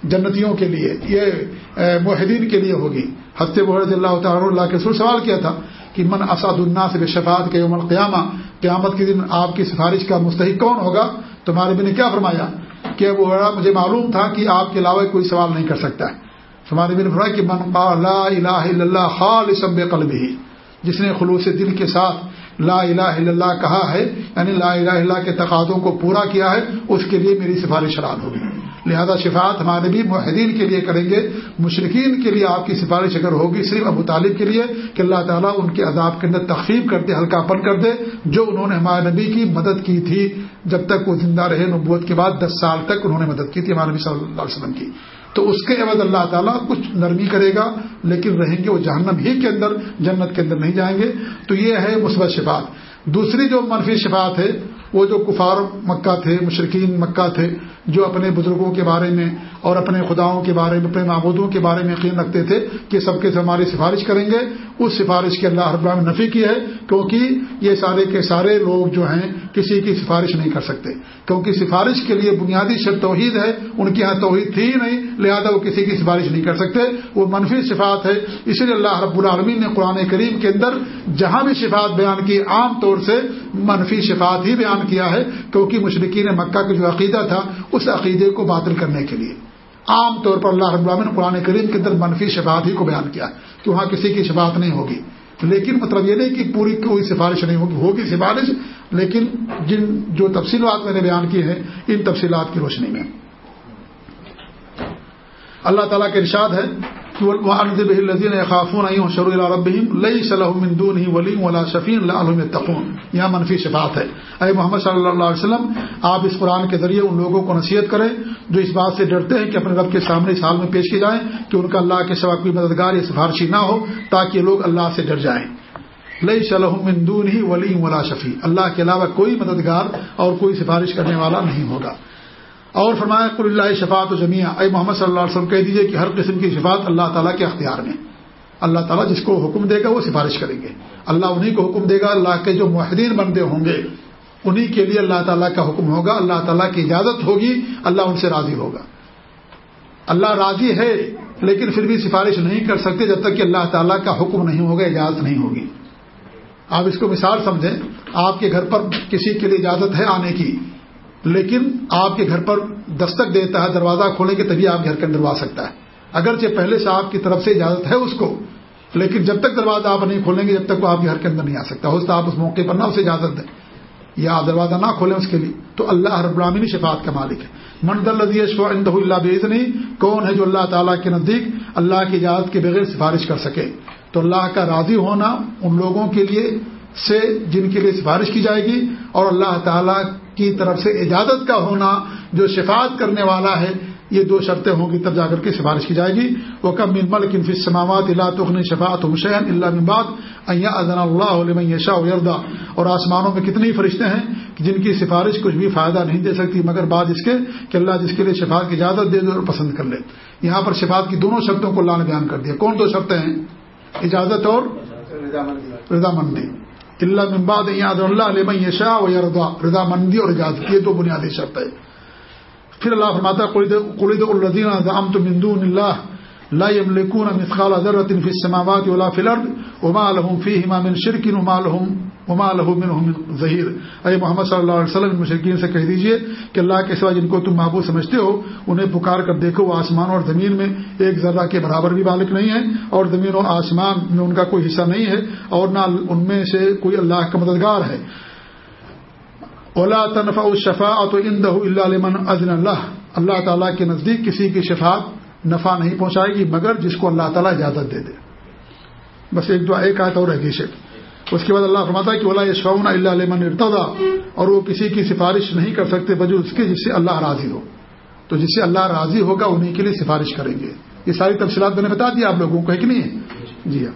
جنتیوں کے لیے، یہ معاہدین کے لیے ہوگی۔ حضرت بحرد اللہ تعالیٰ اللہ کے سر سوال کیا تھا کہ من اسعد الناس سے شفاعت کے یوم القیامہ، قیامت کے دن آپ کی سفارش کا مستحق کون ہوگا؟ تمہارے بھی نے کیا فرمایا؟ کہ وہ مجھے معلوم تھا کہ آپ کے علاوہ کوئی سوال نہیں کر سکتا ہے۔ ہمارے بھی نے فرمایا کہ من قال لا الہ الا اللہ خالص بقلبه جس نے خلوص دل کے ساتھ لا الہ الا اللہ کہا ہے یعنی لا الہ الا اللہ کے تقاضوں کو پورا کیا ہے، اس کے لیے میری سفارش حلال ہوگی۔ لہذا شفاعت ہمارے بھی معاہدین کے لیے کریں گے مشرقین کے لیے آپ کی سفارش اگر ہوگی، صرف ابو طالب کے لیے کہ اللہ تعالیٰ ان کے عذاب کے اندر تخفیف کر دے، ہلکا پن کر دے، جو انہوں نے ہمارے نبی کی مدد کی تھی جب تک وہ زندہ رہے نبوت کے بعد، دس سال تک انہوں نے مدد کی تھی ہمارے نبی صلی اللہ علیہ وسلم کی۔ تو اس کے عوض اللہ تعالیٰ کچھ نرمی کرے گا، لیکن رہیں گے وہ جہنم ہی کے اندر، جنت کے اندر نہیں جائیں گے۔ تو یہ ہے مثبت شفاعت۔ دوسری جو منفی شفاعت ہے وہ جو کفار مکہ تھے مشرقین مکہ تھے، جو اپنے بزرگوں کے بارے میں اور اپنے خداؤں کے بارے میں، اپنے معبودوں کے بارے میں یقین رکھتے تھے کہ سب کے ہماری سفارش کریں گے۔ اس سفارش کے اللہ رب نے نفی کی ہے، کیونکہ یہ سارے کے سارے لوگ جو ہیں، کسی کی سفارش نہیں کر سکتے۔ کیونکہ سفارش کے لیے بنیادی شرط توحید ہے، ان کے یہاں توحید تھی ہی نہیں، لہذا وہ کسی کی سفارش نہیں کر سکتے۔ وہ منفی صفات ہے، اس لیے اللہ رب العالمین نے قرآن کریم کے اندر جہاں بھی شفات بیان کی، عام طور سے منفی شفات ہی بیان کیا ہے کیونکہ مشرقین مکہ کا جو عقیدہ تھا، اس عقیدے کو باطل کرنے کے لیے۔ عام طور پر اللہ رب العالمین نے قرآن کریم کے اندر منفی شفات ہی کو بیان کیا کہ وہاں کسی کی شفات نہیں ہوگی۔ لیکن مطلب یہ نہیں کہ پوری کوئی سفارش نہیں ہوگی ہوگی سفارش، لیکن جن جو تفصیلات میں نے بیان کی ہیں، ان تفصیلات کی روشنی میں۔ اللہ تعالیٰ کے ارشاد ہے خافون شروع ربیم شفین اللہ تقون یہاں منفی شفات ہے۔ اے محمد صلی اللہ علیہ وسلم، آپ اس قرآن کے ذریعے ان لوگوں کو نصیحت کریں جو اس بات سے ڈرتے ہیں کہ اپنے رب کے سامنے اس حال میں پیش کی جائیں کہ ان کا اللہ کے سوا کوئی مددگار یا سفارشی نہ ہو تاکہ لوگ اللہ سے ڈر جائیں۔ لئی صلی دون ہی ولی ولا شفیع اللہ کے علاوہ کوئی مددگار اور کوئی سفارش کرنے والا نہیں ہوگا۔ اور فرمایا کل اللہ شفات و جمعہ اے محمد صلی اللہ علیہ وسلم، کہہ دیجیے کہ ہر قسم کی شفات اللہ تعالیٰ کے اختیار میں اللہ تعالیٰ جس کو حکم دے گا وہ سفارش کریں گے۔ اللہ انہیں کو حکم دے گا اللہ کے جو معاہدین بندے ہوں گے انہیں کے لیے اللہ تعالیٰ کا حکم ہوگا، اللہ تعالیٰ کی اجازت ہوگی، اللہ ان سے راضی ہوگا۔ اللہ راضی ہے، لیکن پھر بھی سفارش نہیں کر سکتے جب تک کہ اللہ تعالیٰ کا حکم نہیں ہوگا، اجازت نہیں ہوگی۔ آپ اس کو مثال سمجھیں، آپ کے گھر پر کسی کے لیے اجازت ہے آنے کی؟ لیکن آپ کے گھر پر دستک دیتا ہے دروازہ کھولیں گے تبھی آپ گھر کے اندر آ سکتا ہے۔ اگرچہ پہلے سے آپ کی طرف سے اجازت ہے اس کو، لیکن جب تک دروازہ آپ نہیں کھولیں گے، جب تک وہ آپ کے گھر کے اندر نہیں آ سکتا۔ ہو آپ اس موقع پر نہ اسے اجازت دیں یا آپ دروازہ نہ کھولیں اس کے لیے، تو اللہ ہر براہمی شفاعت کا مالک ہے۔ منڈ الدیش اللہ بیز نہیں کون ہے جو اللہ تعالیٰ کے نزدیک اللہ کی اجازت کے بغیر سفارش کر سکے۔ تو اللہ کا راضی ہونا ان لوگوں کے لیے سے جن کے لیے سفارش کی جائے گی اور اللہ تعالیٰ کی طرف سے اجازت کا ہونا جو شفاعت کرنے والا ہے، یہ دو شرطیں ہوں گی، تب جا کر کے سفارش کی جائے گی۔ وہ کم مل کنفی سماوات اللہ تخن شفاعت حسین اللہ مباد ازن اللہ شاہ اور آسمانوں میں کتنی فرشتے ہیں جن کی سفارش کچھ بھی فائدہ نہیں دے سکتی، مگر بعد اس کے کہ اللہ جس کے لیے شفاعت کی اجازت دے دے اور پسند کر لے۔ یہاں پر شفاعت کی دونوں شرطوں کو اللہ نے بیان کر دیا۔ کون دو شرطیں ہیں؟ اجازت اور رضامندی۔ اللہ ممباد یاد اللہ علیہ شاہ و یردا رضا مندی اور اجازت، یہ تو بنیادی شرط ہے۔ پھر اللہ فرماتا قلید الدین ضام تو مندون اللہ، لا يملكون مثقال ذره في السماوات ولا في الارض، وما لهم فيهما من شرك وما لهم وما من ظهير اے محمد صلی اللہ علیہ وسلم، مشرکین سے کہہ دیجیے کہ اللہ کے سوا جن کو تم محبوب سمجھتے ہو، انہیں پکار کر دیکھو، وہ آسمان اور زمین میں ایک ذرہ کے برابر بھی بالک نہیں ہے اور زمین و آسمان میں ان کا کوئی حصہ نہیں ہے اور نہ ان میں سے کوئی اللہ کا مددگار ہے۔ اولا تنفع الشفاعت عندہ الا لمن اذن اللہ اللہ تعالی کے نزدیک کسی کی شفاعت نفع نہیں پہنچائے گی، مگر جس کو اللہ تعالیٰ اجازت دے دے۔ بس ایک دعا، ایک آیت اور ہے گیشے اس کے بعد اللہ فرماتا ہے کہ اللہ یشفاؤن اللہ علیہ ارتدا اور وہ کسی کی سفارش نہیں کر سکتے بجو اس کی جس سے اللہ راضی ہو۔ تو جس سے اللہ راضی ہوگا انہیں کے لیے سفارش کریں گے۔ یہ ساری تفصیلات میں نے بتا دیا، آپ لوگوں کو، ہے کہ نہیں؟ ہے جی ہاں۔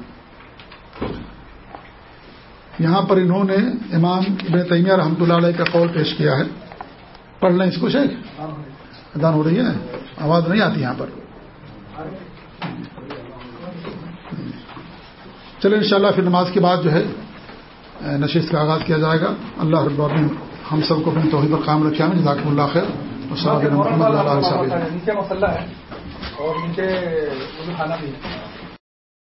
یہاں پر انہوں نے امام ابن تیمیہ رحمۃ اللہ علیہ کا قول پیش کیا ہے۔ پڑھ لیں اس کو، شیخ؟ ادان ہو رہی ہے۔ آواز نہیں آتی یہاں پر۔ چلے انشاءاللہ پھر نماز کے بعد جو ہے نشست کا آغاز کیا جائے گا۔ اللہ رب العالمین ہم سب کو اپنی توحید پر قائم رکھے ہیں جزاک اللہ خیر۔ اور صلی اللہ علیہ وسلم۔ نیچے مسئلہ ہے اور نیچے کھانا بھی ہے۔